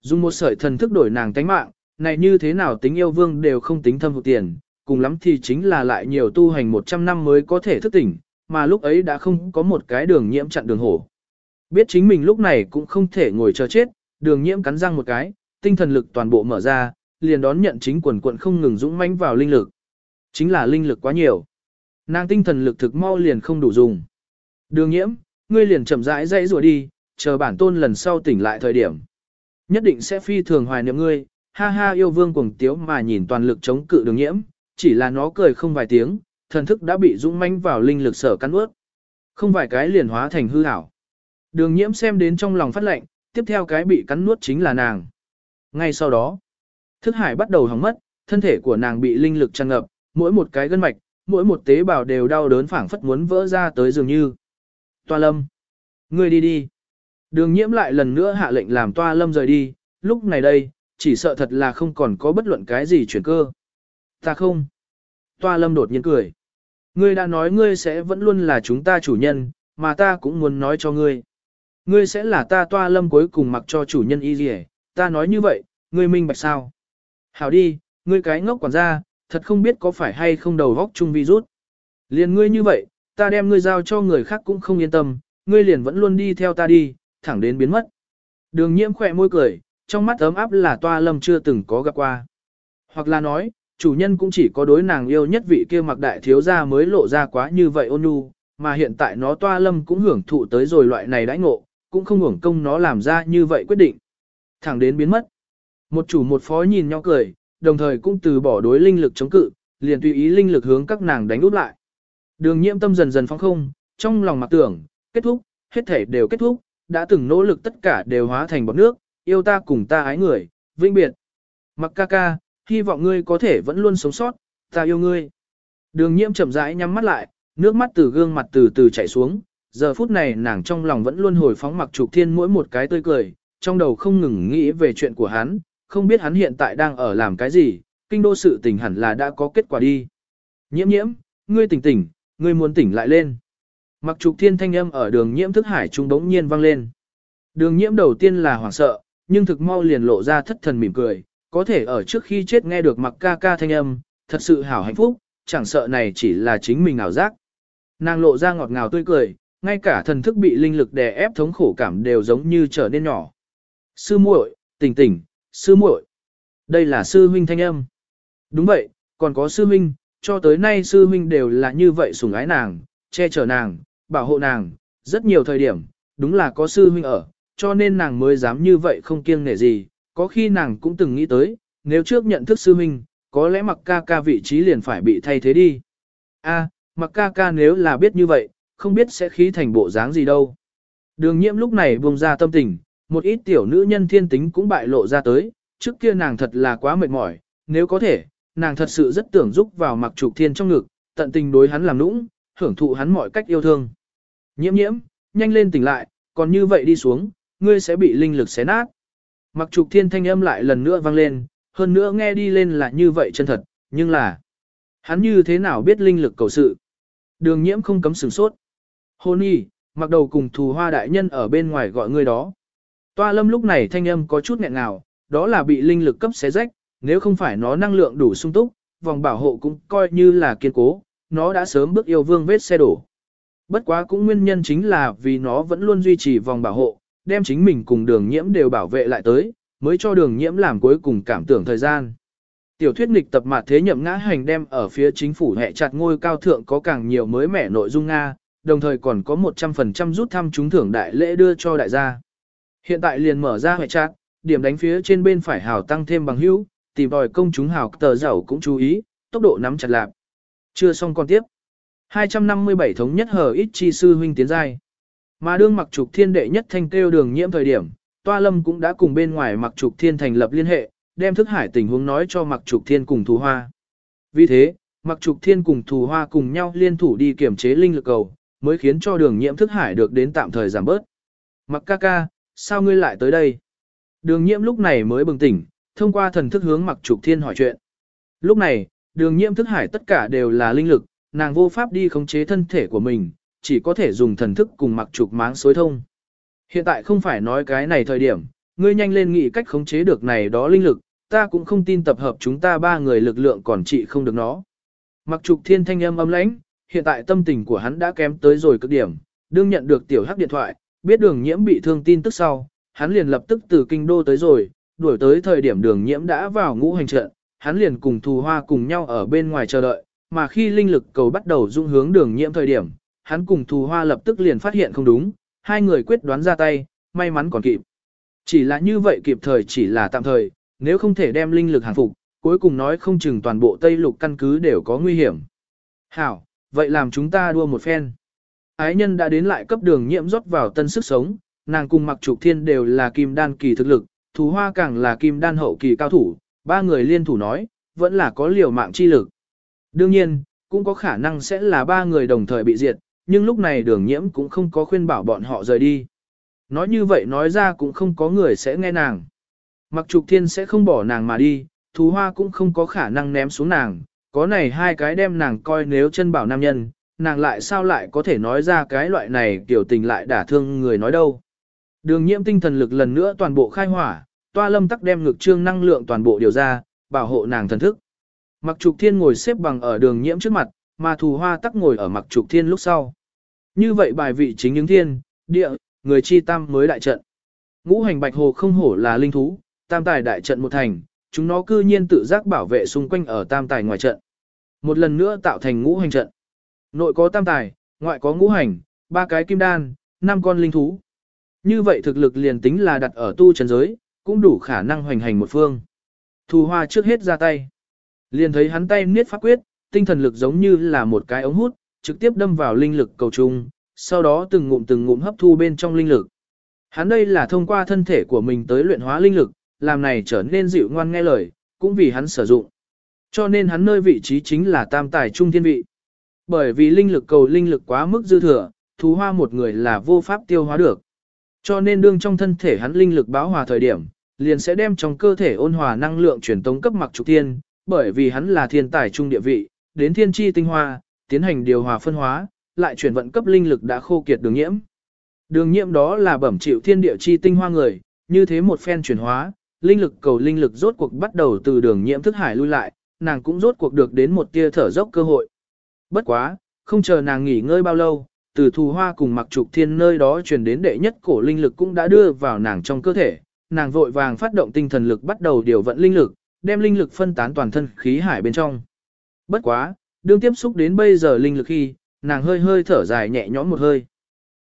Dùng một sợi thần thức đổi nàng tánh mạng, này như thế nào tính yêu vương đều không tính thâm hụt tiền, cùng lắm thì chính là lại nhiều tu hành 100 năm mới có thể thức tỉnh, mà lúc ấy đã không có một cái đường nhiễm chặn đường hổ. Biết chính mình lúc này cũng không thể ngồi chờ chết, đường nhiễm cắn răng một cái, tinh thần lực toàn bộ mở ra, liền đón nhận chính quần quận không ngừng dũng mãnh vào linh lực. Chính là linh lực quá nhiều. Nàng tinh thần lực thực mau liền không đủ dùng. Đường nhiễm, ngươi liền chậm rãi dãy rùa đi, chờ bản tôn lần sau tỉnh lại thời điểm. Nhất định sẽ phi thường hoài niệm ngươi, ha ha yêu vương cuồng tiếu mà nhìn toàn lực chống cự đường nhiễm, chỉ là nó cười không vài tiếng, thần thức đã bị dũng mãnh vào linh lực sở cắn ướt. Không vài cái liền hóa thành hư ảo. Đường nhiễm xem đến trong lòng phát lệnh, tiếp theo cái bị cắn nuốt chính là nàng. Ngay sau đó, thức hải bắt đầu hỏng mất, thân thể của nàng bị linh lực tràn ngập, mỗi một cái gân mạch, mỗi một tế bào đều đau đớn phảng phất muốn vỡ ra tới dường như. Toa lâm, ngươi đi đi. Đường nhiễm lại lần nữa hạ lệnh làm toa lâm rời đi, lúc này đây, chỉ sợ thật là không còn có bất luận cái gì chuyển cơ. Ta không. Toa lâm đột nhiên cười. Ngươi đã nói ngươi sẽ vẫn luôn là chúng ta chủ nhân, mà ta cũng muốn nói cho ngươi. Ngươi sẽ là ta toa lâm cuối cùng mặc cho chủ nhân y gì ta nói như vậy, ngươi minh bạch sao? Hảo đi, ngươi cái ngốc quản gia, thật không biết có phải hay không đầu góc chung virus. Liền ngươi như vậy, ta đem ngươi giao cho người khác cũng không yên tâm, ngươi liền vẫn luôn đi theo ta đi, thẳng đến biến mất. Đường nhiễm khỏe môi cười, trong mắt ấm áp là toa lâm chưa từng có gặp qua. Hoặc là nói, chủ nhân cũng chỉ có đối nàng yêu nhất vị kia mặc đại thiếu gia mới lộ ra quá như vậy ôn nhu, mà hiện tại nó toa lâm cũng hưởng thụ tới rồi loại này đãi ngộ, cũng không hưởng công nó làm ra như vậy quyết định. Thẳng đến biến mất. Một chủ một phó nhìn nhau cười, đồng thời cũng từ bỏ đối linh lực chống cự, liền tùy ý linh lực hướng các nàng đánh úp lại. Đường nhiễm tâm dần dần phóng không, trong lòng mặc tưởng, kết thúc, hết thể đều kết thúc, đã từng nỗ lực tất cả đều hóa thành bọt nước, yêu ta cùng ta ái người, vĩnh biệt. Mặc ca ca, hy vọng ngươi có thể vẫn luôn sống sót, ta yêu ngươi. Đường nhiễm chậm rãi nhắm mắt lại, nước mắt từ gương mặt từ từ chảy xuống, giờ phút này nàng trong lòng vẫn luôn hồi phóng mặc trục thiên mỗi một cái tươi cười, trong đầu không ngừng nghĩ về chuyện của hắn, không biết hắn hiện tại đang ở làm cái gì, kinh đô sự tình hẳn là đã có kết quả đi. Nhiễm nhiễm, ngươi tỉnh tỉnh, ngươi muốn tỉnh lại lên. Mặc trục thiên thanh âm ở đường nhiễm thức hải trung đống nhiên vang lên. Đường nhiễm đầu tiên là hoảng sợ, nhưng thực mau liền lộ ra thất thần mỉm cười, có thể ở trước khi chết nghe được mặc ca ca thanh âm, thật sự hảo hạnh phúc, chẳng sợ này chỉ là chính mình ảo giác. Nàng lộ ra ngọt ngào tươi cười, ngay cả thần thức bị linh lực đè ép thống khổ cảm đều giống như trở nên nhỏ. Sư muội, tỉnh tỉnh, sư muội. Đây là sư huynh thanh âm. Đúng vậy, còn có sư huynh, cho tới nay sư huynh đều là như vậy sủng ái nàng, che chở nàng, bảo hộ nàng, rất nhiều thời điểm, đúng là có sư huynh ở, cho nên nàng mới dám như vậy không kiêng nể gì, có khi nàng cũng từng nghĩ tới, nếu trước nhận thức sư huynh, có lẽ mặc ca ca vị trí liền phải bị thay thế đi. A, mặc ca ca nếu là biết như vậy, không biết sẽ khí thành bộ dáng gì đâu. Đường nhiễm lúc này buông ra tâm tình, một ít tiểu nữ nhân thiên tính cũng bại lộ ra tới, trước kia nàng thật là quá mệt mỏi, nếu có thể, nàng thật sự rất tưởng giúp vào mặc trục thiên trong ngực, tận tình đối hắn làm nũng, hưởng thụ hắn mọi cách yêu thương. Nhiễm nhiễm, nhanh lên tỉnh lại, còn như vậy đi xuống, ngươi sẽ bị linh lực xé nát. Mặc trục thiên thanh âm lại lần nữa vang lên, hơn nữa nghe đi lên là như vậy chân thật, nhưng là, hắn như thế nào biết linh lực cầu sự. Đường nhiễm không cấm sửng sốt. Hôn y, mặc đầu cùng thù hoa đại nhân ở bên ngoài gọi ngươi đó. Toa lâm lúc này thanh âm có chút nghẹn ngào, đó là bị linh lực cấp xé rách, nếu không phải nó năng lượng đủ sung túc, vòng bảo hộ cũng coi như là kiên cố, nó đã sớm bước yêu vương vết xe đổ. Bất quá cũng nguyên nhân chính là vì nó vẫn luôn duy trì vòng bảo hộ, đem chính mình cùng đường nhiễm đều bảo vệ lại tới, mới cho đường nhiễm làm cuối cùng cảm tưởng thời gian. Tiểu thuyết nghịch tập mặt thế nhậm ngã hành đem ở phía chính phủ hệ chặt ngôi cao thượng có càng nhiều mới mẻ nội dung Nga, đồng thời còn có 100% rút thăm trúng thưởng đại lễ đưa cho đại gia. Hiện tại liền mở ra hệ trạng, điểm đánh phía trên bên phải hào tăng thêm bằng hữu, tìm đòi công chúng hào tờ giàu cũng chú ý, tốc độ nắm chặt lạc. Chưa xong còn tiếp. 257 thống nhất hờ ít chi sư huynh tiến giai. Mà đương mặc trục thiên đệ nhất thanh kêu đường nhiễm thời điểm, Toa Lâm cũng đã cùng bên ngoài mặc trục thiên thành lập liên hệ, đem thức hải tình huống nói cho mặc trục thiên cùng thù hoa. Vì thế, mặc trục thiên cùng thù hoa cùng nhau liên thủ đi kiểm chế linh lực cầu, mới khiến cho đường nhiễm thức hải được đến tạm thời giảm bớt. Mặc ca ca, sao ngươi lại tới đây? Đường nhiễm lúc này mới bừng tỉnh, thông qua thần thức hướng mặc trục thiên hỏi chuyện. Lúc này, đường nhiễm thức hải tất cả đều là linh lực, nàng vô pháp đi khống chế thân thể của mình, chỉ có thể dùng thần thức cùng mặc trục máng xối thông. Hiện tại không phải nói cái này thời điểm, ngươi nhanh lên nghĩ cách khống chế được này đó linh lực, ta cũng không tin tập hợp chúng ta ba người lực lượng còn trị không được nó. Mặc trục thiên thanh âm âm lãnh, hiện tại tâm tình của hắn đã kém tới rồi cực điểm, đương nhận được tiểu hắc điện thoại, biết đường nhiễm bị thương tin tức sau, hắn liền lập tức từ kinh đô tới rồi, đuổi tới thời điểm đường nhiễm đã vào ngũ hành trận, hắn liền cùng thù hoa cùng nhau ở bên ngoài chờ đợi, mà khi linh lực cầu bắt đầu dung hướng đường nhiễm thời điểm, hắn cùng thù hoa lập tức liền phát hiện không đúng, hai người quyết đoán ra tay, may mắn còn kịp. Chỉ là như vậy kịp thời chỉ là tạm thời, nếu không thể đem linh lực hàng phục, cuối cùng nói không chừng toàn bộ Tây Lục căn cứ đều có nguy hiểm. Hảo, vậy làm chúng ta đua một phen. Ái nhân đã đến lại cấp đường nhiễm rót vào tân sức sống, nàng cùng mặc trục thiên đều là kim đan kỳ thực lực, thú hoa càng là kim đan hậu kỳ cao thủ, ba người liên thủ nói, vẫn là có liều mạng chi lực. Đương nhiên, cũng có khả năng sẽ là ba người đồng thời bị diệt, nhưng lúc này đường nhiễm cũng không có khuyên bảo bọn họ rời đi. Nói như vậy nói ra cũng không có người sẽ nghe nàng. Mặc trục thiên sẽ không bỏ nàng mà đi, thú hoa cũng không có khả năng ném xuống nàng, có này hai cái đem nàng coi nếu chân bảo nam nhân, nàng lại sao lại có thể nói ra cái loại này tiểu tình lại đả thương người nói đâu. Đường nhiễm tinh thần lực lần nữa toàn bộ khai hỏa, toa lâm tắc đem ngực trương năng lượng toàn bộ điều ra, bảo hộ nàng thần thức. Mặc trục thiên ngồi xếp bằng ở đường nhiễm trước mặt, mà thù hoa tắc ngồi ở mặc trục thiên lúc sau. Như vậy bài vị chính những thiên, địa, người chi tam mới đại trận. Ngũ hành bạch hồ không hổ là linh thú, tam tài đại trận một thành, chúng nó cư nhiên tự giác bảo vệ xung quanh ở tam tài ngoài trận. Một lần nữa tạo thành ngũ hành trận. Nội có tam tài, ngoại có ngũ hành, ba cái kim đan, năm con linh thú. Như vậy thực lực liền tính là đặt ở tu trần giới, cũng đủ khả năng hoành hành một phương. Thù hoa trước hết ra tay. Liền thấy hắn tay niết pháp quyết, tinh thần lực giống như là một cái ống hút, trực tiếp đâm vào linh lực cầu trung, sau đó từng ngụm từng ngụm hấp thu bên trong linh lực. Hắn đây là thông qua thân thể của mình tới luyện hóa linh lực, làm này trở nên dịu ngoan nghe lời, cũng vì hắn sử dụng. Cho nên hắn nơi vị trí chính là tam tài trung thiên vị. Bởi vì linh lực cầu linh lực quá mức dư thừa, thú hoa một người là vô pháp tiêu hóa được. Cho nên đương trong thân thể hắn linh lực báo hòa thời điểm, liền sẽ đem trong cơ thể ôn hòa năng lượng truyền tống cấp mặc trục thiên, bởi vì hắn là thiên tài trung địa vị, đến thiên chi tinh hoa, tiến hành điều hòa phân hóa, lại chuyển vận cấp linh lực đã khô kiệt đường nhiễm. Đường nhiễm đó là bẩm chịu thiên địa chi tinh hoa người, như thế một phen chuyển hóa, linh lực cầu linh lực rốt cuộc bắt đầu từ đường nhiễm thức hải lui lại, nàng cũng rốt cuộc được đến một tia thở dốc cơ hội. Bất quá, không chờ nàng nghỉ ngơi bao lâu, từ thù hoa cùng mặc trục thiên nơi đó truyền đến đệ nhất cổ linh lực cũng đã đưa vào nàng trong cơ thể, nàng vội vàng phát động tinh thần lực bắt đầu điều vận linh lực, đem linh lực phân tán toàn thân khí hải bên trong. Bất quá, đương tiếp xúc đến bây giờ linh lực khi, nàng hơi hơi thở dài nhẹ nhõm một hơi.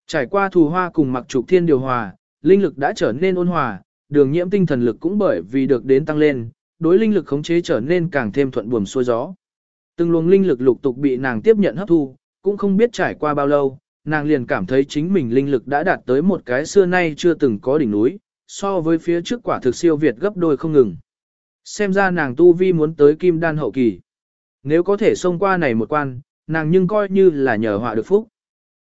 Trải qua thù hoa cùng mặc trục thiên điều hòa, linh lực đã trở nên ôn hòa, đường nhiễm tinh thần lực cũng bởi vì được đến tăng lên, đối linh lực khống chế trở nên càng thêm thuận buồm xuôi gió. Từng luồng linh lực lục tục bị nàng tiếp nhận hấp thu, cũng không biết trải qua bao lâu, nàng liền cảm thấy chính mình linh lực đã đạt tới một cái xưa nay chưa từng có đỉnh núi, so với phía trước quả thực siêu việt gấp đôi không ngừng. Xem ra nàng tu vi muốn tới kim đan hậu kỳ. Nếu có thể xông qua này một quan, nàng nhưng coi như là nhờ họa được phúc.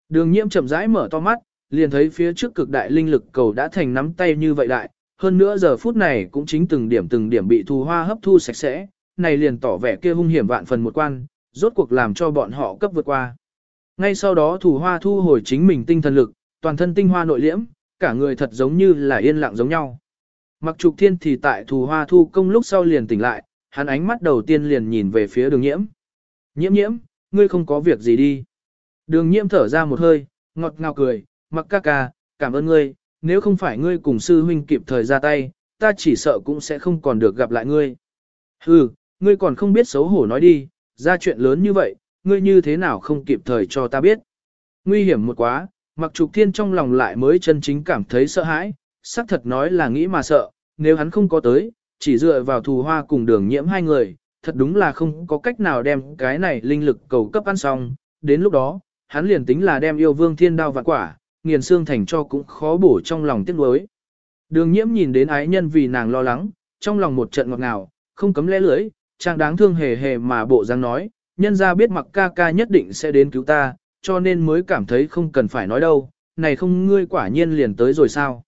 Đường nhiễm chậm rãi mở to mắt, liền thấy phía trước cực đại linh lực cầu đã thành nắm tay như vậy đại, hơn nữa giờ phút này cũng chính từng điểm từng điểm bị thù hoa hấp thu sạch sẽ, này liền tỏ vẻ kia hung hiểm vạn phần một quan, rốt cuộc làm cho bọn họ cấp vượt qua. Ngay sau đó thù hoa thu hồi chính mình tinh thần lực, toàn thân tinh hoa nội liễm, cả người thật giống như là yên lặng giống nhau. Mặc trục thiên thì tại thù hoa thu công lúc sau liền tỉnh lại, hắn ánh mắt đầu tiên liền nhìn về phía đường nhiễm. Nhiễm nhiễm, ngươi không có việc gì đi. Đường nhiễm thở ra một hơi, ngọt ngào cười, mặc ca ca, cảm ơn ngươi, nếu không phải ngươi cùng sư huynh kịp thời ra tay, ta chỉ sợ cũng sẽ không còn được gặp lại ngươi. Hừ, ngươi còn không biết xấu hổ nói đi, ra chuyện lớn như vậy, ngươi như thế nào không kịp thời cho ta biết. Nguy hiểm một quá, mặc trục thiên trong lòng lại mới chân chính cảm thấy sợ hãi, xác thật nói là nghĩ mà sợ, nếu hắn không có tới, chỉ dựa vào thù hoa cùng đường nhiễm hai người, thật đúng là không có cách nào đem cái này linh lực cầu cấp ăn xong, đến lúc đó, hắn liền tính là đem yêu vương thiên đao vạn quả, nghiền xương thành cho cũng khó bổ trong lòng tiếc nuối. Đường nhiễm nhìn đến ái nhân vì nàng lo lắng, trong lòng một trận ngọt ngào, không cấm lẽ lưỡi, chàng đáng thương hề hề mà bộ dáng nói, nhân ra biết mặc ca ca nhất định sẽ đến cứu ta, cho nên mới cảm thấy không cần phải nói đâu, này không ngươi quả nhiên liền tới rồi sao.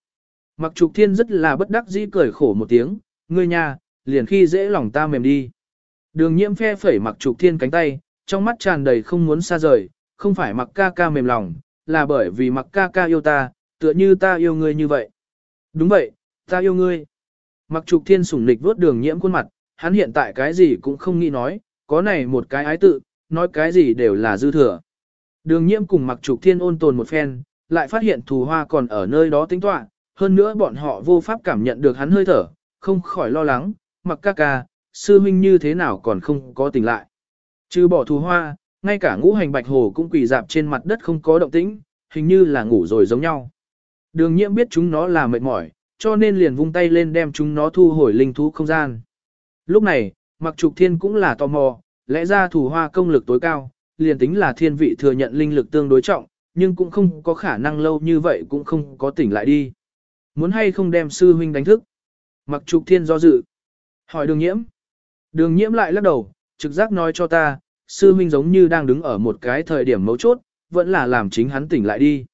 Mặc trục thiên rất là bất đắc dĩ cười khổ một tiếng, ngươi nha, liền khi dễ lòng ta mềm đi. Đường nhiễm phe phẩy mặc trục thiên cánh tay, trong mắt tràn đầy không muốn xa rời, không phải mặc ca ca mềm lòng, là bởi vì mặc ca ca yêu ta, tựa như ta yêu ngươi như vậy. Đúng vậy, ta yêu ngươi. Mặc trục thiên sủng nịch vuốt đường nhiễm khuôn mặt, hắn hiện tại cái gì cũng không nghĩ nói, có này một cái ái tự, nói cái gì đều là dư thừa. Đường nhiễm cùng mặc trục thiên ôn tồn một phen, lại phát hiện thù hoa còn ở nơi đó tính toán, hơn nữa bọn họ vô pháp cảm nhận được hắn hơi thở, không khỏi lo lắng, mặc ca ca, sư huynh như thế nào còn không có tỉnh lại. Trừ bỏ thù hoa, ngay cả ngũ hành bạch hồ cũng quỳ dạp trên mặt đất không có động tĩnh, hình như là ngủ rồi giống nhau. Đường nhiễm biết chúng nó là mệt mỏi, cho nên liền vung tay lên đem chúng nó thu hồi linh thú không gian. Lúc này, mặc trục thiên cũng là tò mò, lẽ ra thủ hoa công lực tối cao, liền tính là thiên vị thừa nhận linh lực tương đối trọng, nhưng cũng không có khả năng lâu như vậy cũng không có tỉnh lại đi. Muốn hay không đem sư huynh đánh thức? Mặc trục thiên do dự. Hỏi đường nhiễm. Đường nhiễm lại lắc đầu, trực giác nói cho ta, sư Minh giống như đang đứng ở một cái thời điểm mấu chốt, vẫn là làm chính hắn tỉnh lại đi.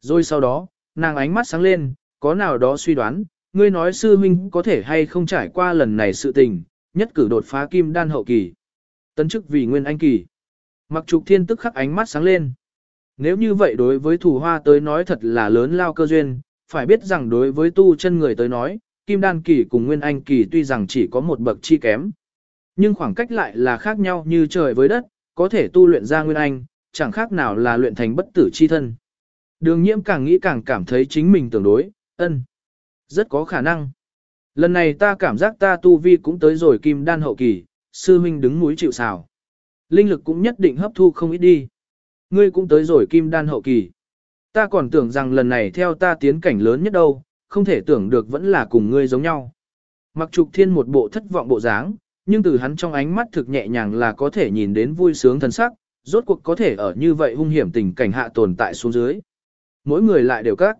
Rồi sau đó, nàng ánh mắt sáng lên, có nào đó suy đoán, ngươi nói sư Minh có thể hay không trải qua lần này sự tình, nhất cử đột phá kim đan hậu kỳ. Tấn chức vì nguyên anh kỳ. Mặc trục thiên tức khắc ánh mắt sáng lên. Nếu như vậy đối với thủ hoa tới nói thật là lớn lao cơ duyên, phải biết rằng đối với tu chân người tới nói, kim đan kỳ cùng nguyên anh kỳ tuy rằng chỉ có một bậc chi kém. Nhưng khoảng cách lại là khác nhau như trời với đất, có thể tu luyện ra nguyên anh, chẳng khác nào là luyện thành bất tử chi thân. Đường nhiễm càng nghĩ càng cảm thấy chính mình tương đối, ân. Rất có khả năng. Lần này ta cảm giác ta tu vi cũng tới rồi kim đan hậu kỳ, sư huynh đứng núi chịu xào. Linh lực cũng nhất định hấp thu không ít đi. Ngươi cũng tới rồi kim đan hậu kỳ. Ta còn tưởng rằng lần này theo ta tiến cảnh lớn nhất đâu, không thể tưởng được vẫn là cùng ngươi giống nhau. Mặc trục thiên một bộ thất vọng bộ dáng, nhưng từ hắn trong ánh mắt thực nhẹ nhàng là có thể nhìn đến vui sướng thân sắc, rốt cuộc có thể ở như vậy hung hiểm tình cảnh hạ tồn tại xuống dưới. Mỗi người lại đều các.